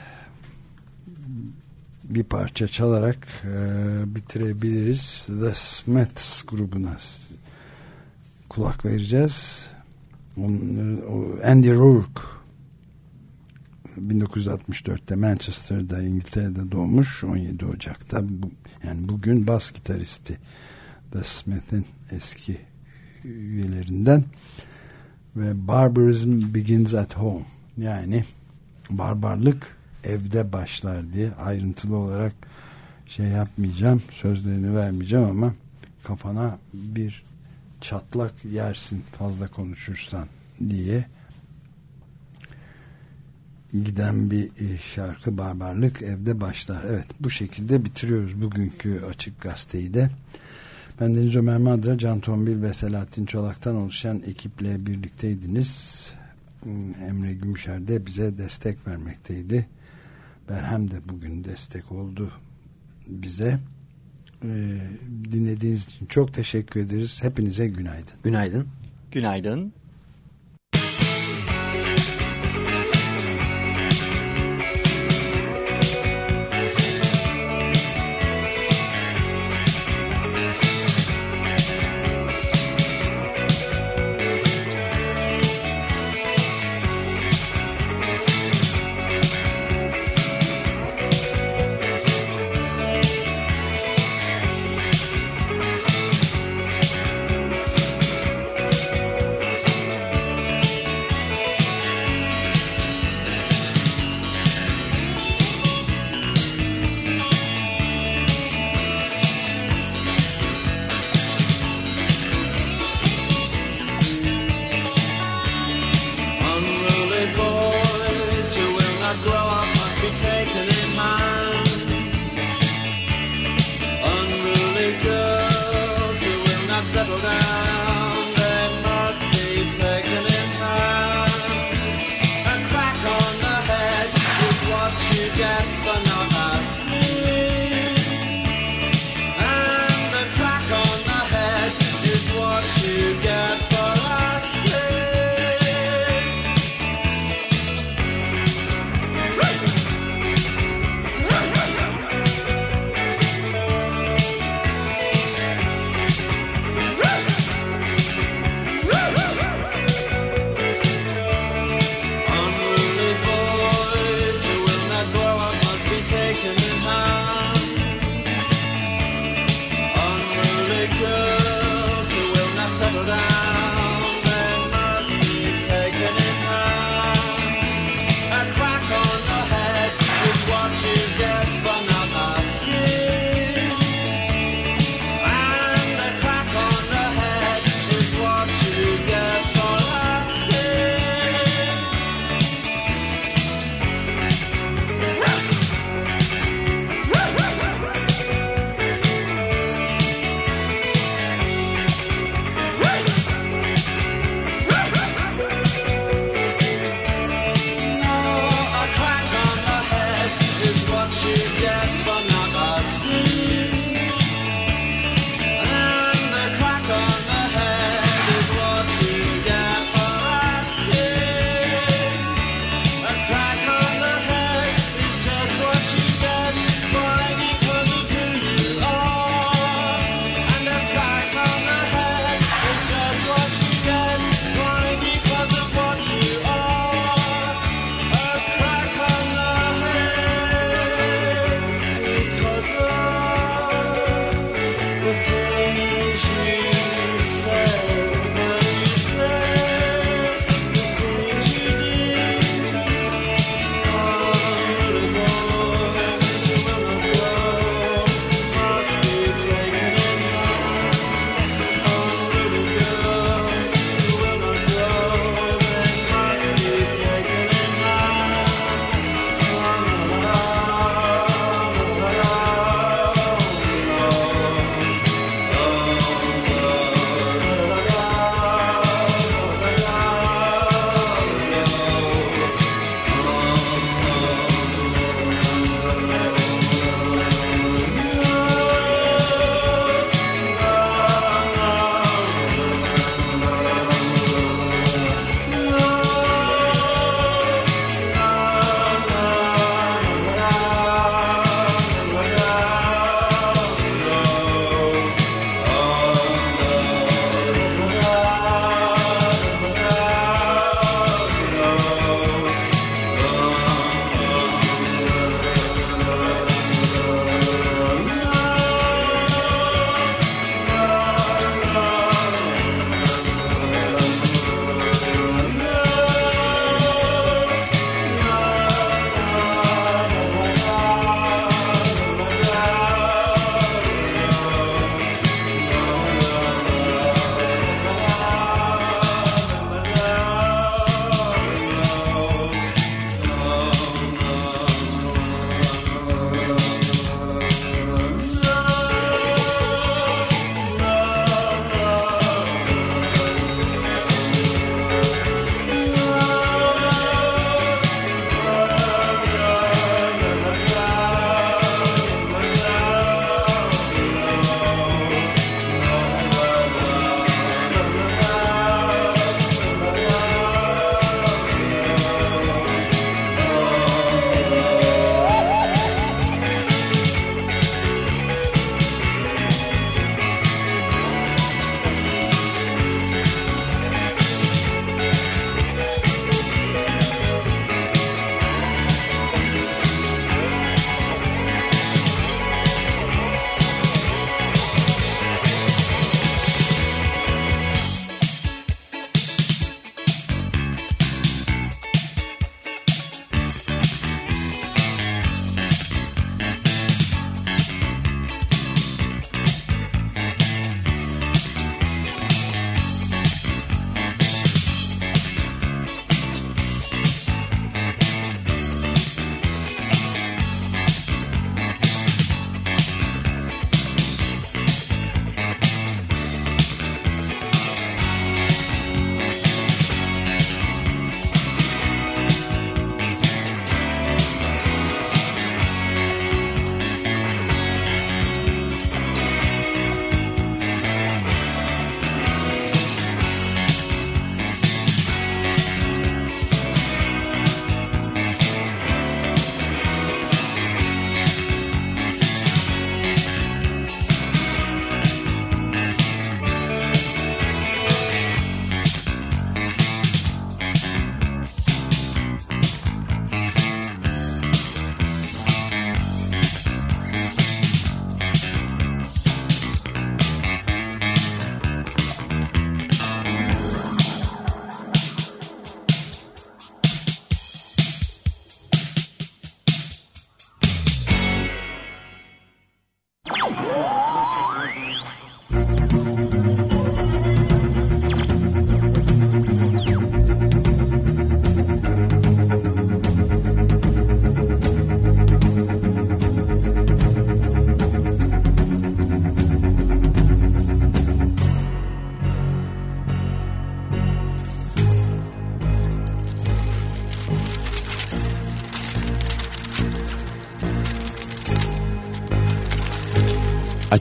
bir parça çalarak e, bitirebiliriz. The Smiths grubuna kulak vereceğiz. Andy Rourke 1964'te Manchester'da İngiltere'de doğmuş 17 Ocak'ta bu, yani bugün bas gitaristi The Smith'in eski üyelerinden ve Barbarism Begins at Home yani barbarlık evde başlar diye ayrıntılı olarak şey yapmayacağım sözlerini vermeyeceğim ama kafana bir çatlak yersin fazla konuşursan diye giden bir e, şarkı barbarlık evde başlar. Evet bu şekilde bitiriyoruz bugünkü açık gazeteyi de. Ben Deniz Ömer Madra, Can Tombil ve Selahattin Çolak'tan oluşan ekiple birlikteydiniz. Emre Gümüşer de bize destek vermekteydi. Berhem de bugün destek oldu bize. Ee, dinlediğiniz için çok teşekkür ederiz. Hepinize günaydın. Günaydın. Günaydın.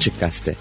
Açık Gazete.